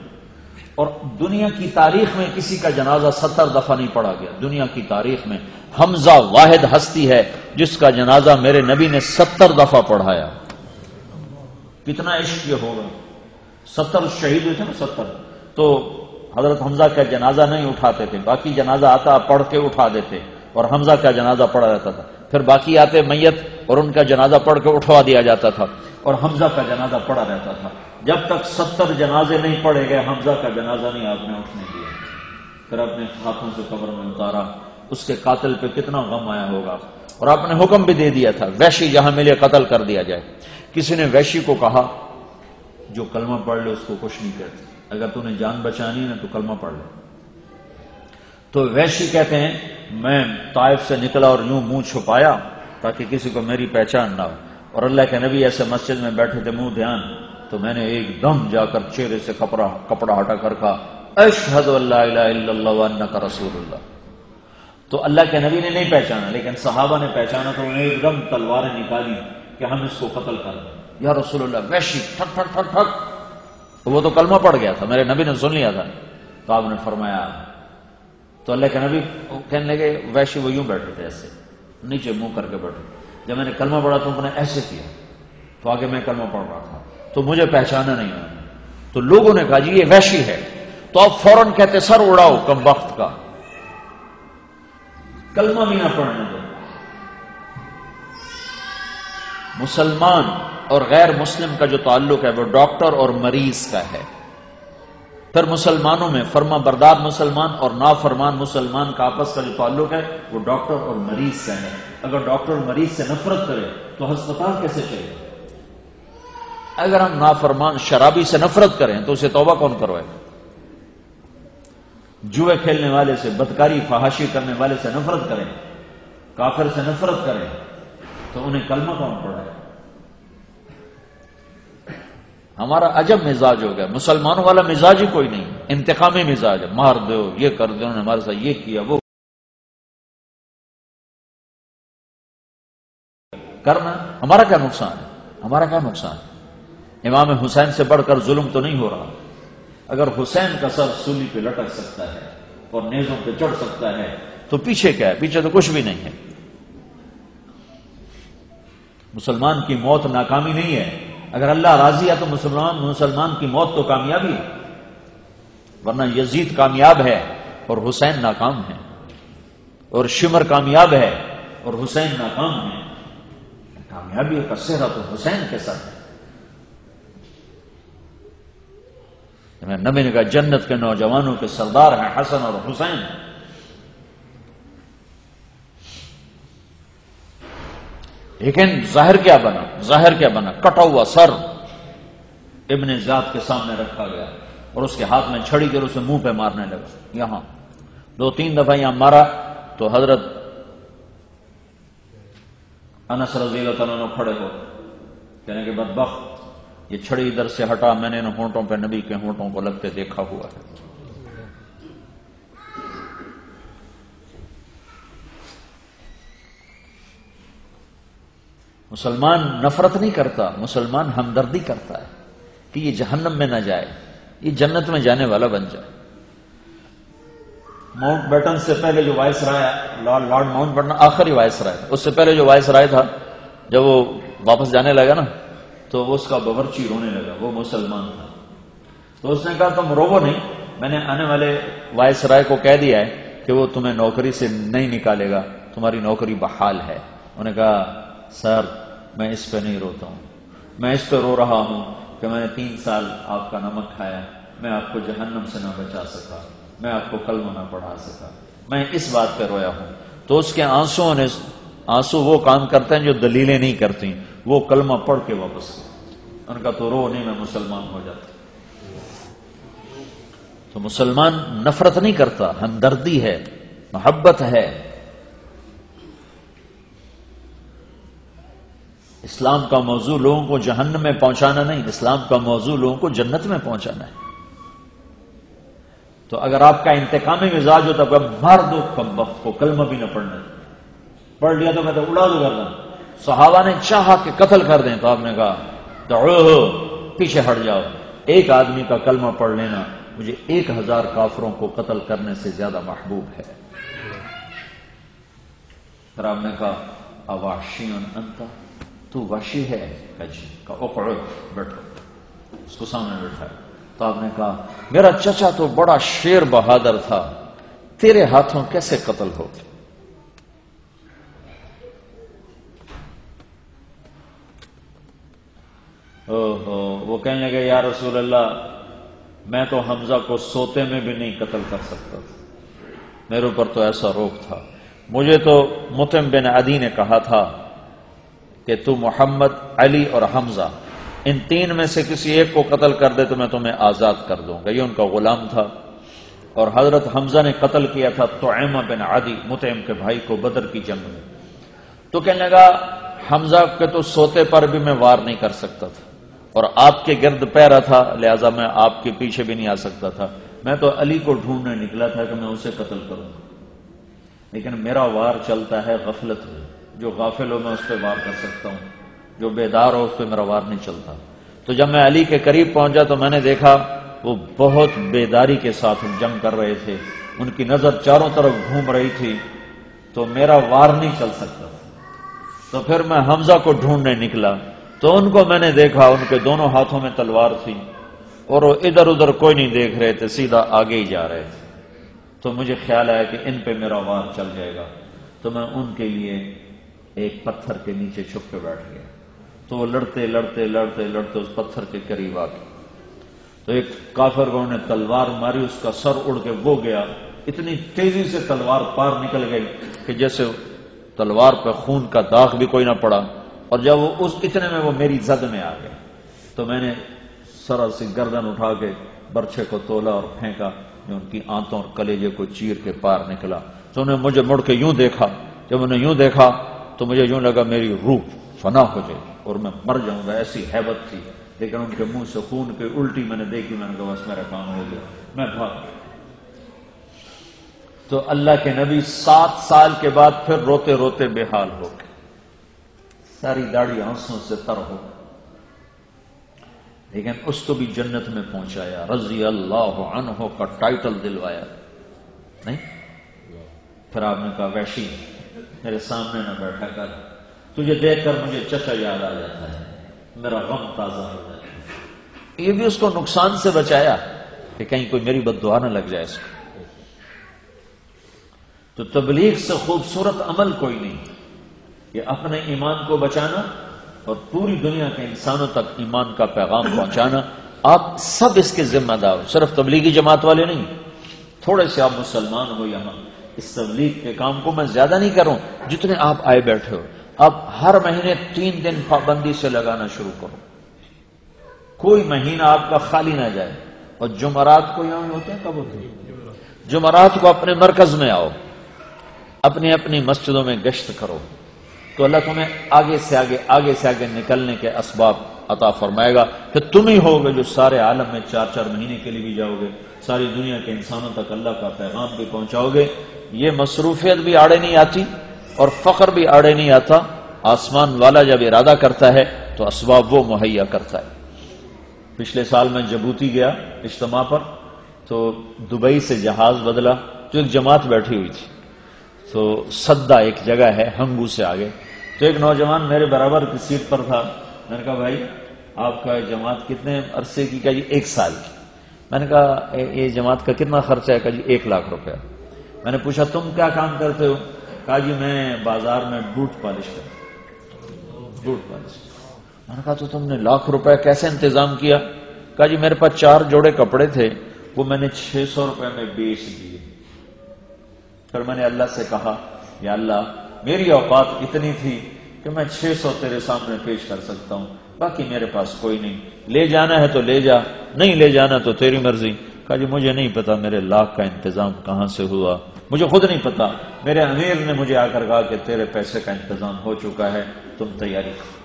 [SPEAKER 1] اور دنیا کی تاریخ میں کسی کا جنازہ ستر دفعہ نہیں پڑا گیا۔ دنیا کی تاریخ میں حمزہ واحد ہستی ہے، جس کا جنازہ میرے نبی نے ستر دفعہ پڑھایا۔ کتنا عشق یہ ہوگا۔ ستر شہید ہوئے تھے نا، ستر۔ تو حضرت حمزہ کا جنازہ نہیں اٹھاتے تھے، باقی جنازہ آتا پڑھ کے اٹھا دیتے۔ اور حمزہ کا جنازہ پڑھا جاتا تھا۔ پھر باقی آتے میت اور ان کا جنازہ پڑھ کے اٹھوا دیا جاتا تھا۔ اور حمزہ کا جنازہ پڑا رہتا تھا۔ جب تک ستر جنازے نہیں پڑے گئے، حمزہ کا جنازہ نہیں آپ نے اٹھنے دیا۔ پھر اپنے ہاتھوں سے قبر میں اتارا۔ اس کے قاتل پہ کتنا غم آیا ہوگا۔ اور آپ نے حکم بھی دے دیا تھا ویشی جہاں ملے قتل کر دیا جائے۔ کسی نے ویشی کو کہا، جو کلمہ پڑھ لے، اس کو کچھ نہیں کہتے۔ اگر تو نے جان بچانی ہے تو کلمہ پڑھ لے۔ تو ویشی کہتے ہیں، میں طائف سے نکلا اور یوں منہ چھپایا تاکہ کسی کو میری پہچان نہ ہو۔ اور اللہ کے نبی ایسے مسجد میں بیٹھے تھے، منہ دھیان۔ تو میں نے ایک دم جا کر چہرے سے کپڑا کپڑا ہٹا کر کہا اشحد اللہ الہ الا اللہ کا رسول اللہ۔ تو اللہ کے نبی نے نہیں پہچانا، لیکن صحابہ نے پہچانا تو انہیں ایک دم تلواریں نکالی کہ ہم اس کو قتل کر دیں۔ یا رسول اللہ ویشی ٹھک ٹھک ٹھک ٹھک۔ تو وہ تو کلمہ پڑ گیا تھا، میرے نبی نے سن لیا تھا۔ تو آپ نے فرمایا تو اللہ کے نبی کہنے لگے، ویشی وہ یوں بیٹھے تھے ایسے، نیچے منہ کر کے بیٹھے۔ جب میں نے کلمہ پڑھا تو انہوں نے ایسے کیا، تو آگے میں کلمہ پڑھ رہا تھا۔ تو مجھے پہچانا نہیں تو لوگوں نے کہا جی یہ ویشی ہے۔ تو آپ فوراً کہتے سر اڑاؤ کم وقت کا۔ کلمہ بھی نہ پڑھنے دو مسلمان اور غیر مسلم کا جو تعلق ہے، وہ ڈاکٹر اور مریض کا ہے۔ پھر مسلمانوں میں فرما بردار مسلمان اور نافرمان مسلمان کا آپس کا جو تعلق ہے، وہ ڈاکٹر اور مریض کا ہے۔ اگر ڈاکٹر اور مریض سے نفرت کرے، تو ہسپتال کیسے چلے؟ اگر ہم نافرمان شرابی سے نفرت کریں، تو اسے توبہ کون کروائے؟ جوئے کھیلنے والے سے، بدکاری، فحاشی کرنے والے سے نفرت کریں، کافر سے نفرت کریں، تو انہیں کلمہ کون پڑھائے؟ ہمارا عجب مزاج ہو گیا۔ مسلمانوں والا مزاج ہی کوئی نہیں۔ انتقامی مزاج ہے۔ مار دو، یہ کر دو ہمارے ساتھ یہ کیا، وہ۔ کرنا ہمارا کیا نقصان ہے؟ ہمارا کیا نقصان ہے؟ امام حسین سے بڑھ کر ظلم تو نہیں ہو رہا۔ اگر حسین کا سر سولی پہ لٹک سکتا ہے اور نیزوں پہ چڑھ سکتا ہے، تو پیچھے کیا ہے؟ پیچھے تو کچھ بھی نہیں ہے۔ مسلمان کی موت ناکامی نہیں ہے۔ اگر اللہ راضی ہے تو مسلمان مسلمان کی موت تو کامیابی ورنہ یزید کامیاب ہے اور حسین ناکام ہے۔ اور شمر کامیاب ہے اور حسین ناکام ہے۔ کامیابی کا سہرا تو حسین کے ساتھ ہے۔ نبی نے کہا، جنت کے نوجوانوں کے سردار ہیں حسن اور حسین۔ لیکن ظاہر کیا بنا؟ ظاہر کیا بنا؟ کٹا ہوا سر ابن ذات کے سامنے رکھا گیا اور اس کے ہاتھ میں چھڑی کر اسے منہ پہ مارنے لگا۔ یہاں۔ دو تین دفعہ یہاں مارا تو حضرت انس رضی اللہ تعالیٰ کھڑے ہو۔ کہنے کے بدبخت، یہ چھڑی ادھر سے ہٹا، میں نے ان ہونٹوں پہ، نبی کے ہونٹوں کو لگتے دیکھا ہوا ہے۔ مسلمان نفرت نہیں کرتا، مسلمان ہمدردی کرتا ہے کہ یہ جہنم میں نہ جائے، یہ جنت میں جانے والا بن جائے۔ ماؤنٹ بیٹن سے پہلے جو viceroy, Lord Mountbatten آخری وائس رائے۔ اس سے پہلے جو وائس رائے تھا، جب وہ واپس جانے لگا نا، تو وہ اس کا بورچی رونے لگا، وہ مسلمان تھا۔ تو اس نے کہا، تم روو نہیں، میں نے آنے والے وائس رائے کو کہہ دیا ہے کہ وہ تمہیں نوکری سے نہیں نکالے گا، تمہاری نوکری بحال ہے۔ انہوں نے کہا سر، میں اس پہ نہیں روتا ہوں۔ میں اس پہ رو رہا ہوں کہ میں نے تین سال آپ کا نمک کھایا، میں آپ کو جہنم سے نہ بچا سکا، میں آپ کو کلم نہ پڑھا سکا۔ میں اس بات پہ رویا ہوں۔ تو اس کے آنسو نے آنسو وہ کام کرتے ہیں جو دلیلیں نہیں کرتی، وہ کلمہ پڑھ کے واپس۔ ان کا تو رو نہیں، میں مسلمان ہو جاتا۔ تو مسلمان نفرت نہیں کرتا، ہمدردی ہے، محبت ہے۔ اسلام کا موضوع لوگوں کو جہنم میں پہنچانا نہیں، اسلام کا موضوع لوگوں کو جنت میں پہنچانا ہے۔ تو اگر آپ کا انتقامی مزاج ہوتا تو مار دو کم وقت کو کلمہ بھی نہ پڑھنا پڑھ لیا تو میں تو اڑا دوں کرنا صحابہ نے چاہا کہ قتل کر دیں تو آپ نے کہا تو پیچھے ہٹ جاؤ۔ ایک آدمی کا کلمہ پڑھ لینا مجھے ایک ہزار کافروں کو قتل کرنے سے زیادہ محبوب ہے۔ پھر آپ نے کہا اواشین انتا؟ تو وشی ہے جی بیٹھو، اس کو سامنے بیٹھا۔ تو آپ نے کہا، میرا چچا تو بڑا شیر بہادر تھا، تیرے ہاتھوں کیسے قتل ہو؟ وہ کہنے لگے یا رسول اللہ، میں تو حمزہ کو سوتے میں بھی نہیں قتل کر سکتا تھا۔ میرے اوپر تو ایسا روک تھا۔ مجھے تو متم بن عدی نے کہا تھا کہ تو محمد، علی اور حمزہ، ان تین میں سے کسی ایک کو قتل کر دے تو میں تمہیں آزاد کر دوں گا۔ یہ ان کا غلام تھا۔ اور حضرت حمزہ نے قتل کیا تھا تو بن عدی متعم کے بھائی کو بدر کی جنگ میں۔ تو کہنے لگا، حمزہ کے تو سوتے پر بھی میں وار نہیں کر سکتا تھا۔ اور آپ کے گرد پیرا تھا، لہذا میں آپ کے پیچھے بھی نہیں آ سکتا تھا۔ میں تو علی کو ڈھونڈنے نکلا تھا کہ میں اسے قتل کروں۔ لیکن میرا وار چلتا ہے غفلت میں۔ جو غافل ہو میں اس پہ وار کر سکتا ہوں، جو بیدار ہو اس پہ میرا وار نہیں چلتا۔ تو جب میں علی کے قریب پہنچا تو میں نے دیکھا وہ بہت بیداری کے ساتھ جنگ کر رہے تھے۔ ان کی نظر چاروں طرف گھوم رہی تھی۔ تو میرا وار نہیں چل سکتا۔ تو پھر میں حمزہ کو ڈھونڈنے نکلا۔ تو ان کو میں نے دیکھا، ان کے دونوں ہاتھوں میں تلوار تھی۔ اور وہ ادھر ادھر کوئی نہیں دیکھ رہے تھے، سیدھا آگے ہی جا رہے تھے۔ تو مجھے خیال آیا کہ ان پہ میرا وار چل جائے گا۔ تو میں ان کے لیے ایک پتھر کے نیچے چھپ کے بیٹھ گیا۔ تو وہ لڑتے لڑتے لڑتے لڑتے اس پتھر کے قریب آ گئے تو ایک کافر گو نے تلوار ماری، اس کا سر اڑ کے وہ گیا۔ اتنی تیزی سے تلوار پار نکل گئی کہ جیسے تلوار پہ خون کا داغ بھی کوئی نہ پڑا۔ اور جب وہ اس اتنے میں وہ میری زد میں آ گئے تو میں نے سرا سی گردن اٹھا کے برچے کو تولا اور پھینکا جو ان کی آنتوں اور کلیجے کو چیر کے پار نکلا۔ تو انہیں مجھے مڑ کے یوں دیکھا۔ جب انہیں یوں دیکھا تو مجھے یوں لگا میری روح فنا ہو جائے اور میں مر جاؤں گا، ایسی حیبت تھی۔ لیکن ان کے منہ سے خون کے الٹی میں نے دیکھی، میں نے کہا بس میرا کام ہو گیا، میں بھاگ گیا۔ تو اللہ کے نبی سات سال کے بعد پھر روتے روتے بے حال ہو گئے۔ ساری داڑھی آنسوں سے تر ہو لیکن اس کو بھی جنت میں پہنچایا، رضی اللہ عنہ کا ٹائٹل دلوایا۔ نہیں؟ پھر آپ نے کہا ویشی میرے سامنے نہ بیٹھا کر۔ تجھے دیکھ کر مجھے چچا یاد آ جاتا ہے۔ میرا غم تازہ ہو جاتا ہے۔ یہ بھی اس کو نقصان سے بچایا کہ کہیں کوئی میری بد دعا نہ لگ جائے اس کو۔ تو تبلیغ سے خوبصورت عمل کوئی نہیں۔ یہ اپنے ایمان کو بچانا اور پوری دنیا کے انسانوں تک ایمان کا پیغام پہنچانا۔ آپ سب اس کے ذمہ دار صرف تبلیغی جماعت والے نہیں۔ تھوڑے سے آپ مسلمان ہو یہاں اس تبلیغ کے کام کو میں زیادہ نہیں کروں جتنے آپ آئے بیٹھے ہو۔ اب ہر مہینے تین دن پابندی سے لگانا شروع کرو۔ کوئی مہینہ آپ کا خالی نہ جائے۔ اور جمعرات کو یہاں ہوتے ہیں، کب ہوتے ہیں؟ جمعرات کو اپنے مرکز میں آؤ۔ اپنی اپنی مسجدوں میں گشت کرو۔ تو اللہ تمہیں آگے سے آگے آگے سے آگے نکلنے کے اسباب عطا فرمائے گا کہ تم ہی ہوگے جو سارے عالم میں چار چار مہینے کے لیے بھی جاؤ گے۔ ساری دنیا کے انسانوں تک اللہ کا پیغام بھی پہنچاؤ گے۔ یہ مصروفیت بھی آڑے نہیں آتی اور فخر بھی آڑے نہیں آتا۔ آسمان والا جب ارادہ کرتا ہے تو اسباب وہ مہیا کرتا ہے۔ پچھلے سال میں جبوتی گیا اجتماع پر تو دبئی سے جہاز بدلا تو ایک جماعت بیٹھی ہوئی تھی۔ تو سدا ایک جگہ ہے، ہنگو سے آگے۔ تو ایک نوجوان میرے برابر کی سیٹ پر تھا۔ میں نے کہا، بھائی، آپ کا جماعت کتنے عرصے کی کہا جی ایک سال کی۔ میں نے کہا یہ جماعت کا کتنا خرچہ ہے؟ کہا جی ایک لاکھ روپیہ. میں نے پوچھا، تم کیا کام کرتے ہو؟ کہا جی میں بازار میں بوٹ پالش کرتا بوٹ پالش۔ میں نے کہا، تو تم نے لاکھ روپے کیسے انتظام کیا؟ کہا جی میرے پاس چار جوڑے کپڑے تھے، وہ میں نے چھ سو روپے میں بیچ دیے۔ پھر میں نے اللہ سے کہا، یا اللہ، میری اوقات اتنی تھی کہ میں چھ سو تیرے سامنے پیش کر سکتا ہوں، باقی میرے پاس کوئی نہیں۔ لے جانا ہے تو لے جا، نہیں لے جانا تو تیری مرضی۔ کہا جی مجھے نہیں پتا میرے لاکھ کا انتظام کہاں سے ہوا۔ مجھے خود نہیں پتا۔ میرے امیر نے مجھے آ کر کہا کہ تیرے پیسے کا انتظام ہو چکا ہے، تم تیاری کرو۔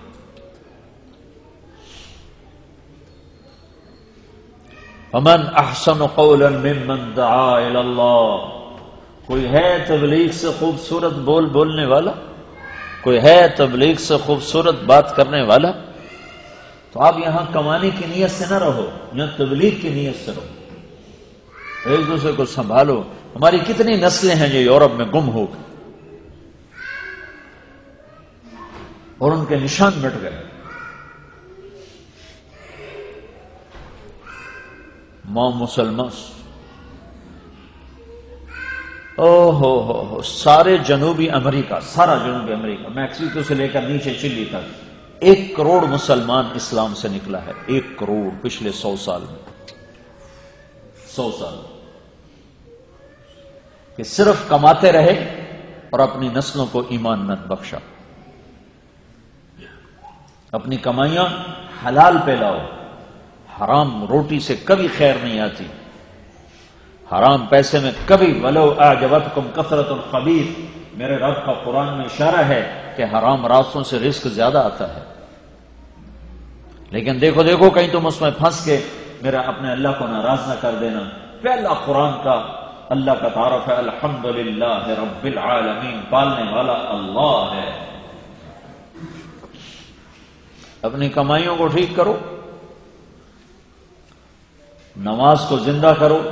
[SPEAKER 1] امن احسن قولا ممن دعا الى اللہ۔ کوئی ہے تبلیغ سے خوبصورت بول بولنے والا؟ کوئی ہے تبلیغ سے خوبصورت بات کرنے والا؟ تو آپ یہاں کمانے کی نیت سے نہ رہو، یہاں تبلیغ کی نیت سے رہو۔ ایک دوسرے کو سنبھالو۔ ہماری کتنی نسلیں ہیں جو یورپ میں گم ہو گئی۔ اور ان کے نشان مٹ گئے۔ ماں مسلمان۔ او ہو ہو ہو، سارے جنوبی امریکہ، سارا جنوبی امریکہ، میکسیکو سے لے کر نیچے، چلی تک۔ ایک کروڑ مسلمان اسلام سے نکلا ہے، ایک کروڑ پچھلے سو سال میں۔ سو سال کہ صرف کماتے رہے اور اپنی نسلوں کو ایمان نت بخشا۔ اپنی کمائیاں حلال پہ لاؤ۔ حرام روٹی سے کبھی خیر نہیں آتی۔ حرام پیسے میں کبھی ولو آجبت کم کثرت الخبیر۔ میرے رب کا قرآن میں اشارہ ہے کہ حرام راستوں سے رزق زیادہ آتا ہے۔ لیکن دیکھو دیکھو، کہیں تم اس میں پھنس کے میرا اپنے اللہ کو ناراض نہ کر دینا۔ پہلا قرآن کا اللہ کا تعارف ہے الحمد للہ رب العالمین، پالنے والا اللہ ہے۔ اپنی کمائیوں کو ٹھیک کرو۔ نماز کو زندہ کرو۔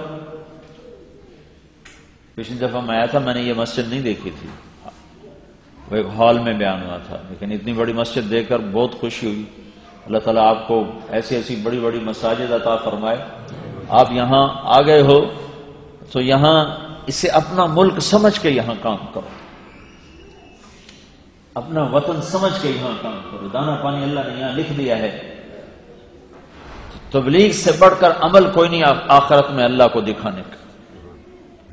[SPEAKER 1] پچھلی دفعہ میں آیا تھا، میں نے یہ مسجد نہیں دیکھی تھی۔ وہ ایک ہال میں بیان ہوا تھا، لیکن اتنی بڑی مسجد دیکھ کر بہت خوشی ہوئی۔ اللہ تعالیٰ آپ کو ایسی ایسی بڑی بڑی مساجد عطا فرمائے۔ آپ یہاں آ گئے ہو تو یہاں اسے اپنا ملک سمجھ کے یہاں کام کرو۔ اپنا وطن سمجھ کے یہاں کام کرو۔ دانا پانی اللہ نے یہاں لکھ دیا ہے۔ تبلیغ سے بڑھ کر عمل کوئی نہیں آخرت میں اللہ کو دکھانے کا۔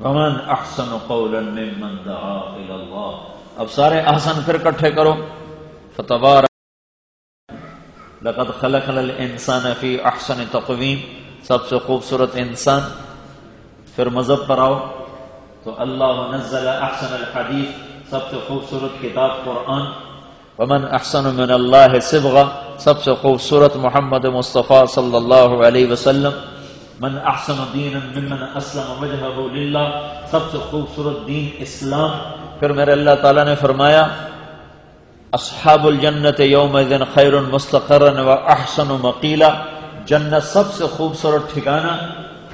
[SPEAKER 1] ومن احسن قولا ممن دعا الى اللہ اب سارے احسن پھر کٹھے کرو۔ فتبار لقد خلقنا الانسان فی احسن تقویم۔ سب سے خوبصورت انسان۔ پھر مذہب پر آؤ۔ تو اللہ نزل احسن الحدیث۔ سب سے خوبصورت کتاب قرآن۔ ومن احسن من اللہ صبغہ سب سے خوبصورت محمد مصطفیٰ صلی اللہ علیہ وسلم۔ من احسن دین ممن اسلم وجہہ للہ۔ سب سے خوبصورت دین اسلام۔ پھر میرے اللہ تعالیٰ نے فرمایا اصحاب الجنت یوم خیر مستقرن و احسن مقیلہ جنت سب سے خوبصورت ٹھکانہ۔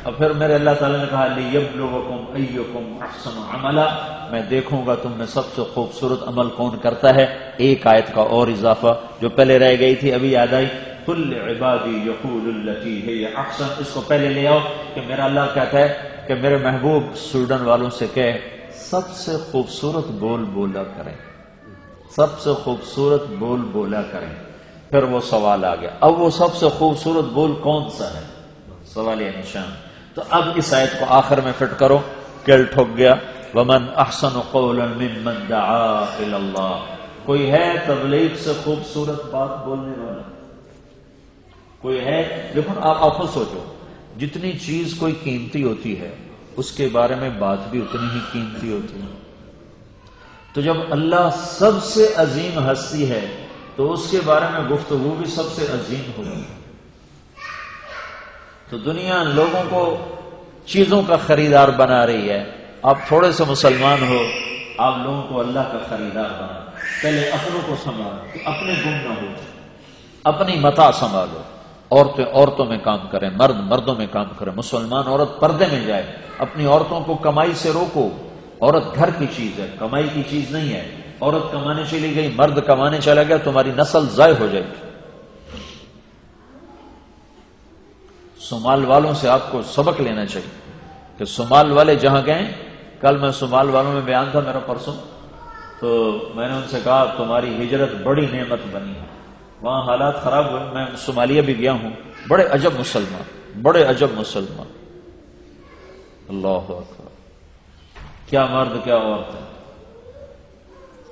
[SPEAKER 1] اور پھر میرے اللہ تعالیٰ نے کہا، لیبلوکم ایکم احسن عملہ میں دیکھوں گا تم میں سب سے خوبصورت عمل کون کرتا ہے۔ ایک آیت کا اور اضافہ جو پہلے رہ گئی تھی، ابھی یاد آئی۔ کل عبادی یقول التی ہے احسن۔ اس کو پہلے لے آؤ کہ میرا اللہ کہتا ہے کہ میرے محبوب سوڈن والوں سے کہ سب سے خوبصورت بول بولا کریں۔ سب سے خوبصورت بول بولا کریں۔ پھر وہ سوال آ گیا۔ اب وہ سب سے خوبصورت بول کون سا ہے؟ سوال یعنی یہ نشان تو اب اس آیت کو آخر میں فٹ کرو۔ کل ٹھوک گیا۔ ومن احسن قولا ممن دعا اللہ کوئی ہے تبلیغ سے خوبصورت بات بولنے والا؟ کوئی ہے؟ لیکن آپ آپ سوچو۔ جتنی چیز کوئی قیمتی ہوتی ہے، اس کے بارے میں بات بھی اتنی ہی قیمتی ہوتی ہے۔ تو جب اللہ سب سے عظیم ہستی ہے، تو اس کے بارے میں گفتگو بھی سب سے عظیم ہوگی تو دنیا لوگوں کو چیزوں کا خریدار بنا رہی ہے۔ آپ تھوڑے سے مسلمان ہو، آپ لوگوں کو اللہ کا خریدار بنا۔ پہلے اپنوں کو سنبھالو، اپنے گم نہ ہو۔ اپنی متا سنبھالو۔ عورتیں عورتوں میں کام کریں، مرد مردوں میں کام کریں، مسلمان عورت پردے میں جائے۔ اپنی عورتوں کو کمائی سے روکو۔ عورت گھر کی چیز ہے، کمائی کی چیز نہیں ہے۔ عورت کمانے چلی گئی، مرد کمانے چلا گیا، تمہاری نسل ضائع ہو جائے گی۔ سمال والوں سے آپ کو سبق لینا چاہیے کہ سمال والے جہاں گئے، کل میں سمال والوں میں بیان تھا میرا پرسوں۔ تو میں نے ان سے کہا، تمہاری ہجرت بڑی نعمت بنی ہے۔ وہاں حالات خراب ہوئے، میں صومالیہ بھی گیا ہوں۔ بڑے عجب مسلمان، بڑے عجب مسلمان۔ اللہ اکبر۔ کیا مرد، کیا عورت ہے۔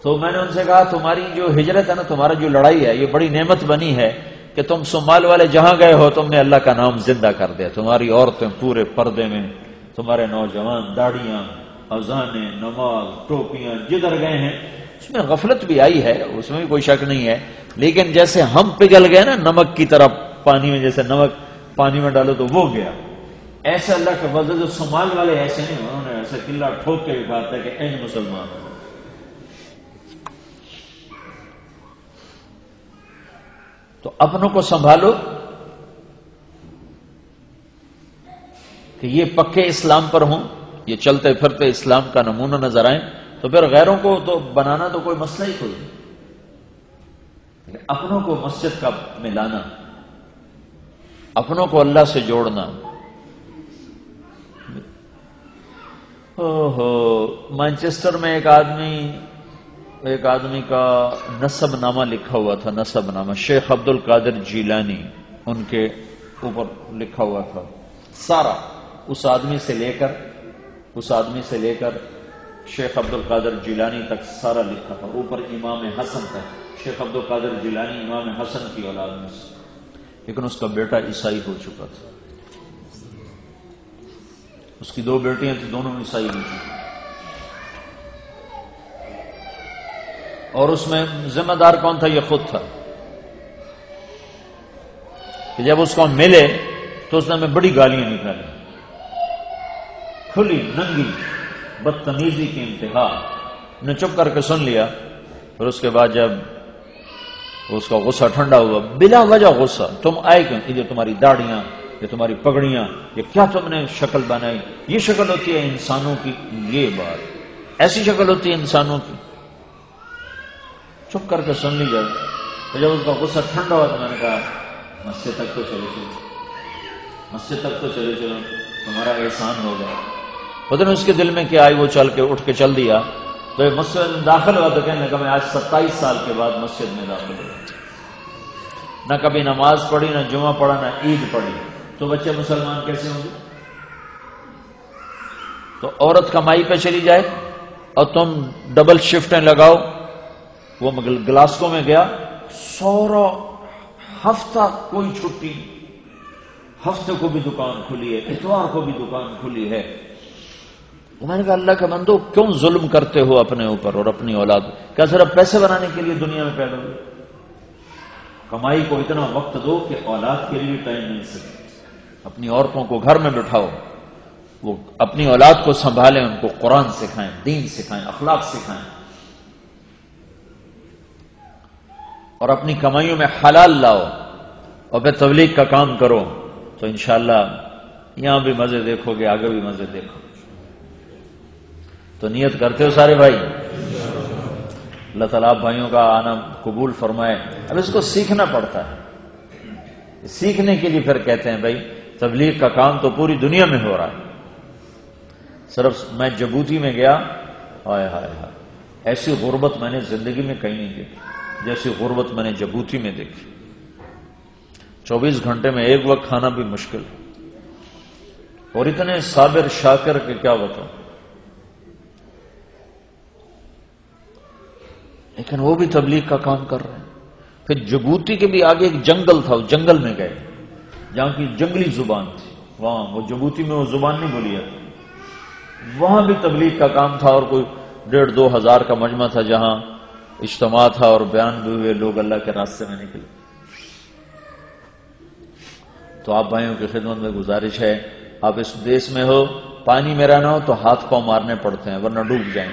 [SPEAKER 1] تو میں نے ان سے کہا، تمہاری جو ہجرت ہے نا، تمہارا جو لڑائی ہے، یہ بڑی نعمت بنی ہے کہ تم سمال والے جہاں گئے ہو، تم نے اللہ کا نام زندہ کر دیا۔ تمہاری عورتیں پورے پردے میں، تمہارے نوجوان داڑیاں اذانے نماز، ٹوپیاں جدھر گئے ہیں، اس میں غفلت بھی آئی ہے، اس میں بھی کوئی شک نہیں ہے۔ لیکن جیسے ہم پگھل گئے نا، نمک کی طرف پانی میں، جیسے نمک پانی میں ڈالو تو وہ گیا۔ ایسے اللہ کے فضل جو سمال والے ایسے نہیں انہوں نے ایسے قلعہ ٹھوک کے بھی کہا تھا کہ این مسلمان۔ تو اپنوں کو سنبھالو کہ یہ پکے اسلام پر ہوں، یہ چلتے پھرتے اسلام کا نمونہ نظر آئے تو پھر غیروں کو تو بنانا تو کوئی مسئلہ ہی کوئی نہیں۔ اپنوں کو مسجد کا ملانا، اپنوں کو اللہ سے جوڑنا ہو مانچسٹر میں ایک آدمی ایک آدمی کا نصب نامہ لکھا ہوا تھا، نصب نامہ، شیخ عبد القادر جیلانی، ان کے اوپر لکھا ہوا تھا۔ سارا، اس آدمی سے لے کر، اس آدمی سے لے کر شیخ عبد القادر جیلانی تک سارا لکھا تھا۔ اوپر امام حسن تک شیخ عبد القادر جیلانی امام حسن کی اولاد میں سے۔ لیکن اس کا بیٹا عیسائی ہو چکا تھا۔ اس کی دو بیٹیاں تھیں، دونوں عیسائی ہوئی تھی اور اس میں ذمہ دار کون تھا؟ یہ خود تھا۔ کہ جب اس کو ملے تو اس نے ہمیں بڑی گالیاں نکالی۔ کھلی، ننگی، بدتمیزی کی انتہا۔ نے چپ کر کے سن لیا۔ پھر اس کے بعد جب اس کا غصہ ٹھنڈا ہوا، بلا وجہ غصہ، تم آئے کیوں؟ یہ تمہاری داڑیاں یہ تمہاری پگڑیاں یہ کیا تم نے شکل بنائی؟ یہ شکل ہوتی ہے انسانوں کی، یہ بات۔ ایسی شکل ہوتی ہے انسانوں کی۔ چپ کر کے سن لی جائے۔ تو جب اس کا غصہ ٹھنڈا ہوا تو میں نے کہا، مسجد تک تو چلے چلو۔ مسجد تک تو چلے چلو۔ تمہارا احسان ہوگا۔ پتہ نہیں اس کے دل میں کیا آئی وہ چل کے اٹھ کے چل دیا۔ تو مسجد میں داخل ہوا تو کہنے لگا، میں آج ستائیس سال کے بعد مسجد میں داخل ہوا نہ کبھی نماز پڑھی، نہ جمعہ پڑھا، نہ عید پڑھی۔ تو بچے مسلمان کیسے ہوں گے؟ تو عورت کمائی پہ چلی جائے اور تم ڈبل شفٹیں لگاؤ، وہ گلاسکو میں گیا سورا ہفتہ کوئی چھٹی، ہفتے کو بھی دکان کھلی ہے، اتوار کو بھی دکان کھلی ہے۔ میں نے کہا، اللہ کا بندو، کیوں ظلم کرتے ہو اپنے اوپر اور اپنی اولاد؟ کیا صرف پیسے بنانے کے لیے دنیا میں پیدا ہوئے کمائی کو اتنا وقت دو کہ اولاد کے لیے ٹائم مل سکے۔ اپنی عورتوں کو گھر میں بٹھاؤ، وہ اپنی اولاد کو سنبھالیں، ان کو قرآن سکھائیں، دین سکھائیں، اخلاق سکھائیں۔ اور اپنی کمائیوں میں حلال لاؤ اور پھر تبلیغ کا کام کرو تو انشاءاللہ یہاں بھی مزے دیکھو گے، آگے بھی مزے دیکھو۔ تو نیت کرتے ہو سارے بھائی؟ اللہ تعالیٰ بھائیوں کا آنا قبول فرمائے۔ اب اس کو سیکھنا پڑتا ہے۔ سیکھنے کے لیے پھر کہتے ہیں بھائی تبلیغ کا کام تو پوری دنیا میں ہو رہا ہے۔ صرف میں جبوتی میں گیا ہائے ہائے ہائے ایسی غربت میں نے زندگی میں کہیں نہیں دیکھی۔ جیسی غربت میں نے جبوتی میں دیکھی۔ چوبیس گھنٹے میں ایک وقت کھانا بھی مشکل۔ اور اتنے صابر شاکر کے کیا بتاؤ لیکن وہ بھی تبلیغ کا کام کر رہے ہیں۔ پھر جبوتی کے بھی آگے ایک جنگل تھا، وہ جنگل میں گئے۔ جہاں کی جنگلی زبان تھی۔ وہاں، وہ جبوتی میں وہ زبان نہیں بولی جاتی۔ وہاں بھی تبلیغ کا کام تھا اور کوئی ڈیڑھ دو ہزار کا مجمع تھا جہاں اجتماع تھا اور بیان بھی ہوئے، لوگ اللہ کے راستے میں نکلے۔ تو آپ بھائیوں کی خدمت میں گزارش ہے، آپ اس دیش میں ہو، پانی میں رہنا ہو تو ہاتھ پاؤں مارنے پڑتے ہیں، ورنہ ڈوب جائیں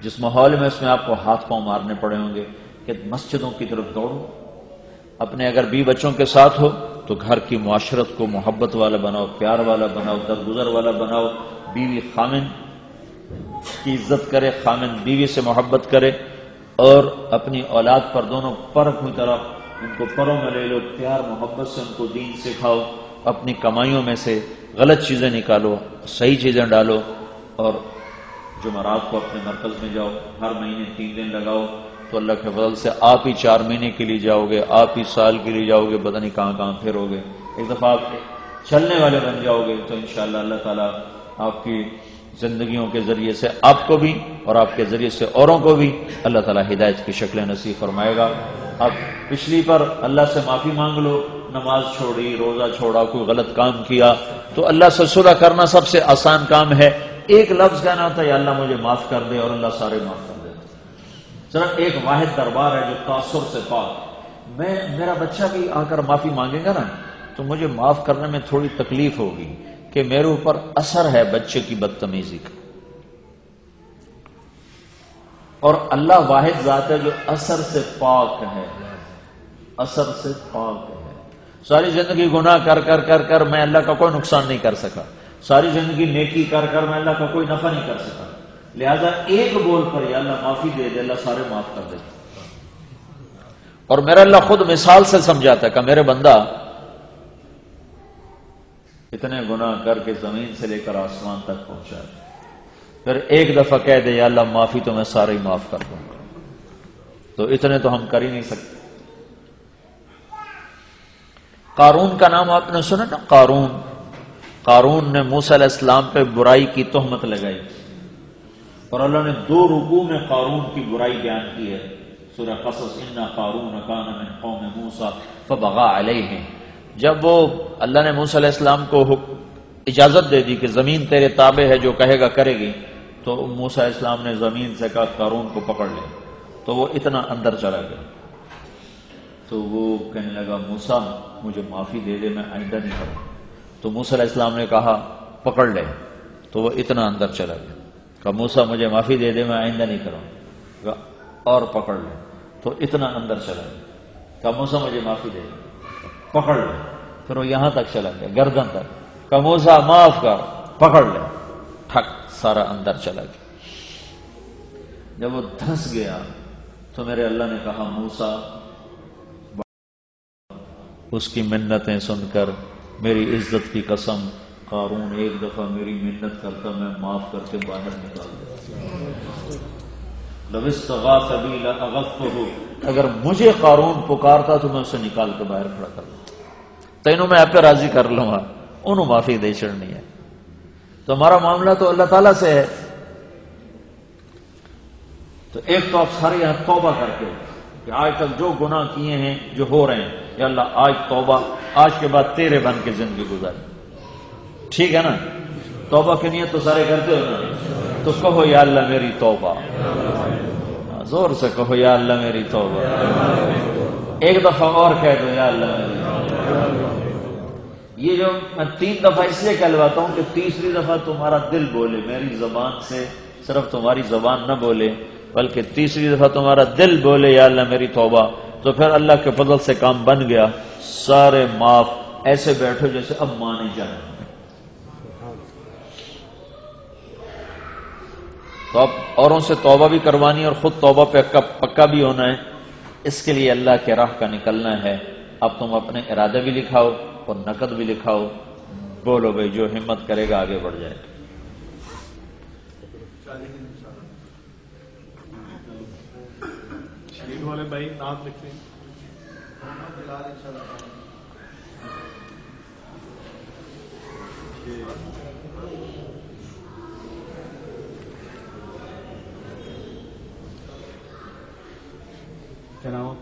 [SPEAKER 1] جس ماحول میں اس میں آپ کو ہاتھ پاؤں مارنے پڑے ہوں گے، کہ مسجدوں کی طرف دوڑو اپنے اگر بی بچوں کے ساتھ ہو تو گھر کی معاشرت کو محبت والا بناؤ، پیار والا بناؤ، درگزر والا بناؤ، بیوی خامن کی عزت کرے، خامن بیوی سے محبت کرے اور اپنی اولاد پر دونوں پر کی طرح ان کو پروں میں لے لو، پیار، محبت سے ان کو دین سکھاؤ، اپنی کمائیوں میں سے غلط چیزیں نکالو، صحیح چیزیں ڈالو اور جمعرات کو اپنے مرکز میں جاؤ، ہر مہینے تین دن لگاؤ تو اللہ کے فضل سے آپ ہی چار مہینے کے لیے جاؤ گے، آپ ہی سال کے لیے جاؤ گے، پتہ نہیں کہاں کہاں پھر گے ایک دفعہ آپ چلنے والے بن جاؤ گے تو انشاءاللہ اللہ تعالیٰ آپ کی زندگیوں کے ذریعے سے آپ کو بھی اور آپ کے ذریعے سے اوروں کو بھی اللہ تعالیٰ ہدایت کی شکل نصیب فرمائے گا۔ اب پچھلی پر اللہ سے معافی مانگ لو، نماز چھوڑی، روزہ چھوڑا، کوئی غلط کام کیا، تو اللہ سے صلح کرنا سب سے آسان کام ہے۔ ایک لفظ کہنا ہوتا ہے، یا اللہ مجھے معاف کر دے اور اللہ سارے معاف کر دے صرف ایک واحد دربار ہے جو تاثر سے پاک۔ میں، میرا بچہ بھی آ کر معافی مانگے گا نا، تو مجھے معاف کرنے میں تھوڑی تکلیف ہوگی کہ میرے اوپر اثر ہے بچے کی بدتمیزی کا۔ اور اللہ واحد ذات ہے جو اثر سے پاک ہے۔ اثر سے پاک ہے۔ ساری زندگی گناہ کر کر کر کر میں اللہ کا کوئی نقصان نہیں کر سکا۔ ساری زندگی نیکی کر کر میں اللہ کا کوئی نفع نہیں کر سکا۔ لہذا ایک بول پر یا اللہ معافی دے دے، اللہ سارے معاف کر دے۔ اور میرا اللہ خود مثال سے سمجھاتا ہے کہ میرے بندہ اتنے گناہ کر کے زمین سے لے کر آسمان تک پہنچا پھر ایک دفعہ کہہ دے، یا اللہ معافی تو میں سارے ہی معاف کر دوں گا۔ تو اتنے تو ہم کر ہی نہیں سکتے۔ قارون کا نام آپ نے سنا نا؟ قارون۔ قارون نے موسیٰ علیہ السلام پہ برائی کی تہمت لگائی۔ اور اللہ نے دو رکو میں قارون کی برائی بیان کی ہے۔ سورہ قصص، انا قارون کان من قوم موسیٰ فبغا علیہ جب وہ اللہ نے موسیٰ علیہ السلام کو اجازت دے دی کہ زمین تیرے تابع ہے جو کہے گا کرے گی، تو موسیٰ علیہ السلام نے زمین سے کہا، قارون کو پکڑ لے۔ تو وہ اتنا اندر چلا گیا۔ تو وہ کہنے لگا موسا مجھے معافی دے دے، میں آئندہ نہیں کروں۔ تو موسیٰ علیہ السلام نے کہا، پکڑ لے۔ تو وہ اتنا اندر چلا گیا۔ کہ موسا مجھے معافی دے دے، میں آئندہ نہیں کروں اور پکڑ لے۔ تو اتنا اندر چلا گیا۔ کہ موسا مجھے معافی دے دے۔ پکڑ لے۔ پھر وہ یہاں تک چلا گیا، گردن تک۔ کہ موسا معاف کر، پکڑ لے۔ ٹھک، سارا اندر چلا گیا۔ جب وہ دھس گیا، تو میرے اللہ نے کہا موسا اس کی منتیں سن کر میری عزت کی قسم قارون ایک دفعہ میری منت کرتا میں معاف کر کے باہر نکال ہو اگر مجھے قارون پکارتا تو میں اسے نکال کے باہر کھڑا کر تینوں میں آپ پہ راضی کر لوں گا۔ انہوں معافی دے چڑھنی ہے۔ تو ہمارا معاملہ تو اللہ تعالیٰ سے ہے۔ تو ایک تو آپ سارے یہاں توبہ کر کے کہ آج تک جو گناہ کیے ہیں، جو ہو رہے ہیں، یا اللہ، آج توبہ، آج کے بعد تیرے بن کے زندگی گزاری۔ ٹھیک ہے نا؟ توبہ کی نیت تو سارے کرتے ہو نا؟ تو کہو یا اللہ میری توبہ۔ زور سے کہو یا اللہ میری توبہ۔ ایک دفعہ اور کہہ دو یا اللہ میری یہ جو میں تین دفعہ اس لیے کہلواتا ہوں کہ تیسری دفعہ تمہارا دل بولے، میری زبان سے صرف تمہاری زبان نہ بولے، بلکہ تیسری دفعہ تمہارا دل بولے یا اللہ میری توبہ۔ تو پھر اللہ کے فضل سے کام بن گیا۔ سارے معاف ایسے بیٹھو جیسے اب مانے جائیں۔ تو اب اوروں سے توبہ بھی کروانی اور خود توبہ پہ پکا بھی ہونا ہے۔ اس کے لیے اللہ کے راہ کا نکلنا ہے۔ اب تم اپنے ارادے بھی لکھاؤ اور نقد بھی لکھاؤ۔ بولو بھائی، جو ہمت کرے گا آگے بڑھ جائے۔ والے بھائی نام لکھتے ہیں سنوات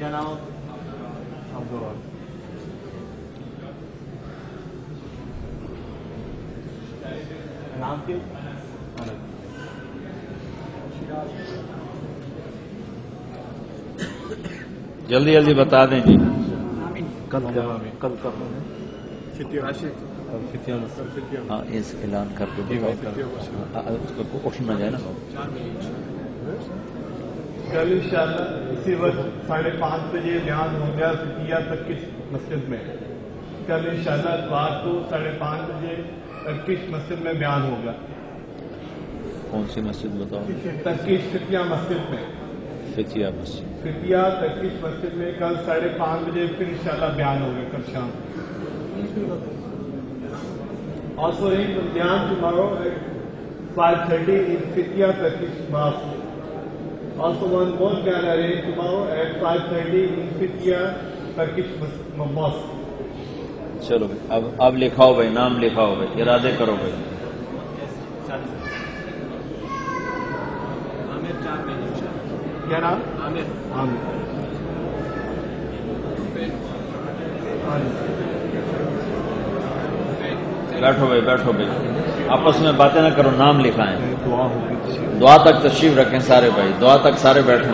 [SPEAKER 1] جناب عبدالرحمن نعم كيف؟ أنا جلدی جلدی بتا دیں جی۔ کل کل ہاں اس اعلان کر کے اٹھنا جائے نا۔
[SPEAKER 2] کل انشاءاللہ اسی وقت ساڑھے پانچ بجے بیان ہو گیا فتیا ترکش مسجد میں۔ کل انشاءاللہ رات کو ساڑھے پانچ بجے ترکش مسجد میں بیان ہوگا
[SPEAKER 1] کون سی مسجد بتاؤ؟
[SPEAKER 2] ترکش فتیا مسجد میں۔
[SPEAKER 1] فتیا مسجد۔
[SPEAKER 2] فتیا ترکش مسجد میں کل ساڑھے پانچ بجے پھر انشاءاللہ بیان ہوگا کل شام۔ آلسو بیان ٹمارو فائیو تھرٹی ان فتیا ترکش مسجد Also one more can arrange tomorrow at 5.30 in Fitia, Turkish Mosque.
[SPEAKER 1] چلو اب اب لکھاؤ بھائی نام لکھاؤ بھائی ارادے کرو بھائی۔
[SPEAKER 2] کیا نام؟
[SPEAKER 1] بیٹھو بھائی بیٹھو بھائی۔ آپس میں باتیں نہ کرو نام لکھائیں۔ دعا تک تشریف رکھیں سارے بھائی۔ دعا تک سارے بیٹھے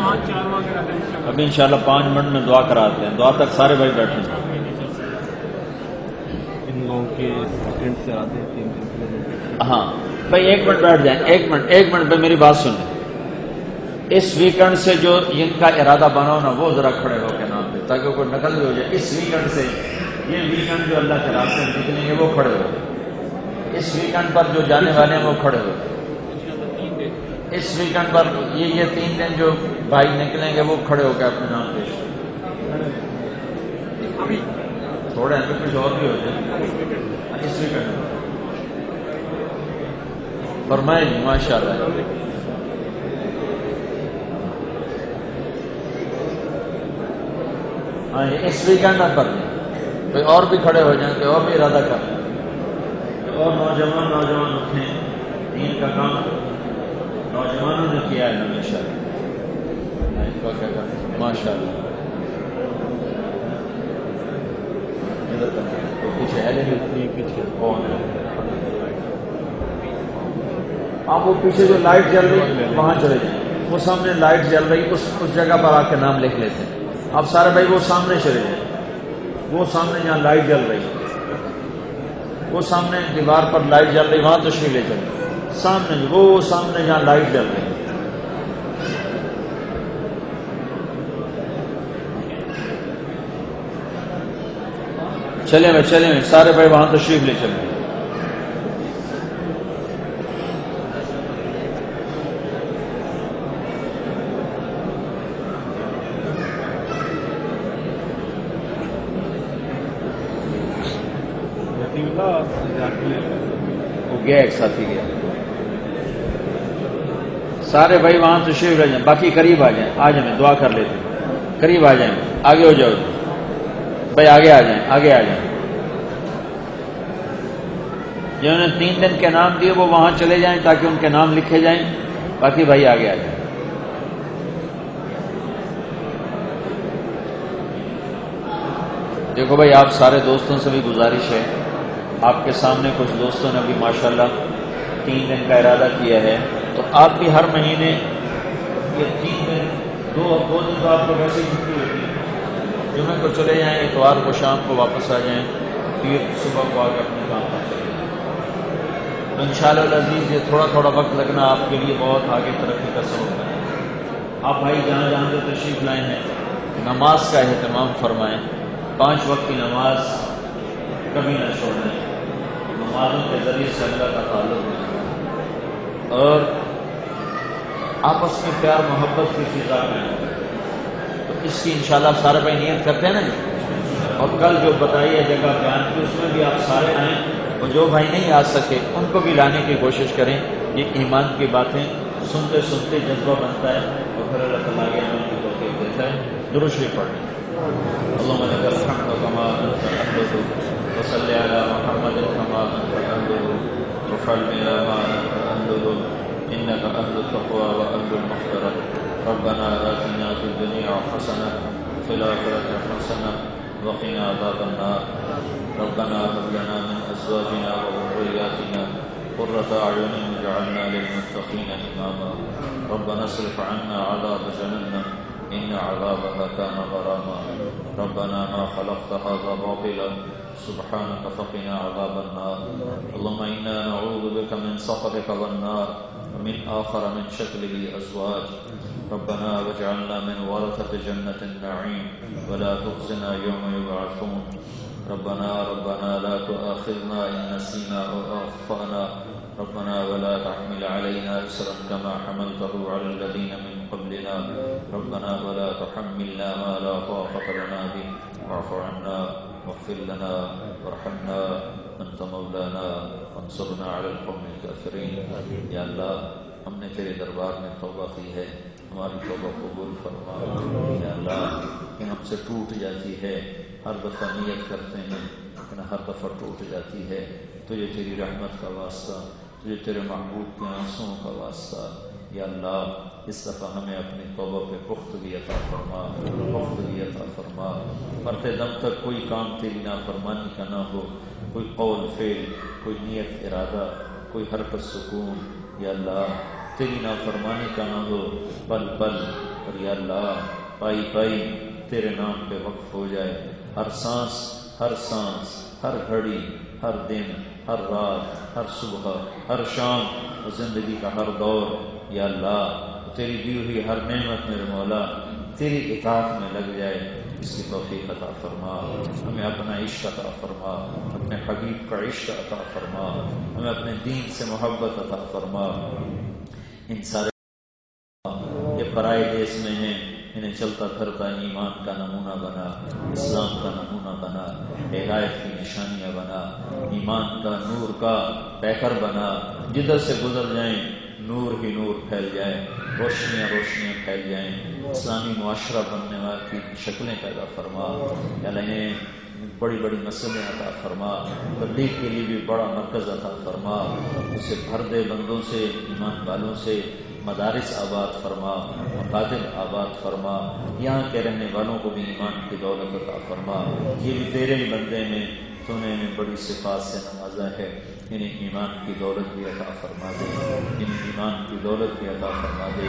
[SPEAKER 1] ابھی انشاءاللہ پانچ منٹ میں دعا کراتے ہیں۔ دعا تک سارے بھائی بیٹھے ہاں بھائی ایک منٹ بیٹھ جائیں۔ ایک منٹ ایک منٹ پہ میری بات سنیں۔ اس ویکنڈ سے جو ان کا ارادہ بناؤ نا، وہ ذرا کھڑے ہو کے نام پہ تاکہ کوئی نقل بھی ہو جائے۔ اس ویکنڈ سے یہ ویکنڈ جو اللہ کے راستے میں نکلیں گے وہ کھڑے ہو۔ اس ویکنڈ پر جو جانے والے ہیں، وہ کھڑے ہو۔ اس ویکنڈ پر یہ یہ تین دن جو بھائی نکلیں گے، وہ کھڑے ہو کے اپنے نام پیش تھوڑے ہیں تو کچھ اور بھی ہو جائے۔ اس ویکنڈ فرمائے جی ماشاء اللہ ہاں اس ویکینڈ نہ کر کوئی اور بھی کھڑے ہو جائیں کوئی اور بھی ارادہ کر۔ لیں اور نوجوان نوجوان اٹھیں دین کا کام نوجوانوں نے کیا ہے ہمیشہ؟ ماشاء اللہ ہے پیچھے۔ کون ہے؟ آپ وہ پیچھے جو لائٹ جل رہی وہاں چلے جائیں۔ وہ سامنے لائٹ جل رہی اس اس جگہ پر آ کے نام لکھ لیتے ہیں۔ آپ سارے بھائی وہ سامنے چلے جائیں وہ سامنے جہاں لائٹ جل رہی وہ سامنے دیوار پر لائٹ جل رہی وہاں تشریف لے چلے۔ سامنے وہ سامنے جہاں لائٹ جل رہی چلے میں چلے میں سارے بھائی وہاں تشریف لے چلے۔ گیا، ایک ساتھی گیا۔ سارے بھائی وہاں تشریف رہ جائیں، باقی قریب آ جائیں۔ آ جائیں دعا کر لیتے قریب آ جائیں، آگے ہو جاؤ۔ بھائی، آگے آ جائیں، آگے آ جائیں۔ جنہوں نے تین دن کے نام دیے، وہ وہاں چلے جائیں تاکہ ان کے نام لکھے جائیں۔ باقی بھائی آگے آ جائیں۔ دیکھو بھائی، آپ سارے دوستوں سے بھی گزارش ہے۔ آپ کے سامنے کچھ دوستوں نے بھی ماشاءاللہ تین دن کا ارادہ کیا ہے، تو آپ بھی ہر مہینے یہ تین دن، دو دو دن تو آپ کو ویسے ہی چھٹی ہوتی ہے۔ جمعے کو چلے جائیں، اتوار کو شام کو واپس آ جائیں، پھر صبح کو آ کے اپنے کام پر چلے جائیں۔ ان شاء اللہ عزیز یہ تھوڑا تھوڑا وقت لگنا آپ کے لیے بہت آگے ترقی کا سبب ہے۔ آپ بھائی جہاں جہاں سے تشریف لائے ہیں۔ نماز کا اہتمام فرمائیں۔ پانچ وقت کی نماز کبھی نہ چھوڑیں۔ نمازوں کے ذریعے سے اللہ کا تعلق ہے اور آپس میں پیار محبت کی فضا میں تو اس کی انشاءاللہ شاء سارے بھائی نیت کرتے ہیں نا جی؟ اور کل جو بتائی ہے جگہ بیان کی، اس میں بھی آپ سارے آئیں۔ اور جو بھائی نہیں آ سکے، ان کو بھی لانے کی کوشش کریں۔ یہ ایمان کی باتیں سنتے سنتے جذبہ بنتا ہے۔ اور پھر اللہ تعالیٰ کے عمل کی توفیق دیتا ہے۔ درست بھی پڑھیں اللهم لك الحمد كما انت اهله وصل على محمد كما أنت اهله وفعل بنا ما انت اهله إنك أهل التقوى وأهل المغفرة. ربنا آتنا في الدنيا حسنة وفي الآخرة حسنة وقنا عذاب النار. ربنا هب لنا من أزواجنا وذرياتنا قرة أعين واجعلنا للمتقين إماما. ربنا اصرف عنا عذاب جهنم. إن عذابها كان غراما ربنا ما خلقت هذا باطلا. سبحانك فقنا عذاب النار. اللهم إنا نعوذ بك من سخطك والنار ومن آخر من شكله أزواج. ربنا واجعلنا من ورثة جنة النعيم ولا تخزنا يوم يبعثون. ربنا ربنا لا تؤاخذنا إن نسينا أو أخطأنا. ربنا ولا تحمل علينا إسرا كما حملته على الذين من قبلنا. ربنا ولا تحملنا ما لا طاقة لنا به. واعف عنا واغفر لنا وارحمنا أنت مولانا. وانصرنا على القوم الكافرين. يا الله، ہم نے تیرے دربار میں توبہ کی ہے. ہماری توبہ قبول فرما. یا اللہ، کہ ہم سے ٹوٹ جاتی ہے. ہر دفعہ نیت کرتے ہیں، لیکن ہر دفعہ ٹوٹ جاتی ہے. تو یہ تیری رحمت کا واسطہ تجھے تیرے محبوب کے آنسوں کا واسطہ یا اللہ اس دفعہ ہمیں اپنی توبہ پہ پختگی عطا فرما، پختگی عطا فرما۔ مرتے دم تک کوئی کام تیری نہ فرمانی کا نہ ہو، کوئی قول فیل کوئی نیت، ارادہ، کوئی حرکت سکون۔ یا اللہ، تیری نہ فرمانی کا نہ ہو پل پل اور یا اللہ، پائی پائی، تیرے نام پہ وقف ہو جائے۔ ہر سانس ہر سانس، ہر گھڑی، ہر دن۔ ہر رات، ہر صبح، ہر شام زندگی کا ہر دور۔ یا اللہ، تیری دی ہوئی ہر نعمت میرے مولا، تیری اطاعت میں لگ جائے۔ اس کی توفیق عطا فرما۔ ہمیں اپنا عشق عطا فرما۔ اپنے حبیب کا عشق عطا فرما۔ ہمیں اپنے دین سے محبت عطا فرما۔ ان سارے یہ فرائے دیس میں ہیں۔ انہیں چلتا پھرتا ایمان کا نمونہ بنا، اسلام کا نمونہ بنا، ہدایت کی نشانیاں بنا، ایمان کا نور کا پیکر بنا۔ جدھر سے گزر جائیں، نور ہی نور پھیل جائے روشنیاں روشنیاں پھیل جائیں۔ اسلامی معاشرہ بننے والی شکلیں پیدا فرما انہیں بڑی بڑی مسئلیں عطا فرما، تبلیغ کے لیے بھی بڑا مرکز عطا فرما۔ اسے بھر دے بندوں سے، ایمان والوں سے مدارس آباد فرما مقادل آباد فرما، یہاں کے رہنے والوں کو بھی ایمان کی دولت عطا فرما۔ یہ بھی تیرے ہی بندے میں تو نے بڑی صفات سے نوازا ہے۔ انہیں ایمان کی دولت بھی عطا فرما دے۔ انہیں ایمان کی دولت بھی عطا فرما دے۔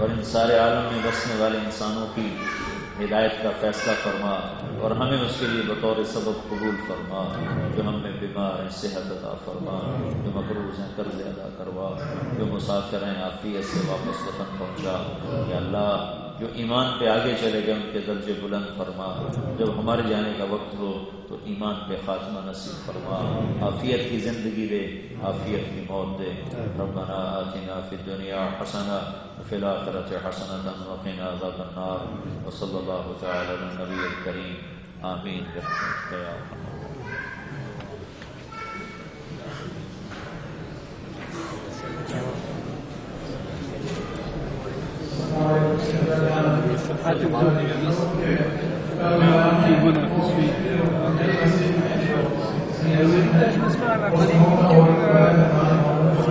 [SPEAKER 1] اور ان سارے عالم میں بسنے والے انسانوں کی ہدایت کا فیصلہ فرما اور ہمیں اس کے لیے بطور سبب قبول فرما جو ہم میں بیمار ہیں، صحت عطا فرما، جو مقروض ہیں، قرض ادا کروا، جو مسافر ہیں عافیت سے واپس وطن پہنچا۔ کہ اللہ جو ایمان پہ آگے چلے گئے، ان کے درجے بلند فرما۔ جب ہمارے جانے کا وقت ہو تو ایمان پہ خاتمہ نصیب فرما۔ عافیت کی زندگی دے، عافیت کی موت دے۔ ربنا آتنا فی الدنیا حسنہ فی الاخرت حسنة وقنا عذاب النار۔ وصلی اللہ تعالی علی الکریم آمین۔ برحمتک یا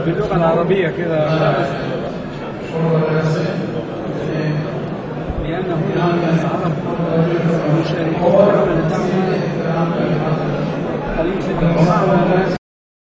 [SPEAKER 3] باللغة العربية كده. لأنه العرب مشاركون. عمل قليل جدا